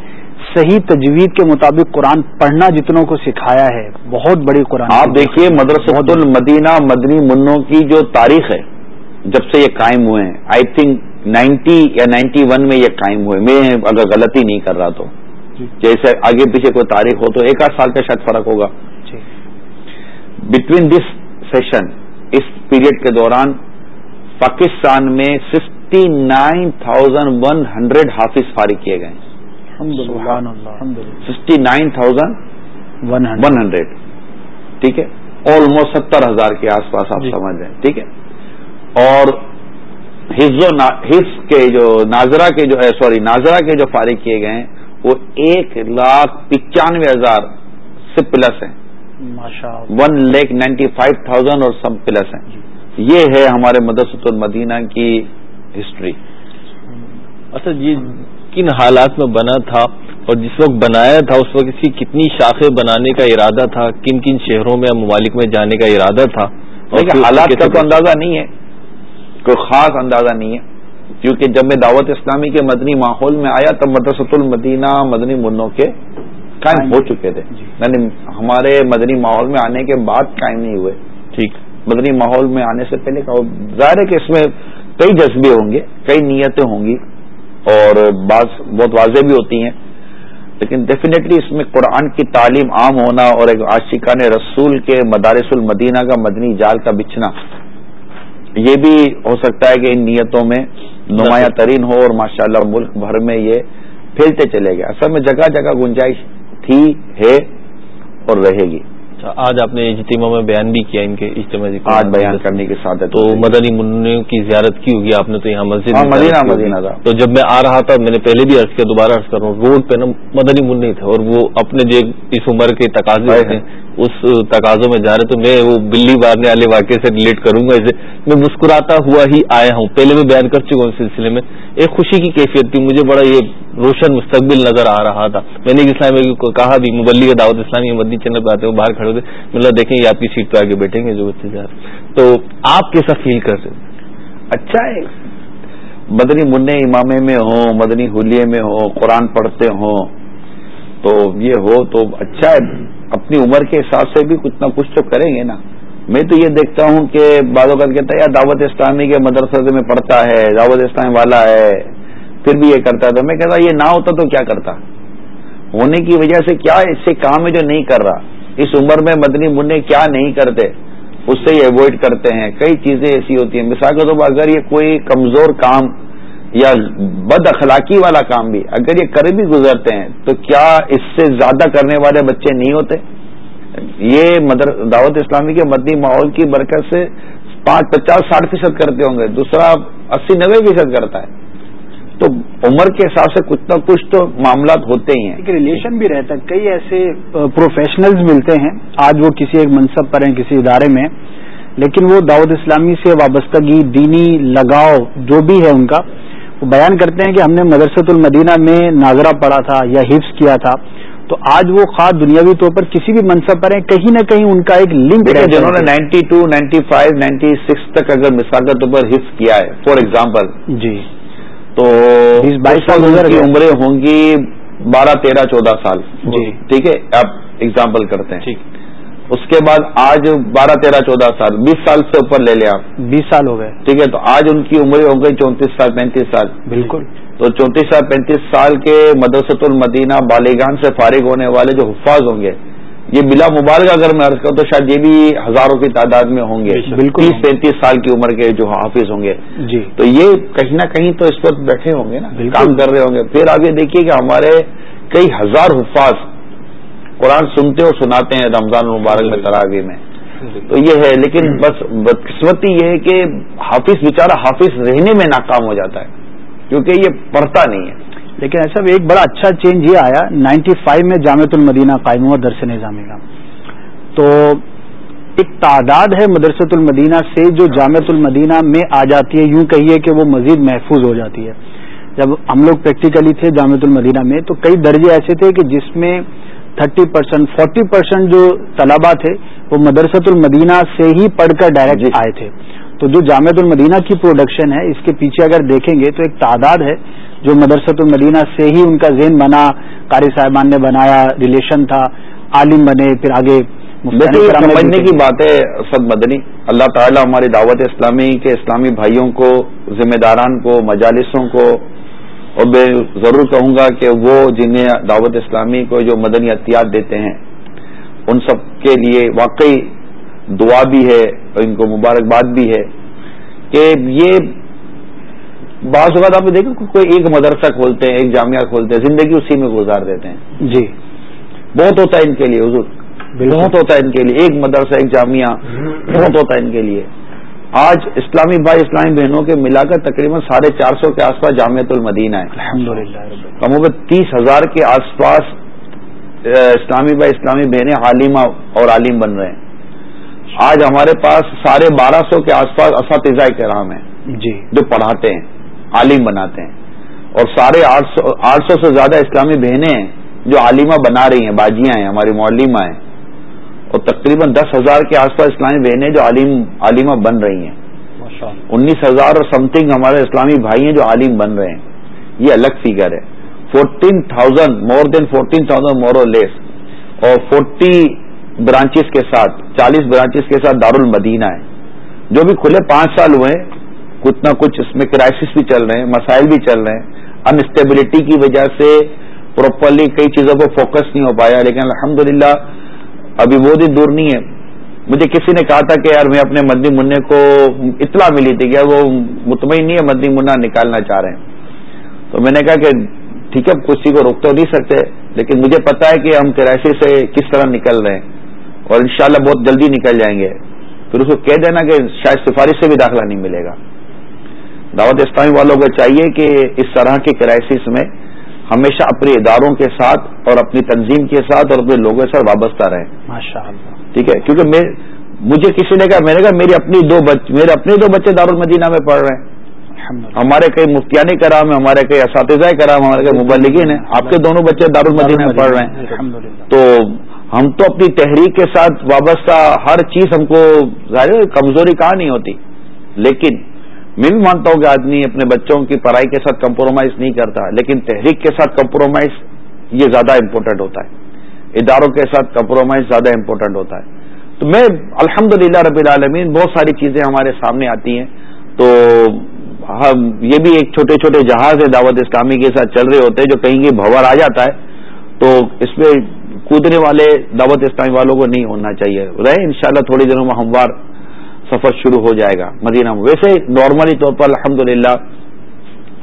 صحیح تجوید کے مطابق قرآن پڑھنا جتنوں کو سکھایا ہے بہت بڑی قرآن آپ دیکھیے مدرسۃ المدینہ مدنی منوں کی جو تاریخ ہے جب سے یہ قائم ہوئے ہیں۔ آئی تھنک نائنٹی یا نائنٹی ون میں یہ قائم ہوئے۔ میں اگر غلطی نہیں کر رہا تو۔ جی۔ جیسے آگے پیچھے کوئی تاریخ ہو تو ایک آدھ سال کا شاید فرق ہوگا۔ بٹوین دس سیشن اس پیریڈ کے دوران پاکستان میں sixty nine thousand one hundred حافظ فارغ کیے گئے۔ Sixty nine thousand one hundred. ٹھیک ہے؟ آلموسٹ ستر ہزار کے آس پاس آپ جی۔ سمجھ رہے ہیں. ٹھیک ہے؟ اور حفظ کے جو ناظرہ کے جو ہے سوری ناظرہ کے جو فارغ کیے گئے ہیں وہ ایک لاکھ پچانوے ہزار سے پلس ہیں. One lakh ninety five thousand اور سب پلس ہیں. جی۔ یہ ہے ہمارے مدرسۃ المدینہ کی ہسٹری. اچھا جی کن حالات میں بنا تھا اور جس وقت بنایا تھا اس وقت اس کی کتنی شاخیں بنانے کا ارادہ تھا کن کن شہروں میں ممالک میں جانے کا ارادہ تھا۔ حالات کا تو اندازہ نہیں ہے کوئی خاص اندازہ نہیں ہے۔ کیونکہ جب میں دعوت اسلامی کے مدنی ماحول میں آیا تب مدرسۃ المدینہ مدنی منوں کے قائم ہو چکے تھے۔ جی۔ یعنی ہمارے مدنی ماحول میں آنے کے بعد قائم نہیں ہوئے۔ ٹھیک۔ مدنی ماحول میں آنے سے پہلے ظاہر ہے کہ اس میں کئی جذبے ہوں گے کئی نیتیں ہوں گی۔ اور بعض بہت واضح بھی ہوتی ہیں، لیکن ڈیفینیٹلی اس میں قرآن کی تعلیم عام ہونا اور ایک عاشقان رسول کے مدارس المدینہ کا مدنی جال کا بچھنا، یہ بھی ہو سکتا ہے کہ ان نیتوں میں نمایاں ترین ہو اور ماشاءاللہ ملک بھر میں یہ پھیلتے چلے گئے۔ اصل میں جگہ جگہ گنجائش تھی، ہے اور رہے گی۔ اچھا آج آپ نے اجتماع میں بیان بھی کیا ان کے اجتماع آج بیان کرنے کے ساتھ تو مدنی منوں کی زیارت کی ہوگی آپ نے تو یہاں مسجد ہاں، مدینہ مدینہ تھا تو جب میں آ رہا تھا میں نے پہلے بھی عرض کیا دوبارہ عرض کر رہا ہوں روڈ پہ نا مدنی منی تھے اور وہ اپنے جو اس عمر کے تقاضے ہیں اس تقاضوں میں جا رہے تو میں وہ بلی مارنے والے واقعے سے ریلیٹ کروں گا، اسے میں مسکراتا ہوا ہی آیا ہوں۔ پہلے میں بیان کر چکا ہوں اس سلسلے میں۔ ایک خوشی کی کیفیت تھی، مجھے بڑا یہ روشن مستقبل نظر آ رہا تھا۔ میں نے اسلام کو کہا بھی، مبلی دعوت اسلامی مدنی چینل پہ آتے ہیں باہر کھڑے ہوتے مطلب دیکھیں یہ آپ کی سیٹ پہ آگے بیٹھیں گے جو بچے جا رہے تو آپ کیسا فیل کر رہے اچھا ہے۔ مدنی منع امامے میں ہوں، مدنی حلیے میں ہوں، قرآن پڑھتے ہوں، تو یہ ہو تو اچھا ہے۔ اپنی عمر کے حساب سے بھی کچھ نہ کچھ تو کریں گے نا۔ میں تو یہ دیکھتا ہوں کہ بعض اوقات کہتا ہے یا دعوت اسلامی کے مدرسے میں پڑھتا ہے، دعوت اسلامی والا ہے۔ پھر بھی یہ کرتا ہے۔ تو میں کہتا یہ نہ ہوتا تو کیا کرتا؟ ہونے کی وجہ سے کیا اس سے کام ہے جو نہیں کر رہا؟ اس عمر میں مدنی منع کیا نہیں کرتے؟ اس سے یہ اوائڈ کرتے ہیں۔ کئی چیزیں ایسی ہوتی ہیں۔ مثال کے طور پر اگر یہ کوئی کمزور کام یا بد اخلاقی والا کام بھی، اگر یہ کر بھی گزرتے ہیں، تو کیا اس سے زیادہ کرنے والے بچے نہیں ہوتے؟ یہ مدر، دعوت اسلامی کے مدنی ماحول کی برکت سے پانچ پچاس ساٹھ فیصد کرتے ہوں گے، دوسرا اسی نوے فیصد کرتا ہے۔ تو عمر کے حساب سے کچھ نہ کچھ تو معاملات ہوتے ہی ہیں۔ ایک ریلیشن بھی رہتا ہے، کئی ایسے پروفیشنلز ملتے ہیں، آج وہ کسی ایک منصب پر ہیں، کسی ادارے میں، لیکن وہ دعوت اسلامی سے وابستگی، دینی لگاؤ، جو بھی ہے ان کا بیان کرتے ہیں کہ ہم نے مدرسۃ المدینہ میں ناظرہ پڑھا تھا یا حفظ کیا تھا۔ تو آج وہ خواہ دنیاوی طور پر کسی بھی منصب پر ہیں کہیں نہ کہیں ان کا ایک لنک ہے جنہوں نے ninety two ninety five ninety six تک اگر مثال کے طور پر حفظ کیا ہے فار ایگزامپل جی۔ تو بائیس سال کی عمریں ہوں گی بارہ تیرہ چودہ سال۔ جی۔ ٹھیک ہے آپ اگزامپل کرتے ہیں۔ اس کے بعد آج بارہ تیرہ چودہ سال بیس سال سے اوپر لے آپ بیس سال ہو گئے۔ ٹھیک ہے تو آج ان کی عمریں ہو گئی چونتیس سال پینتیس سال۔ بالکل۔ تو چونتیس سال پینتیس سال کے مدرسۃ المدینہ بالیگان سے فارغ ہونے والے جو حفاظ ہوں گے یہ بلا مبارک اگر میں عرض کروں تو شاید یہ بھی ہزاروں کی تعداد میں ہوں گے۔ بالکل۔ تیس پینتیس سال کی عمر کے جو حافظ ہوں گے۔ جی۔ تو یہ کہیں نہ کہیں تو اس وقت بیٹھے ہوں گے نا کام کر رہے ہوں گے۔ پھر آپ یہ دیکھیے کہ ہمارے کئی ہزار حفاظ قرآن سنتے اور سناتے ہیں رمضان المبارک میں تراوی میں۔ تو یہ ہے، لیکن بس بدقسمتی یہ ہے کہ حافظ بیچارہ حافظ رہنے میں ناکام ہو جاتا ہے، کیونکہ یہ پڑھتا نہیں ہے۔ لیکن ایسا ایک بڑا اچھا چینج یہ آیا، نائنٹی فائیو میں جامع المدینہ قائم ہوا درس نظامی کا۔ تو ایک تعداد ہے مدرسۃ المدینہ سے جو جامع المدینہ میں آ جاتی ہے، یوں کہیے کہ وہ مزید محفوظ ہو جاتی ہے۔ جب ہم لوگ پریکٹیکلی تھے جامع المدینہ میں، تو کئی درجے ایسے تھے کہ جس میں تھرٹی پرسینٹ فورٹی پرسینٹ جو طلبا تھے وہ مدرسۃ المدینہ سے ہی پڑھ کر ڈائریکٹ جی۔ آئے تھے تو جو جامع المدینہ کی پروڈکشن ہے اس کے پیچھے اگر دیکھیں گے تو ایک تعداد ہے جو مدرسۃ المدینہ سے ہی ان کا ذہن بنا قاری صاحبان نے بنایا ریلیشن تھا عالم بنے پھر آگے سمجھنے کی بات ہے سب مدنی اللہ تعالیٰ ہماری دعوت اسلامی کے اسلامی بھائیوں کو ذمہ داران کو مجالسوں کو اور میں ضرور کہوں گا کہ وہ جنہیں دعوت اسلامی کو جو مدنی احتیاط دیتے ہیں ان سب کے لیے واقعی دعا بھی ہے اور ان کو مبارکباد بھی ہے کہ یہ بعض اوقات آپ نے دیکھا کوئی ایک مدرسہ کھولتے ہیں ایک جامعہ کھولتے ہیں زندگی اسی میں گزار دیتے ہیں۔ جی۔ بہت ہوتا ہے ان کے لیے حضور۔ بہت ہوتا ہے ان کے لیے۔ ایک مدرسہ ایک جامعہ بہت ہوتا ہے ان کے لیے۔ آج اسلامی بھائی اسلامی بہنوں کے ملا کر تقریباً ساڑھے چار سو کے آس پاس جامعت المدینہ ہے۔ الحمد للہ کم و تیس ہزار کے آس پاس اسلامی بھائی اسلامی بہنیں عالمہ اور عالم بن رہے ہیں۔ آج ہمارے پاس ساڑھے بارہ سو کے آس پاس اساتذہ کرام ہیں۔ جی۔ جو پڑھاتے ہیں عالم بناتے ہیں۔ اور ساڑھے آٹھ سو سے زیادہ اسلامی بہنیں ہیں جو عالمہ بنا رہی ہیں باجیاں ہیں ہماری معلمہ ہیں۔ اور تقریباً دس ہزار کے آس پاس اسلامی بہنیں جو عالم عالمہ بن رہی ہیں۔ انیس ہزار اور سم تھنگ ہمارے اسلامی بھائی ہیں جو عالم بن رہے ہیں۔ یہ الگ فیگر ہے۔ Fourteen thousand more than fourteen thousand more اور لیس اور فورٹی برانچز کے ساتھ چالیس برانچز کے ساتھ دار المدینہ ہے۔ جو بھی کھلے پانچ سال ہوئے کچھ نہ کچھ اس میں کرائسس بھی چل رہے ہیں مسائل بھی چل رہے ہیں۔ انسٹیبلٹی کی وجہ سے پراپرلی کئی چیزوں پہ فوکس نہیں ہو پایا لیکن الحمدللہ ابھی وہ دن دور نہیں ہے۔ مجھے کسی نے کہا تھا کہ یار میں اپنے مدنی منع کو اطلاع ملی تھی کہ وہ مطمئن نہیں ہے مدنی منع نکالنا چاہ رہے ہیں۔ تو میں نے کہا کہ ٹھیک ہے کسی کو روک تو نہیں سکتے، لیکن مجھے پتا ہے کہ ہم کراچی سے کس طرح نکل رہے ہیں۔ اور انشاءاللہ بہت جلدی نکل جائیں گے۔ پھر اس کو کہہ دینا کہ شاید سفارش سے بھی داخلہ نہیں ملے گا۔ دعوت اسلامی والوں کو چاہیے کہ اس طرح کی کرائسس میں ہمیشہ اپنے اداروں کے ساتھ اور اپنی تنظیم کے ساتھ اور اپنے لوگوں سے وابستہ رہیں۔ ٹھیک ہے؟ کیونکہ میں مجھے کسی نے کہا میں نے کہا میری اپنی دو بچے میرے اپنے دو بچے دارالمدینہ میں پڑھ رہے ہیں۔ ہمارے کئی مفتیانی کرام ہیں ہمارے کئی اساتذہ کرام ہمارے کئی مبلگین ہیں۔ آپ کے دونوں بچے دارالمدینہ میں پڑھ رہے ہیں۔ تو ہم تو اپنی تحریک کے ساتھ وابستہ ہر چیز ہم کو ظاہر کمزوری کہاں نہیں ہوتی۔ لیکن میں بھی مانتا ہوں کہ آدمی اپنے بچوں کی پڑھائی کے ساتھ کمپرومائز نہیں کرتا، لیکن تحریک کے ساتھ کمپرومائز یہ زیادہ امپورٹنٹ ہوتا ہے۔ اداروں کے ساتھ کمپرومائز زیادہ امپورٹنٹ ہوتا ہے۔ تو میں الحمد رب العالمین بہت ساری چیزیں ہمارے سامنے آتی ہیں۔ تو ہم یہ بھی ایک چھوٹے چھوٹے جہاز ہے دعوت اسلامی کے ساتھ چل رہے ہوتے ہیں جو کہیں گے بھور آ جاتا ہے۔ تو اس میں کودنے والے دعوت اسلامی والوں کو نہیں ہونا چاہیے۔ رہے انشاءاللہ تھوڑی دنوں میں ہموار سفر شروع ہو جائے گا۔ مدینہ میں ویسے نارملی طور پر الحمد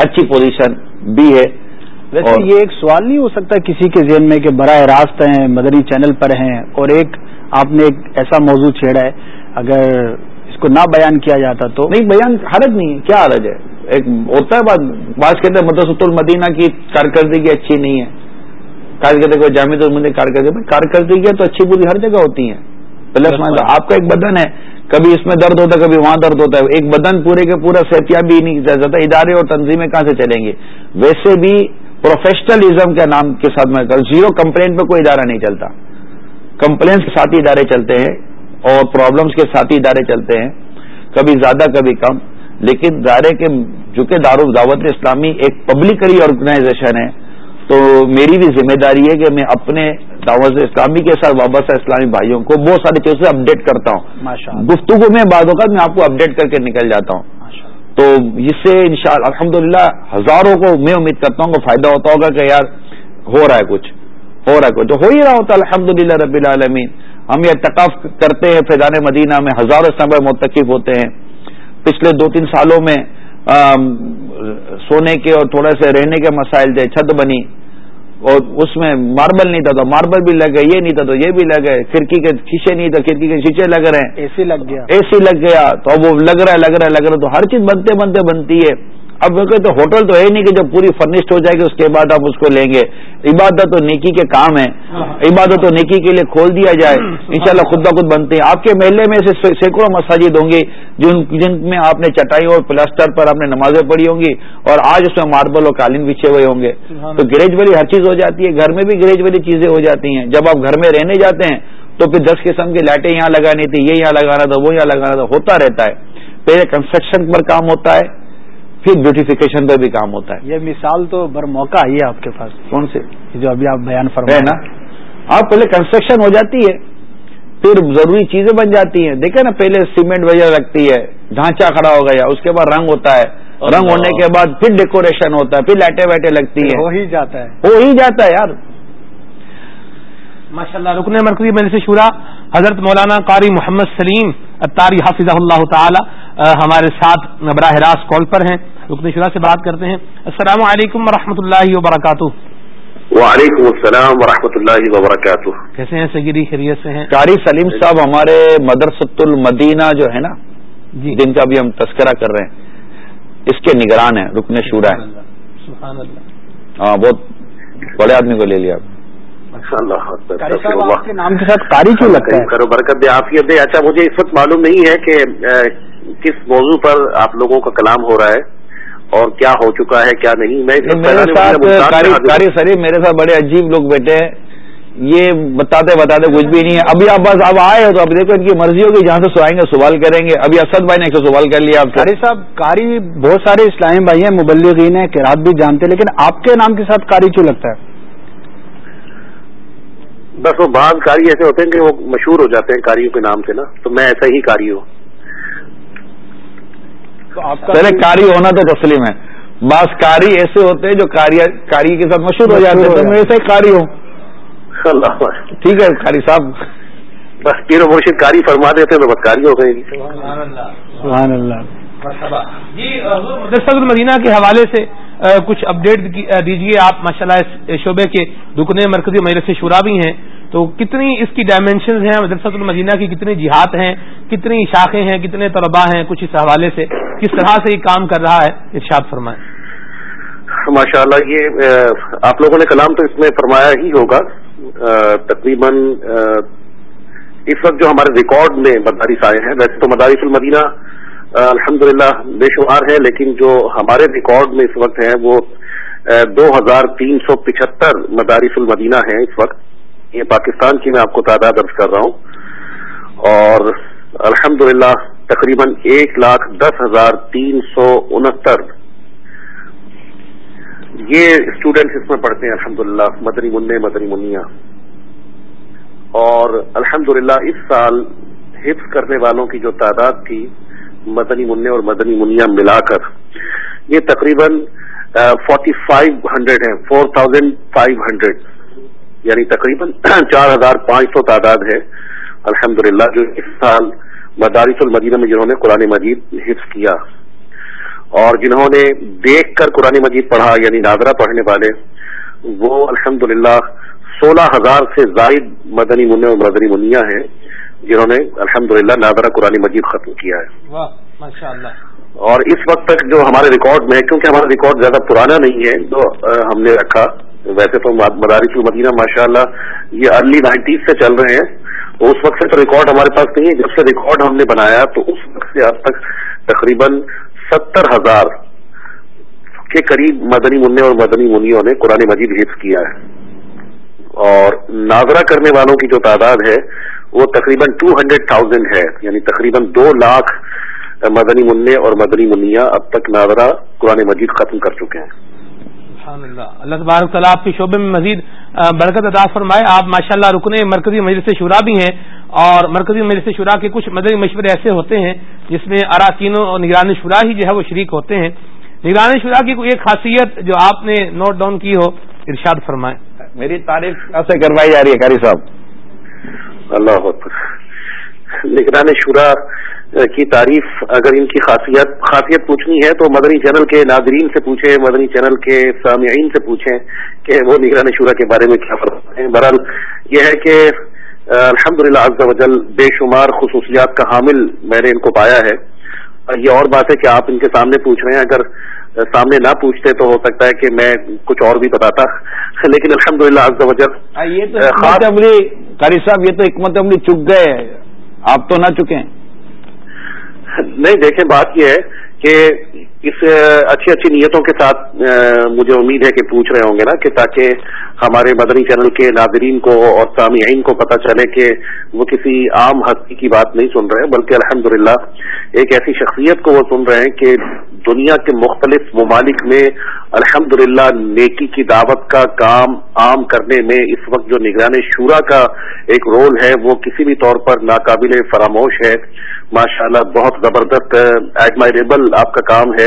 اچھی پوزیشن بھی ہے۔ ویسے یہ ایک سوال نہیں ہو سکتا کسی کے ذہن میں کہ براہ راست ہیں مدنی چینل پر ہیں اور ایک آپ نے ایک ایسا موضوع چھیڑا ہے اگر اس کو نہ بیان کیا جاتا تو؟ نہیں بیان حرج نہیں کیا حرج ہے؟ ایک ہوتا ہے بات بات کہتے ہیں مدرسۃ المدینہ کی کارکردگی اچھی نہیں ہے۔ کارکردگی کو جامع المدین کارکردگی کارکردگی تو اچھی بری ہر جگہ ہوتی ہیں۔ پلس آپ کا ایک بدن ہے۔ کبھی اس میں درد ہوتا ہے، کبھی وہاں درد ہوتا ہے۔ ایک بدن پورے کے پورا صحتیاب بھی نہیں، زیادہ ادارے اور تنظیمیں کہاں سے چلیں گے؟ ویسے بھی پروفیشنلزم کے نام کے ساتھ میں زیرو کمپلین پہ کوئی ادارہ نہیں چلتا۔ کمپلینس کے ساتھ ہی ادارے چلتے ہیں اور پرابلمس کے ساتھ ہی ادارے چلتے ہیں۔ کبھی زیادہ، کبھی کم۔ لیکن ظاہر کے چونکہ دار دعوت اسلامی ایک پبلکری آرگنائزیشن ہے، تو میری بھی ذمہ داری ہے کہ میں اپنے دعوت اسلامی کے ساتھ وابستہ اسلامی بھائیوں کو بہت ساری چیزوں سے اپڈیٹ کرتا ہوں۔ گفتگو میں بعد اوقات میں آپ کو اپڈیٹ کر کے نکل جاتا ہوں۔ تو اس سے ان شاء الحمد ہزاروں کو میں امید کرتا ہوں کہ فائدہ ہوتا ہوگا کہ یار ہو رہا ہے کچھ۔ ہو رہا ہے تو ہو ہی رہا ہوتا الحمد للہ رب العالمین۔ ہم یہ اتقاف کرتے ہیں فیضان مدینہ میں ہزاروں سمے متقف ہوتے ہیں۔ پچھلے دو تین سالوں میں سونے کے اور تھوڑے سے رہنے کے مسائل تھے چھت بنی۔ اور اس میں ماربل نہیں تھا تو ماربل بھی لگ گئے یہ نہیں تھا تو یہ بھی لگ گئے۔ کھڑکی کے شیشے نہیں تھا کھڑکی کے شیشے لگ رہے ہیں۔ اے سی لگ گیا۔ اے سی لگ گیا۔ تو اب وہ لگ رہا ہے لگ رہا ہے لگ رہا ہے۔ تو ہر چیز بنتے بنتے بنتی ہے۔ اب تو ہوٹل تو ہے نہیں کہ جب پوری فرنشڈ ہو جائے گی اس کے بعد آپ اس کو لیں گے۔ عبادت تو نیکی کے کام ہے عبادت تو نیکی کے لیے کھول دیا جائے۔ انشاءاللہ خود بخود بنتے ہیں۔ آپ کے محلے میں ایسے سینکڑوں مساجد ہوں گی جن جن میں آپ نے چٹائی اور پلاسٹر پر آپ نے نمازیں پڑھی ہوں گی اور آج اس میں ماربل اور قالین بچھے ہوئے ہوں گے۔ تو گریج والی ہر چیز ہو جاتی ہے۔ گھر میں بھی گریج والی چیزیں ہو جاتی ہیں۔ جب آپ گھر میں رہنے جاتے ہیں تو پھر دس قسم کی لائٹیں یہاں لگانی تھی یہ یہاں لگانا تھا وہ یہاں لگانا تھا۔ ہوتا رہتا ہے۔ پہلے کنسٹرکشن پر کام ہوتا ہے۔ پھر بیوٹیفیکیشن پہ بھی کام ہوتا ہے۔ یہ مثال تو بر موقع آئی ہے آپ کے پاس۔ کون سے؟ جو ابھی آپ بیان فرمائے۔ نا؟ آپ پہلے کنسٹرکشن ہو جاتی ہے پھر ضروری چیزیں بن جاتی ہیں۔ دیکھیں نا پہلے سیمنٹ وغیرہ لگتی ہے ڈھانچہ کھڑا ہو گیا اس کے بعد رنگ ہوتا ہے۔ رنگ ہونے کے بعد پھر ڈیکوریشن ہوتا ہے پھر لائٹیں وائٹیں لگتی ہیں۔ ہو ہی جاتا ہے۔ ہو ہی جاتا ہے یار۔ ماشاء اللہ رکن مرکزی میں سے شورا حضرت مولانا قاری محمد سلیم اتاری حافظ اللہ تعالی ہمارے ساتھ براہ راست کال پر ہیں۔ رکن شورا سے بات کرتے ہیں۔ السلام علیکم و اللہ وبرکاتہ۔ وعلیکم السلام و اللہ وبرکاتہ۔ کیسے ہیں سگیری خیریت سے ہیں؟ قاری سلیم صاحب ہمارے مدرسۃ المدینہ جو ہے نا جی۔ جن کا بھی ہم تذکرہ کر رہے ہیں۔ اس کے نگران ہیں رکن شورا۔ ہے ہاں بہت بڑے آدمی کو لے لیا۔ آپ کے نام کے ساتھ کاری کیوں لگتا ہے؟ کرو برکت دے آفیت دے۔ اچھا مجھے اس وقت معلوم نہیں ہے کہ کس موضوع پر آپ لوگوں کا کلام ہو رہا ہے۔ اور کیا ہو چکا ہے کیا نہیں؟ میں میرے ساتھ سر میرے ساتھ بڑے عجیب لوگ بیٹھے ہیں۔ یہ بتاتے بتاتے کچھ بھی نہیں ہے۔ ابھی آپ بس اب آئے ہو تو اب دیکھو ان کی مرضی ہوگی جہاں سے سوائیں گے سوال کریں گے۔ ابھی اسد بھائی نے ایک سوال کر لیا آپ قاری صاحب قاری بہت سارے اسلامی بھائی ہیں مبلغین ہیں کہ رات بھی جانتے لیکن آپ کے نام کے ساتھ قاری کیوں لگتا ہے؟ بس وہ بعض کاری ایسے ہوتے ہیں کہ وہ مشہور ہو جاتے ہیں کاریوں کے نام سے نا تو میں ایسا ہی کاری ہوں پہلے کاری ہونا تو تسلیم ہے۔ بعض کاری ایسے ہوتے ہیں جو کاری کے ساتھ مشہور ہو جاتے ہیں۔ میں ایسے کاری ہوں ٹھیک ہے کاری صاحب۔ بس پیر و مرشد کاری فرما دیتے تو بس کاری ہو گئے گی سبحان اللہ۔ جی مدرسہ المدینہ کے حوالے سے کچھ اپڈیٹ دیجیے آپ ماشاءاللہ اس شعبے کے دکنے مرکزی مجلس شورا بھی ہیں۔ تو کتنی اس کی ڈائمینشنز ہیں مدرسہ المدینہ کی کتنی جہات ہیں، کتنی شاخیں ہیں، کتنے طلباء ہیں، کچھ اس حوالے سے کس طرح سے یہ کام کر رہا ہے؟ ارشاد فرمائیں۔ ماشاء اللہ یہ آپ لوگوں نے کلام تو اس میں فرمایا ہی ہوگا۔ تقریباً اس وقت جو ہمارے ریکارڈ میں مدارس آئے ہیں، ویسے تو مدارس المدینہ الحمد للہ بے شمار ہے لیکن جو ہمارے ریکارڈ میں اس وقت ہیں، وہ دو ہزار تین سو پچہتر مدارس المدینہ ہیں اس وقت۔ یہ پاکستان کی میں آپ کو تعداد درج کر رہا ہوں۔ اور الحمد للہ تقریباً ایک لاکھ دس ہزار تین سو انہتر۔ یہ اسٹوڈینٹس اس میں پڑھتے ہیں الحمد للہ مدنی منع، مدنی منیا اور الحمد اس سال حفظ کرنے والوں کی جو تعداد تھی، مدنی منع اور مدنی منیا ملا کر، یہ تقریباً فورٹی فائیو ہنڈریڈ ہے فور تھاؤزینڈ فائیو ہنڈریڈ یعنی تقریباً چار ہزار پانچ سو تعداد ہے۔ الحمد جو اس سال مدارس المدینہ میں جنہوں نے قرآن مجید حفظ کیا اور جنہوں نے دیکھ کر قرآن مجید پڑھا یعنی نادرہ پڑھنے والے وہ الحمد سولہ ہزار سے زائد مدنی منع اور مدنی منیا ہیں جنہوں نے الحمد للہ نادرہ قرآن مجید ختم کیا ہے۔ اور اس وقت تک جو ہمارے ریکارڈ میں ہے کیونکہ ہمارا ریکارڈ زیادہ پرانا نہیں ہے تو ہم نے رکھا ویسے تو مدارس المدینہ ماشاء اللہ یہ ارلی نائنٹیز سے چل رہے ہیں۔ اس وقت سے تو ریکارڈ ہمارے پاس نہیں ہے۔ جب سے ریکارڈ ہم نے بنایا تو اس وقت سے اب تک تقریباً ستر ہزار کے قریب مدنی منع اور مدنی منیوں نے قرآن مجید حفظ کیا ہے۔ اور ناظرہ کرنے والوں کی جو تعداد ہے، وہ تقریباً ٹو ہنڈریڈ تھاؤزینڈ ہے۔ یعنی تقریباً دو لاکھ مدنی منع اور مدنی منیا اب تک ناظرہ قرآن مجید ختم کر چکے ہیں۔ اللہ۔ تبارک تعالیٰ آپ کے شعبے میں مزید برکت ادا فرمائے۔ آپ ماشاء اللہ رکن مرکزی مجلس شورا بھی ہیں اور مرکزی مجلس شورا کے کچھ مدنی مشورے ایسے ہوتے ہیں جس میں اراکین اور نگران شورا ہی جو ہے وہ شریک ہوتے ہیں۔ نگران شورا کی کوئی ایک خاصیت جو آپ نے نوٹ ڈاؤن کی ہو ارشاد فرمائے میری تعریف کیسے کروائی جا رہی ہے کاری صاحب۔ اللہ نگران شورا کی تعریف اگر ان کی خاصیت خاصیت پوچھنی ہے تو مدنی چینل کے ناظرین سے پوچھیں مدنی چینل کے سامعین سے پوچھیں کہ وہ نگران شورا کے بارے میں کیا فرماتے ہیں۔ بہرحال یہ ہے کہ الحمد للہ وجل بے شمار خصوصیات کا حامل میں نے ان کو پایا ہے۔ یہ اور بات ہے کہ آپ ان کے سامنے پوچھ رہے ہیں اگر سامنے نہ پوچھتے تو ہو سکتا ہے کہ میں کچھ اور بھی بتاتا۔ لیکن الحمد للہ وجل قاری صاحب یہ تو حکمت عملی چک گئے۔ آپ تو نہ چکے نہیں، دیکھیں، بات یہ ہے کہ اس اچھی اچھی نیتوں کے ساتھ مجھے امید ہے کہ پوچھ رہے ہوں گے نا کہ تاکہ ہمارے مدنی چینل کے ناظرین کو اور سامعین کو پتہ چلے کہ وہ کسی عام ہستی کی بات نہیں سن رہے، بلکہ الحمدللہ ایک ایسی شخصیت کو وہ سن رہے ہیں کہ دنیا کے مختلف ممالک میں الحمد نیکی کی دعوت کا کام عام کرنے میں اس وقت جو نگران شورا کا ایک رول ہے، وہ کسی بھی طور پر ناقابل فراموش ہے۔ ماشاءاللہ بہت زبردست ایڈمائریبل آپ کا کام ہے۔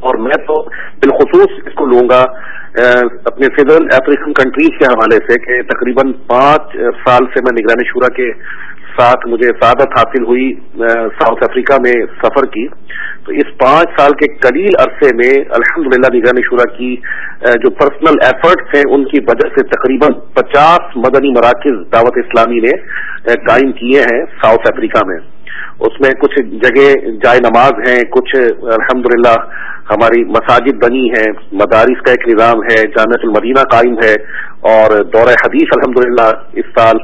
اور میں تو بالخصوص اس کو لوں گا اپنے فیڈرل افریقن کنٹریز کے حوالے سے کہ تقریباً پانچ سال سے میں نگرانی شورا کے ساتھ مجھے سعادت حاصل ہوئی ساؤتھ افریقہ میں سفر کی۔ تو اس پانچ سال کے قلیل عرصے میں الحمد للہ نگرانی شورا کی جو پرسنل ایفرٹس ہیں، ان کی وجہ سے تقریباً پچاس مدنی مراکز دعوت اسلامی نے قائم کیے ہیں ساؤتھ افریقہ میں۔ اس میں کچھ جگہ جائے نماز ہیں، کچھ الحمدللہ ہماری مساجد بنی ہیں، مدارس کا ایک نظام ہے، جامعۃ المدینہ قائم ہے اور دورہ حدیث الحمدللہ اس سال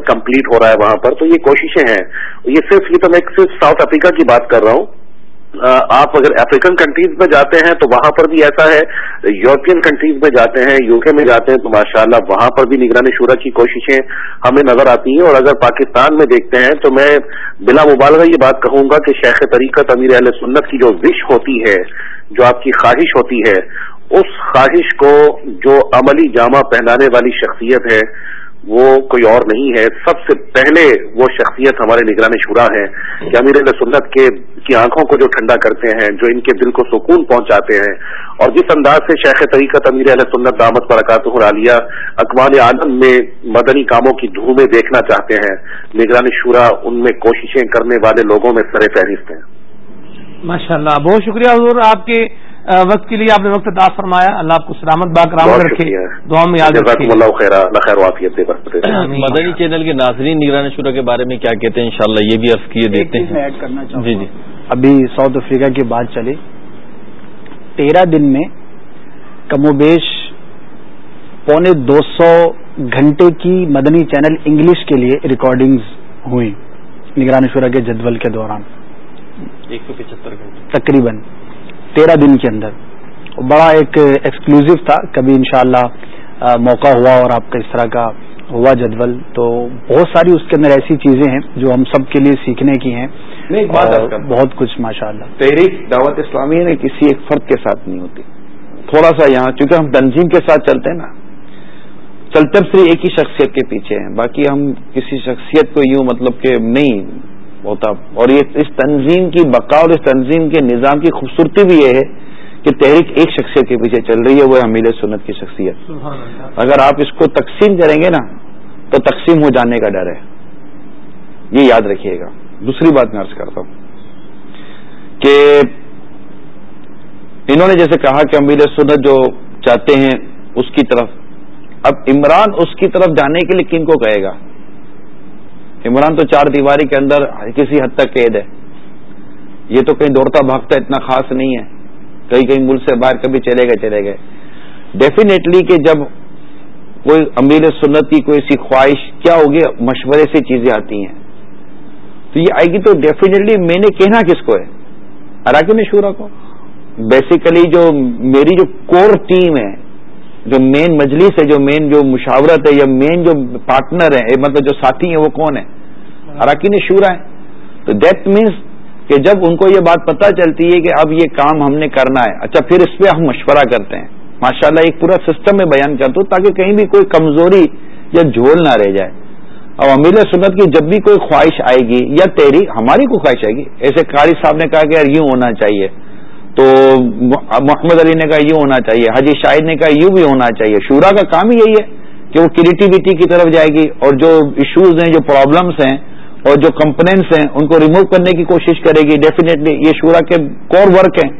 کمپلیٹ ہو رہا ہے وہاں پر۔ تو یہ کوششیں ہیں۔ یہ صرف، یہ تو میں صرف ساؤتھ افریقہ کی بات کر رہا ہوں۔ آپ اگر افریقن کنٹریز میں جاتے ہیں تو وہاں پر بھی ایسا ہے یورپین کنٹریز میں جاتے ہیں یو کے میں جاتے ہیں، تو ماشاءاللہ وہاں پر بھی نگرانی شورا کی کوششیں ہمیں نظر آتی ہیں۔ اور اگر پاکستان میں دیکھتے ہیں تو میں بلا مبالغہ یہ بات کہوں گا کہ شیخ طریقت امیر اہل سنت کی جو وش ہوتی ہے، جو آپ کی خواہش ہوتی ہے، اس خواہش کو جو عملی جامہ پہنانے والی شخصیت ہے وہ کوئی اور نہیں ہے۔ سب سے پہلے وہ شخصیت ہمارے نگران شورا ہے کہ امیر علیہ سنت کے کی آنکھوں کو جو ٹھنڈا کرتے ہیں، جو ان کے دل کو سکون پہنچاتے ہیں۔ اور جس انداز سے شیخ طریقت امیر علیہ سنت دامت برکات عالیہ اقوال عالم میں مدنی کاموں کی دھومیں دیکھنا چاہتے ہیں، نگران شورا ان میں کوششیں کرنے والے لوگوں میں سر فہرست ہیں۔ ماشاء اللہ بہت شکریہ حضور، آپ کے وقت کے لیے آپ نے وقت داس فرمایا۔ اللہ آپ کو سلامت باغ رام رکھے۔ دعا میں یاد مدنی چینل کے ناظرین نگران شورا کے بارے میں کیا کہتے ہیں؟ انشاءاللہ یہ بھی عرض کیے دیتے ہیں۔ ایڈ کرنا چاہوں جی جی۔ ابھی ساؤتھ افریقہ کی بات چلی تیرہ دن میں کم و بیش پونے دو سو گھنٹے کی مدنی چینل انگلش کے لیے ریکارڈنگز ہوئی نگران شورا کے جدول کے دوران۔ ایک سو پچہتر گھنٹے۔ تقریباً۔ تیرہ دن کے اندر۔ بڑا ایک ایکسکلوزو تھا۔ کبھی انشاءاللہ موقع ہوا اور آپ کا اس طرح کا ہوا جدول۔ تو بہت ساری اس کے اندر ایسی چیزیں ہیں جو ہم سب کے لیے سیکھنے کی ہیں۔ بہت کچھ ماشاء اللہ تحریک دعوت اسلامی نے کسی ایک فرد کے ساتھ نہیں ہوتی۔ تھوڑا سا یہاں چونکہ ہم تنظیم کے ساتھ چلتے ہیں نا چلتے صرف ایک ہی شخصیت کے پیچھے ہیں۔ باقی ہم کسی شخصیت کو یوں مطلب کہ نہیں ہوتا۔ اور یہ اس تنظیم کی بقا اور اس تنظیم کے نظام کی خوبصورتی بھی یہ ہے کہ تحریک ایک شخصیت کے پیچھے چل رہی ہے وہ حمیل سنت کی شخصیت۔ اگر آپ اس کو تقسیم کریں گے نا تو تقسیم ہو جانے کا ڈر ہے۔ یہ یاد رکھیے گا۔ دوسری بات میں عرض کرتا ہوں کہ انہوں نے جیسے کہا کہ امیر سنت جو چاہتے ہیں اس کی طرف۔ اب عمران اس کی طرف جانے کے لیے کن کو کہے گا؟ عمران تو چار دیواری کے اندر کسی حد تک قید ہے۔ یہ تو کہیں دوڑتا بھاگتا اتنا خاص نہیں ہے۔ کہیں کہیں ملک سے باہر کبھی چلے گئے چلے گئے۔ ڈیفینیٹلی کہ جب کوئی امیر سنت کی کوئی سی خواہش، کیا ہوگی؟ مشورے سے چیزیں آتی ہیں۔ تو یہ آئے گی تو ڈیفینیٹلی میں نے کہنا کس کو ہے؟ اراکین شورا کو۔ بیسیکلی جو میری جو کور ٹیم ہے جو مین مجلس ہے، جو مین جو مشاورت ہے، یا مین جو پارٹنر ہے مطلب جو ساتھی ہیں وہ کون ہے اراکین شورا ہے۔ تو دیٹ مینس کہ جب ان کو یہ بات پتہ چلتی ہے کہ اب یہ کام ہم نے کرنا ہے اچھا پھر اس پہ ہم مشورہ کرتے ہیں۔ ماشاء اللہ ایک پورا سسٹم میں بیان کرتا ہوں تاکہ کہیں بھی کوئی کمزوری یا جھول نہ رہ جائے۔ اب امیر سنت کی جب بھی کوئی خواہش آئے گی یا تیری، ہماری کوئی خواہش آئے گی۔ ایسے قاری صاحب نے کہا کہ یار یوں ہونا چاہیے۔ تو محمد علی نے کہا یہ ہونا چاہیے، حاجی شاہد نے کہا یوں بھی ہونا چاہیے۔ شورا کا کام ہی یہی ہے کہ وہ کریٹیوٹی کی طرف جائے گی اور جو ایشوز ہیں، جو پرابلمس ہیں اور جو کمپنیٹس ہیں، ان کو ریموو کرنے کی کوشش کرے گی۔ ڈیفینیٹلی یہ شورا کے کور ورک ہیں۔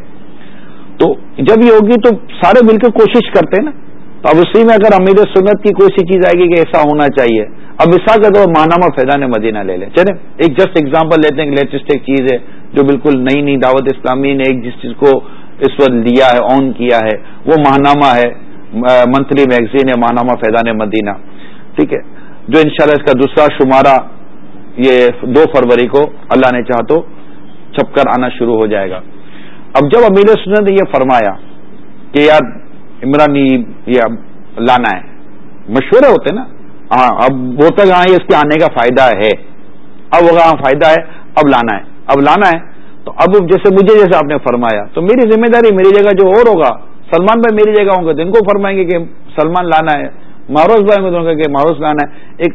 تو جب یہ ہوگی تو سارے مل کے کوشش کرتے ہیں نا۔ تو اب اسی میں اگر امیر سنت کی کوئی سی چیز آئے گی کہ ایسا ہونا چاہیے، اب اس کا تو ماہنامہ فیضان مدینہ لے لیں۔ چلے ایک جسٹ ایگزامپل لیتے ہیں لیٹسٹ ایک چیز ہے جو بالکل نئی نئی دعوت اسلامی نے ایک جس چیز کو اس وقت لیا ہے آن کیا ہے، وہ ماہنامہ ہے منتھلی میگزین ہے ماہنامہ فیضان مدینہ۔ ٹھیک ہے، جو انشاءاللہ اس کا دوسرا شمارہ یہ دو فروری کو اللہ نے چاہ تو چھپ کر آنا شروع ہو جائے گا۔ اب جب امیر سنت نے یہ فرمایا کہ یار عمرانی یہ لانا ہے۔ مشورے ہوتے نا۔ ہاں اب وہ تک ہاں اس کے آنے کا فائدہ ہے۔ اب وہ ہاں فائدہ ہے، اب لانا ہے۔ اب لانا ہے، تو اب جیسے مجھے جیسے آپ نے فرمایا، تو میری ذمہ داری میری جگہ جو اور ہوگا، سلمان بھائی میری جگہ ہوں گے، تو ان کو فرمائیں گے کہ سلمان لانا ہے۔ معروز بھائی ہوں گے کہ معروز لانا ہے۔ ایک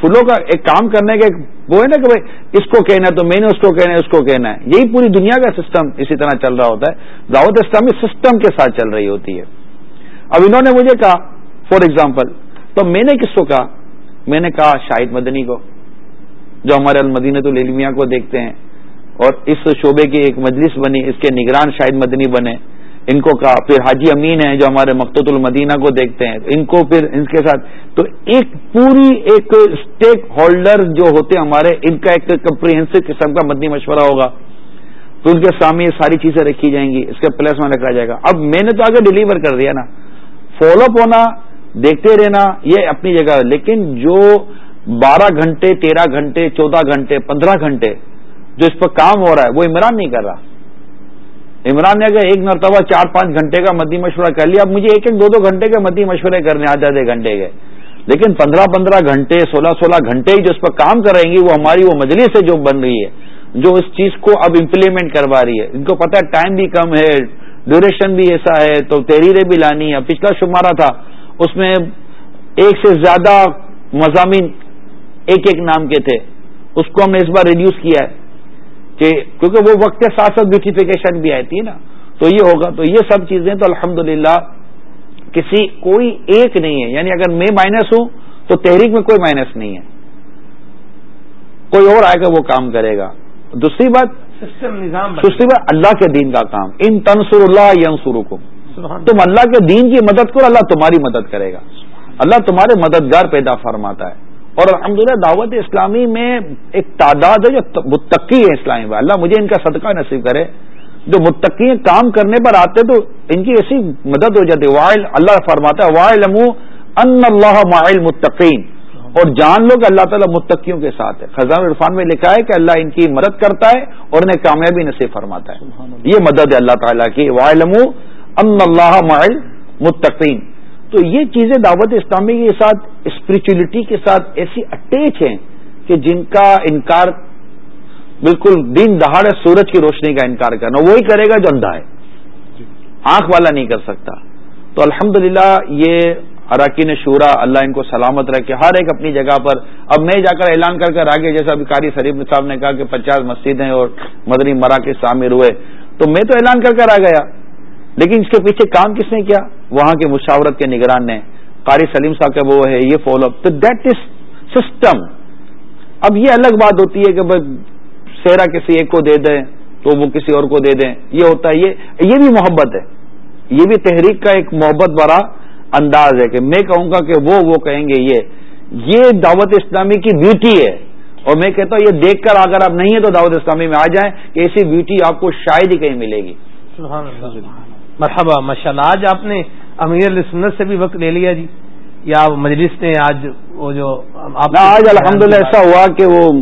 فلوں کا ایک کام کرنے کا ایک وہ ہے نا کہ بھائی، اس کو کہنا ہے تو میں نے اس کو کہنا ہے، اس کو کہنا ہے۔ یہی پوری دنیا کا سسٹم اسی طرح چل رہا ہوتا ہے۔ دعوت اسلامی سسٹم کے ساتھ چل رہی ہوتی ہے۔ اب انہوں نے مجھے کہا فار ایگزامپل تو میں نے کس کو کہا؟ میں نے کہا، شاہد مدنی کو، جو ہمارے المدینت العلمیہ کو دیکھتے ہیں۔ اور اس شعبے کی ایک مجلس بنی، اس کے نگران شاہد مدنی بنے۔ ان کو کہا، پھر حاجی امین ہیں جو ہمارے مقت المدینہ کو دیکھتے ہیں۔ ان کو پھر ان کے ساتھ، تو ایک پوری ایک اسٹیک ہولڈر جو ہوتے ہمارے، ان کا ایک کمپریہنسو قسم کا مدنی مشورہ ہوگا۔ تو ان کے سامنے یہ ساری چیزیں رکھی جائیں گی، اس کا پلس میں رکھا جائے گا۔ اب میں نے تو آگے ڈلیور کر دیا نا۔ فالو اپ ہونا، دیکھتے رہنا، یہ اپنی جگہ۔ لیکن جو بارہ گھنٹے، تیرہ گھنٹے، چودہ گھنٹے، پندرہ گھنٹے جو اس پر کام ہو رہا ہے، وہ عمران نہیں کر رہا۔ عمران نے اگر ایک مرتبہ چار پانچ گھنٹے کا مدی مشورہ کر لیا، اب مجھے ایک ایک دو دو گھنٹے کے مدی مشورے کرنے آدھے آدھے گھنٹے کے۔ لیکن پندرہ پندرہ گھنٹے، سولہ سولہ گھنٹے جو اس پر کام کریں گی وہ ہماری وہ مجلس ہے جو بن رہی ہے، جو اس چیز کو اب امپلیمنٹ کروا رہی ہے۔ ان کو پتا ہے ٹائم بھی کم ہے ڈیوریشن بھی ایسا ہے، تو تحریریں بھی لانی ہے پچھلا شمارہ تھا، اس میں ایک سے زیادہ مضامین ایک ایک نام کے تھے۔ اس کو ہم نے اس بار ریڈیوس کیا ہے کہ کیونکہ وہ وقت کے ساتھ ساتھ بیوٹیفیکیشن بھی آئی تھی نا۔ تو یہ ہوگا، تو یہ سب چیزیں، تو الحمد کسی، کوئی ایک نہیں ہے۔ یعنی اگر میں مائنس ہوں، تو تحریک میں کوئی مائنس نہیں ہے۔ کوئی اور آئے گا، وہ کام کرے گا۔ دوسری بات دوسری بات اللہ کے دین کا کام۔ ان تنسر اللہ ینسر کو تم اللہ کے دین کی مدد کرو اللہ تمہاری مدد کرے گا۔ اللہ تمہارے مددگار پیدا فرماتا ہے۔ اور الحمد دعوت اسلامی میں ایک تعداد ہے جو متقی ہے اسلامی میں اللہ مجھے ان کا صدقہ نصیب کرے۔ جو متقی کام کرنے پر آتے تو ان کی ایسی مدد ہو جاتی وائل اللہ فرماتا ہے وائل ان اللہ مائل متقین اور جان لو کہ اللہ تعالیٰ متقیوں کے ساتھ ہے۔ خزان عرفان میں لکھا ہے کہ اللہ ان کی مدد کرتا ہے اور انہیں کامیابی نصیب فرماتا ہے۔ یہ مدد ہے اللہ تعالیٰ کی۔ وائلم ان اللہ مائل متقین تو یہ چیزیں دعوت اسلامی کے ساتھ اسپرچولیٹی کے ساتھ ایسی اٹیچ ہیں کہ جن کا انکار بالکل دن دہاڑ سورج کی روشنی کا انکار کرنا وہی کرے گا جو اندھا ہے۔ آنکھ والا نہیں کر سکتا۔ تو الحمد یہ اراکین شورا، اللہ ان کو سلامت رکھے۔ ہر ایک اپنی جگہ پر۔ اب میں جا کر اعلان کر کر آگے، جیسا ابھی قاری شریف صاحب نے کہا کہ پچاس مسجدیں اور مدنی مراکز شامل ہوئے۔ تو میں تو اعلان کر کر آ گیا۔ لیکن اس کے پیچھے کام کس نے کیا؟ وہاں کے مشاورت کے نگران نے۔ قاری سلیم صاحب کا وہ ہے، یہ فالو اپ تو دیٹ از سسٹم اب یہ الگ بات ہوتی ہے کہ بھائی سہرا کسی ایک کو دے دیں تو وہ کسی اور کو دے دیں۔ یہ ہوتا ہے، یہ یہ بھی محبت ہے۔ یہ بھی تحریک کا ایک محبت بڑا انداز ہے کہ میں کہوں گا کہ وہ وہ کہیں گے یہ۔ یہ دعوت اسلامی کی بیوٹی ہے۔ اور میں کہتا ہوں یہ دیکھ کر اگر آپ نہیں ہیں تو دعوت اسلامی میں آ جائیں کہ ایسی بیوٹی آپ کو شاید ہی کہیں ملے گی۔ مرحبا ماشاء اللہ آج آپ نے امیر سنت سے بھی وقت لے لیا جی۔ یا مجلس نے آج وہ جو آج الحمدللہ ایسا ہوا کہ وہ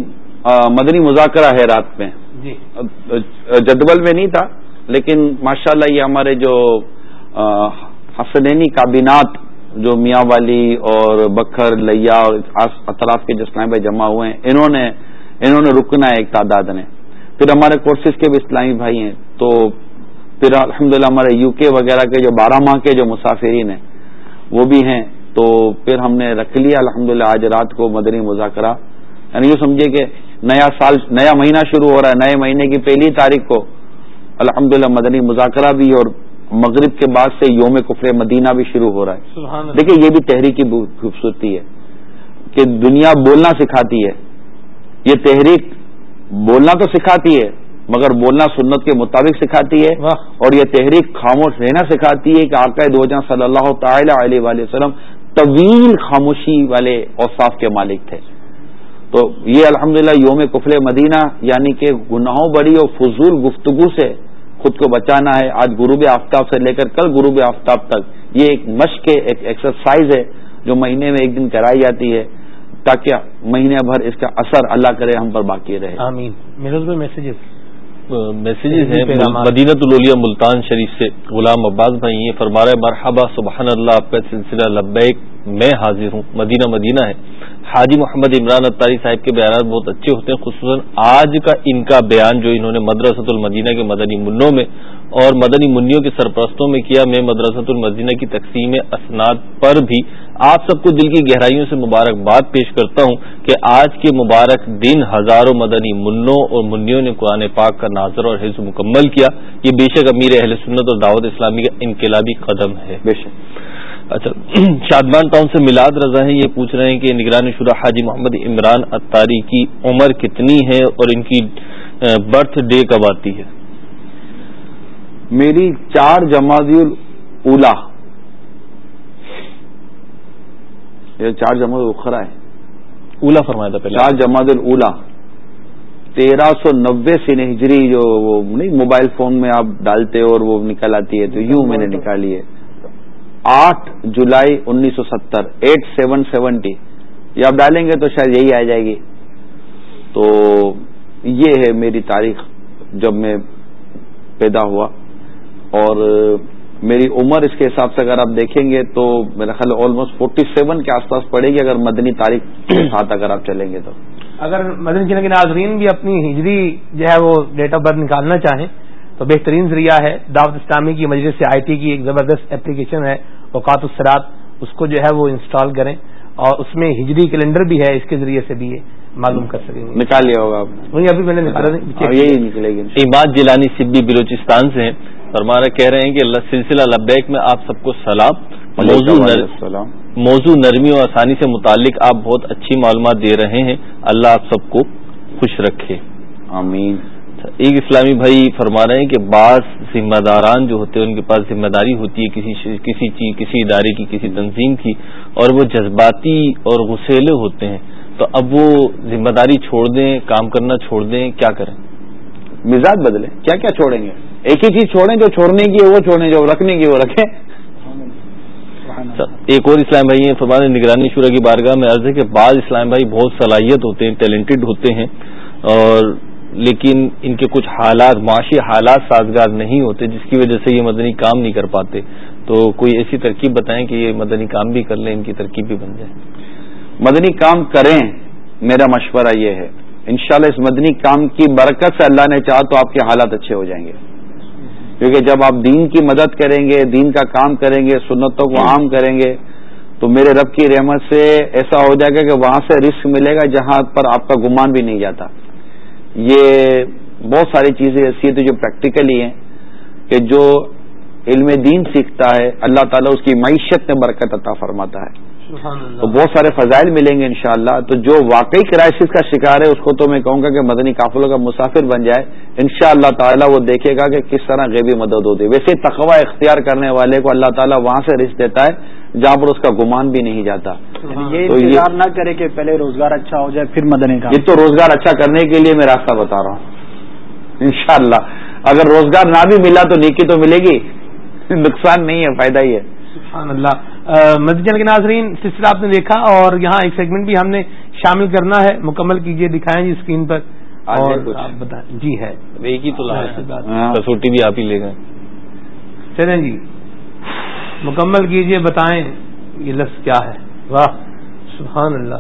مدنی مذاکرہ ہے رات میں۔ جی۔ جدول میں نہیں تھا لیکن ماشاءاللہ یہ ہمارے جو حسنینی کابینات جو میاں والی اور بکھر، لیا اور اطراف کے جو بھائی جمع ہوئے ہیں، انہوں نے انہوں نے رکنا ہے ایک تعداد نے۔ پھر ہمارے کورسز کے بھی اسلامی بھائی ہیں، تو پھر الحمدللہ ہمارے یو کے وغیرہ کے جو بارہ ماہ کے جو مسافرین ہیں، وہ بھی ہیں۔ تو پھر ہم نے رکھ لیا، الحمدللہ آج رات کو مدنی مذاکرہ۔ یعنی یہ سمجھے کہ نیا سال، نیا مہینہ شروع ہو رہا ہے، نئے مہینے کی پہلی تاریخ کو الحمد مدنی مذاکرہ بھی اور مغرب کے بعد سے یوم کفر مدینہ بھی شروع ہو رہا ہے۔ دیکھیے یہ بھی تحریک کی خوبصورتی ہے کہ دنیا بولنا سکھاتی ہے۔ یہ تحریک بولنا تو سکھاتی ہے مگر بولنا سنت کے مطابق سکھاتی ہے۔ اور یہ تحریک خاموش رہنا سکھاتی ہے کہ آقا دو جہاں صلی اللہ تعالی علیہ وسلم طویل خاموشی والے اوصاف کے مالک تھے۔ تو یہ الحمدللہ یوم کفل مدینہ یعنی کہ گناہوں بڑی اور فضول گفتگو سے خود کو بچانا ہے۔ آج غروب آفتاب سے لے کر کل غروب آفتاب تک یہ ایک مشق ایک ایکسرسائز ہے جو مہینے میں ایک دن کرائی جاتی ہے تاکہ مہینے بھر اس کا اثر اللہ کرے ہم پر باقی رہے۔ آمین۔ میسجز میسیجز ہیں۔ مدینہ الولیا ملتان شریف سے غلام عباس بھائی یہ فرما رہے مرحبا سبحان اللہ آپ کا سلسلہ لبیک میں حاضر ہوں۔ مدینہ مدینہ ہے۔ حاجی محمد عمران اطاری صاحب کے بیانات بہت اچھے ہوتے ہیں، خصوصاً آج کا ان کا بیان جو انہوں نے مدرسۃ المدینہ کے مدنی منوں میں اور مدنی منوں کے سرپرستوں میں کیا۔ میں مدرسۃ المدینہ کی تقسیم اسناد پر بھی آپ سب کو دل کی گہرائیوں سے مبارکباد پیش کرتا ہوں کہ آج کے مبارک دن ہزاروں مدنی منوں اور منوں نے قرآن پاک کا ناظر اور حص مکمل کیا۔ یہ بے شک امیر اہل سنت اور دعوت اسلامی کا انقلابی قدم ہے بے شک۔ اچھا شادمان ٹاؤن سے میلاد رضا ہے یہ پوچھ رہے ہیں کہ نگران شدہ حاجی محمد عمران اتاری کی عمر کتنی ہے اور ان کی برتھ ڈے کب آتی ہے؟ میری چار جماعت اولا یہ چار جماعت اخرا ہے اولا فرمایا تھا پہلے۔ چار جماعت اولا تیرہ سو نبے سے ہجری جو وہ نہیں موبائل فون میں آپ ڈالتے اور وہ نکل آتی ہے تو یوں میں نے نکالی ہے۔ آٹھ جولائی انیس سو ستر، ایٹ سیون سیونٹی۔ یہ آپ ڈالیں گے تو شاید یہی آ جائے گی۔ تو یہ ہے میری تاریخ جب میں پیدا ہوا۔ اور میری عمر اس کے حساب سے اگر آپ دیکھیں گے تو میرا خیال آلموسٹ فورٹی سیون کے آس پاس پڑے گی اگر مدنی تاریخ کے ساتھ اگر آپ چلیں گے تو۔ اگر مدنی چلیں کے ناظرین بھی اپنی ہجری جو ہے وہ ڈیٹ آف برتھ نکالنا چاہیں تو بہترین ذریعہ ہے دعوت اسلامی کی مجلس سے آئی ٹی کی ایک زبردست اپلیکیشن ہے اوقات السرات اس کو جو ہے وہ انسٹال کریں اور اس میں ہجری کیلنڈر بھی ہے اس کے ذریعے سے بھی معلوم کر سکیں گے۔ نکال لیا ہوگا وہی ابھی میں نے نکالا یہی نکلے گی۔ اماد جیلانی سبی بلوچستان سے ہیں فرمانا کہہ رہے ہیں کہ سلسلہ لبیک میں آپ سب کو سلام۔ موضوع. موضوع نرمی اور آسانی سے متعلق آپ بہت اچھی معلومات دے رہے ہیں۔ اللہ آپ سب کو خوش رکھے۔ آمین۔ ایک اسلامی بھائی فرما رہے ہیں کہ بعض ذمہ داران جو ہوتے ہیں ان کے پاس ذمہ داری ہوتی ہے کسی کسی چیز کسی ادارے کی کسی تنظیم کی اور وہ جذباتی اور غسیلے ہوتے ہیں۔ تو اب وہ ذمہ داری چھوڑ دیں کام کرنا چھوڑ دیں کیا کریں؟ مزاج بدلیں کیا کیا چھوڑیں گے؟ ایک ہی چیز چھوڑیں جو چھوڑنے کی ہے وہ چھوڑیں جو رکھنے کی وہ رکھیں۔ ایک اور اسلام بھائی ہیں فرمان نگرانی شورا کی بارگاہ میں عرض ہے کہ بعض اسلام بھائی بہت صلاحیت ہوتے ہیں ٹیلنٹڈ ہوتے ہیں اور لیکن ان کے کچھ حالات، معاشی حالات سازگار نہیں ہوتے، جس کی وجہ سے یہ مدنی کام نہیں کر پاتے۔ تو کوئی ایسی ترکیب بتائیں کہ یہ مدنی کام بھی کر لیں، ان کی ترکیب بھی بن جائے۔ مدنی کام کریں، میرا مشورہ یہ ہے۔ انشاءاللہ اس مدنی کام کی برکت سے اللہ نے چاہ تو آپ کے حالات اچھے ہو جائیں گے۔ کیونکہ جب آپ دین کی مدد کریں گے، دین کا کام کریں گے، سنتوں کو عام کریں گے، تو میرے رب کی رحمت سے ایسا ہو جائے گا کہ وہاں سے رسک ملے گا جہاں پر آپ کا گمان بھی نہیں جاتا۔ یہ بہت ساری چیزیں ایسی ہیں جو پریکٹیکلی ہیں کہ جو علم دین سیکھتا ہے، اللہ تعالیٰ اس کی معیشت میں برکت عطا فرماتا ہے۔ تو بہت سارے فضائل ملیں گے انشاءاللہ. تو جو واقعی کرائسس کا شکار ہے اس کو تو میں کہوں گا کہ مدنی قافلوں کا مسافر بن جائے. ان شاء اللہ تعالیٰ وہ دیکھے گا کہ کس طرح غیبی مدد ہوتی ہے. ویسے تخوا اختیار کرنے والے کو اللہ تعالیٰ وہاں سے رشت دیتا ہے جہاں پر اس کا گمان بھی نہیں جاتا. یہ انتظار نہ کرے کہ پہلے روزگار اچھا ہو جائے پھر مدنی کا یہ تو روزگار اچھا کرنے کے لیے میں راستہ بتا رہا ہوں. انشاءاللہ. اگر روزگار نہ بھی ملا تو نیکی تو ملے گی. نقصان نہیں ہے فائدہ ہی ہے. سبحان اللہ. مدجن کے ناظرین سلسلہ آپ نے دیکھا اور یہاں ایک سیگمنٹ بھی ہم نے شامل کرنا ہے مکمل کیجیے دکھائیں جی اسکرین پر۔ اور بتائیں۔ جی ہے۔ ایک ہی تو کسوٹی بھی آپ ہی لے گئے۔ چلیں جی۔ مکمل کیجیے بتائیں یہ لفظ کیا ہے؟ واہ سبحان اللہ۔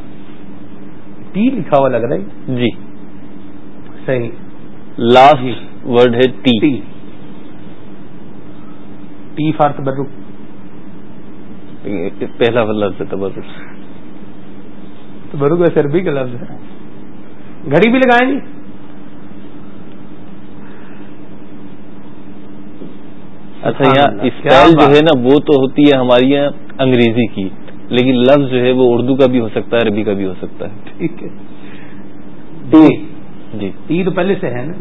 ٹی لکھا ہوا لگ رہا ہے۔ جی۔ صحیح۔ لاسٹ ورڈ ہے ٹی۔ ٹی فار تبرک۔ پہلا لفظ ہے تبرک۔ تبرک ویسے عربی کا لفظ ہے۔ گھڑی بھی لگائیں گی اچھا یہاں اسپیل جو ہے نا وہ تو ہوتی ہے ہماری یہاں انگریزی کی۔ لیکن لفظ جو ہے وہ اردو کا بھی ہو سکتا ہے عربی کا بھی ہو سکتا ہے۔ ٹھیک ہے۔ جی۔ جی۔ ٹی تو پہلے سے ہے نا۔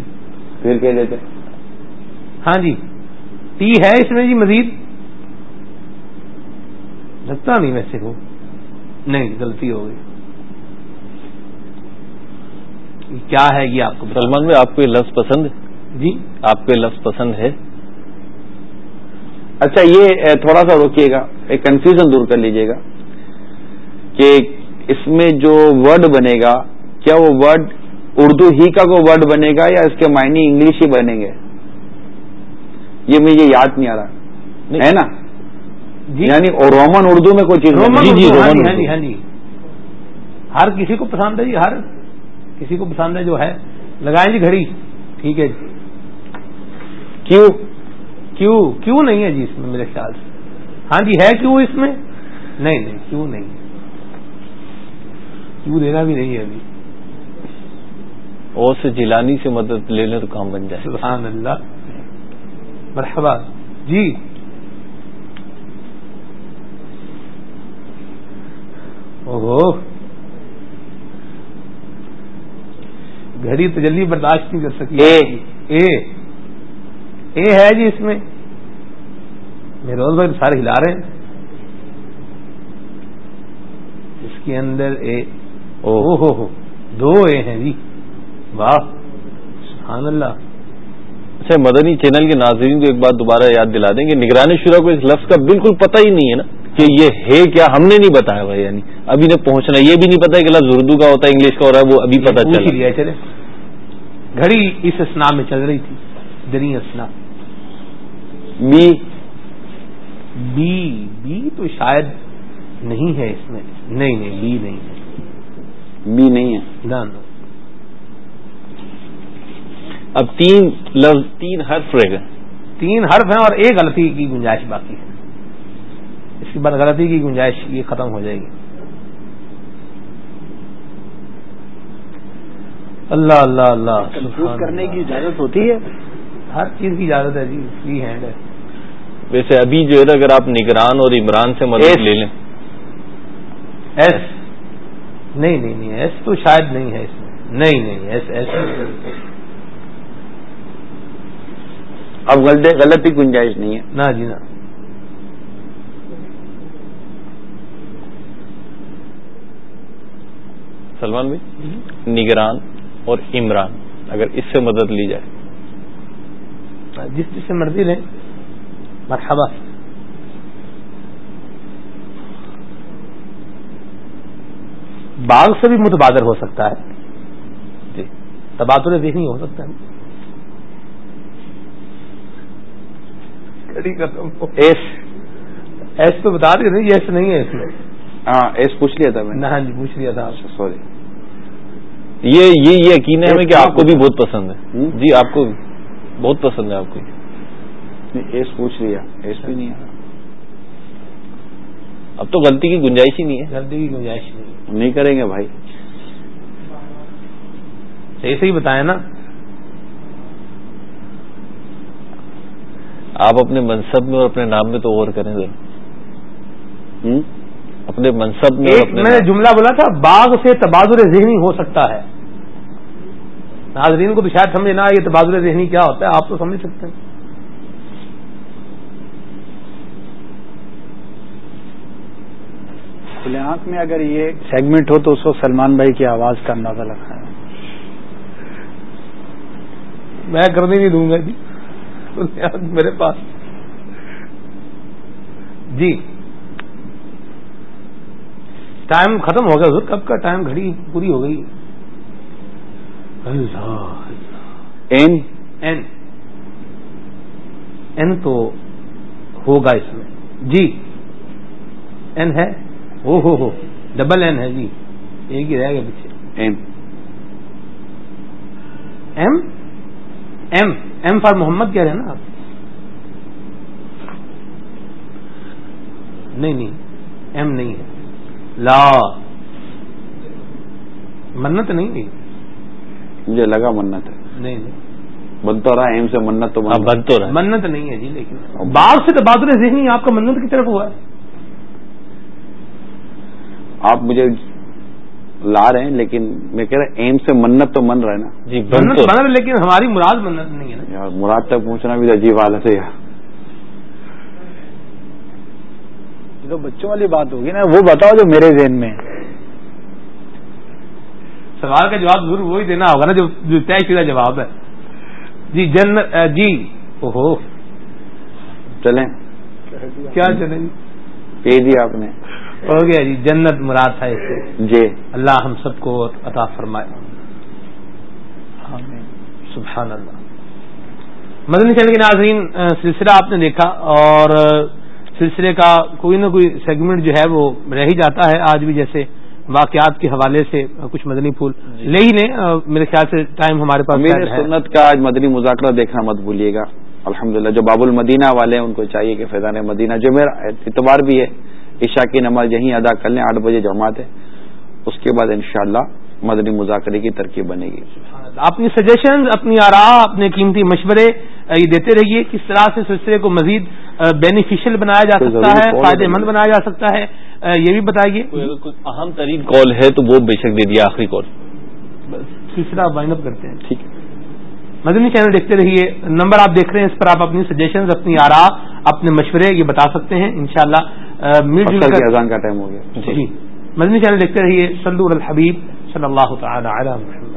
پھر کہہ دیتے ہاں جی۔ ٹی ہے اس میں جی مزید۔ لگتا نہیں ویسے وہ۔ نہیں غلطی ہو گئی۔ کیا ہے یہ آپ کو سلمان میں آپ کو یہ لفظ پسند ہے؟ جی۔ آپ کو یہ لفظ پسند ہے؟ اچھا یہ تھوڑا سا روکیے گا۔ ایک کنفیوژن دور کر لیجیے گا کہ اس میں جو ورڈ بنے گا کیا وہ ورڈ اردو ہی کا کوئی ورڈ بنے گا یا اس کے معنی انگلش ہی بنیں گے؟ یہ مجھے یاد نہیں آ رہا۔ ہے نا؟ جی. یعنی رومن اردو میں کوئی چیز رومن جی جی رومن ہاں جی ہاں جی. ہر کسی کو پسند ہے جی ہر کسی کو پسند ہے جو ہے. لگائیں جی گھڑی. ٹھیک ہے جی. کیوں؟ کیوں؟ کیوں نہیں ہے جی اس میں میرے خیال سے؟ ہاں جی ہے کیوں اس میں؟ نہیں نہیں کیوں نہیں؟ کیوں دینا بھی نہیں ہے ابھی. اور سے جیلانی سے مدد لے لیں تو کام بن جائے. سبحان اللہ. مرحبا. جی. گھڑی تو جلدی برداشت نہیں کر سکی اے۔ اے۔ ہے جی اس میں۔ روز بھائی سارے ہلا رہے ہیں۔ اس کے اندر اے۔ او ہو ہو دو اے ہیں جی۔ واہ۔ سبحان اللہ۔ اچھا مدنی چینل کے ناظرین کو ایک بات دوبارہ یاد دلا دیں کہ نگرانی شورا کو اس لفظ کا بالکل پتہ ہی نہیں ہے نا۔ کہ یہ ہے کیا ہم نے نہیں بتایا بھائی یعنی ابھی نے پہنچنا یہ بھی نہیں پتا کہ لفظ اردو کا ہوتا ہے انگلش کا ہو رہا ہے وہ ابھی پتا چل لیا چلے۔ گھڑی اس اسنا میں چل رہی تھی دری اسنا۔ بی۔ بی بی تو شاید نہیں ہے اس میں۔ نہیں نہیں بی نہیں ہے۔ بی نہیں ہے۔ نہ۔ اب تین لفظ تین حرف رہ گئے۔ تین حرف ہیں اور ایک غلطی کی گنجائش باقی ہے۔ اس کی بد غلطی کی گنجائش یہ ختم ہو جائے گی۔ اللہ اللہ اللہ کرنے کی اجازت ہوتی ہے؟ ہر چیز کی اجازت ہے جی فری ہینڈ ہے۔ ویسے ابھی جو ہے اگر آپ نگران اور عمران سے مدد لے لیں۔ ایس۔ نہیں نہیں ایس تو شاید نہیں ہے اس میں۔ نہیں نہیں ایس ایس۔ اب غلطی گنجائش نہیں ہے۔ نا جی نا سلمان بھائی نگران اور عمران اگر اس سے مدد لی جائے۔ جس جس سے مرضی لیں۔ مرحبا۔ باغ سے بھی متبادر ہو سکتا ہے۔ جی۔ تبادر ذہنی ہو سکتا ہے۔ ایس۔ ایس تو بتا دیں ایس نہیں ہے اس میں۔ ہاں ایس پوچھ لیا تھا میں۔ ہاں جی پوچھ لیا تھا۔ سوری۔ یہ یہ یقین ہے کہ آپ کو بھی بہت پسند ہے۔ جی آپ کو بہت پسند ہے آپ کو۔ ایس پوچھ لیا ایس بھی نہیں اب تو غلطی کی گنجائش ہی نہیں ہے۔ غلطی کی گنجائش نہیں نہیں کریں گے بھائی۔ صحیح صحیح بتائیں نا۔ آپ اپنے منصب میں اور اپنے نام میں تو غور کریں ذرا۔ اپنے منصب میں میں نے جملہ بولا تھا باغ سے تبادر ذہنی ہو سکتا ہے۔ ناظرین کو بھی شاید سمجھنا یہ تبادر ذہنی کیا ہوتا ہے آپ تو سمجھ سکتے ہیں۔ کھلے آنکھ میں اگر یہ سیگمنٹ ہو تو اس کو سلمان بھائی کی آواز کا اندازہ لگا ہے۔ میں کرنے نہیں دوں گا جی۔ میرے پاس۔ جی۔ ٹائم ختم ہو گیا کب کا ٹائم گھڑی پوری ہو گئی؟ این این این تو ہوگا اس میں۔ جی۔ این ہے۔ او ہو ہو۔ ڈبل این ہے جی۔ ایک ہی رہ گیا پیچھے۔ M M M M for Muhammad کہہ رہے ہیں نا آپ۔ نہیں نہیں۔ ایم نہیں ہے۔ لا منت نہیں مجھے لگا منت ہے۔ نہیں نہیں۔ بن تو رہا ایم سے منت تو بن تو رہا۔ منت نہیں ہے جی لیکن باغ سے تبادر ذہنی آپ کا منت کی طرف ہوا ہے۔ آپ مجھے لا رہے ہیں لیکن میں کہہ رہا ایم سے منت تو من رہا ہے نا۔ جی منت بن رہا۔ لیکن ہماری مراد منت نہیں ہے نا۔ مراد تک پہنچنا بھی عجیب حالت ہے یار۔ تو بچوں والی بات ہوگی نا وہ بتاؤ جو میرے ذہن میں۔ سوال کا جواب ضرور وہی دینا ہوگا نا جو طے شدہ جواب ہے۔ جی جن جی۔ اوہو۔ چلیں۔ کیا چلیں؟ جی دیا آپ نے۔ ہو گیا جی جنت مراد تھا اس سے جی۔ اللہ ہم سب کو عطا فرمائے۔ سبحان اللہ۔ مدنی چینل کے ناظرین سلسلہ آپ نے دیکھا اور سلسلے کا کوئی نہ کوئی سیگمنٹ جو ہے وہ رہ ہی جاتا ہے آج بھی جیسے واقعات کے حوالے سے کچھ مدنی پھول لے ہی لیں۔ میرے خیال سے ٹائم ہمارے پاس میرے سنت کا آج مدنی مذاکرہ دیکھنا مت بھولیے گا۔ الحمدللہ جو باب المدینہ والے ہیں ان کو چاہیے کہ فیضان مدینہ جو میرا اعتبار بھی ہے عشاء کی نماز یہیں ادا کر لیں آٹھ بجے جماعت ہے۔ اس کے بعد انشاءاللہ مدنی مذاکرے کی ترکیب بنے گی۔ اپنی سجیشن اپنی آرا اپنے قیمتی مشورے یہ دیتے رہیے کس طرح سے سلسلے کو مزید بینیفیشل بنایا جا سکتا ہے فائدے مند بنایا جا سکتا ہے۔ یہ بھی بتائیے۔ کوئی اہم ترین کال ہے تو وہ بے شک دے دیا آخری کال سلسلہ وائن اپ کرتے ہیں۔ ٹھیک۔ ہے مدنی چینل دیکھتے رہیے۔ نمبر آپ دیکھ رہے ہیں اس پر آپ اپنی سجیشن اپنی آرا اپنے مشورے یہ بتا سکتے ہیں انشاءاللہ۔ مل جل کر۔ اذان کا ٹائم ہو گیا۔ جی۔ مدنی چینل دیکھتے رہیے سلور الحبیب صلی اللہ تعالی علیہ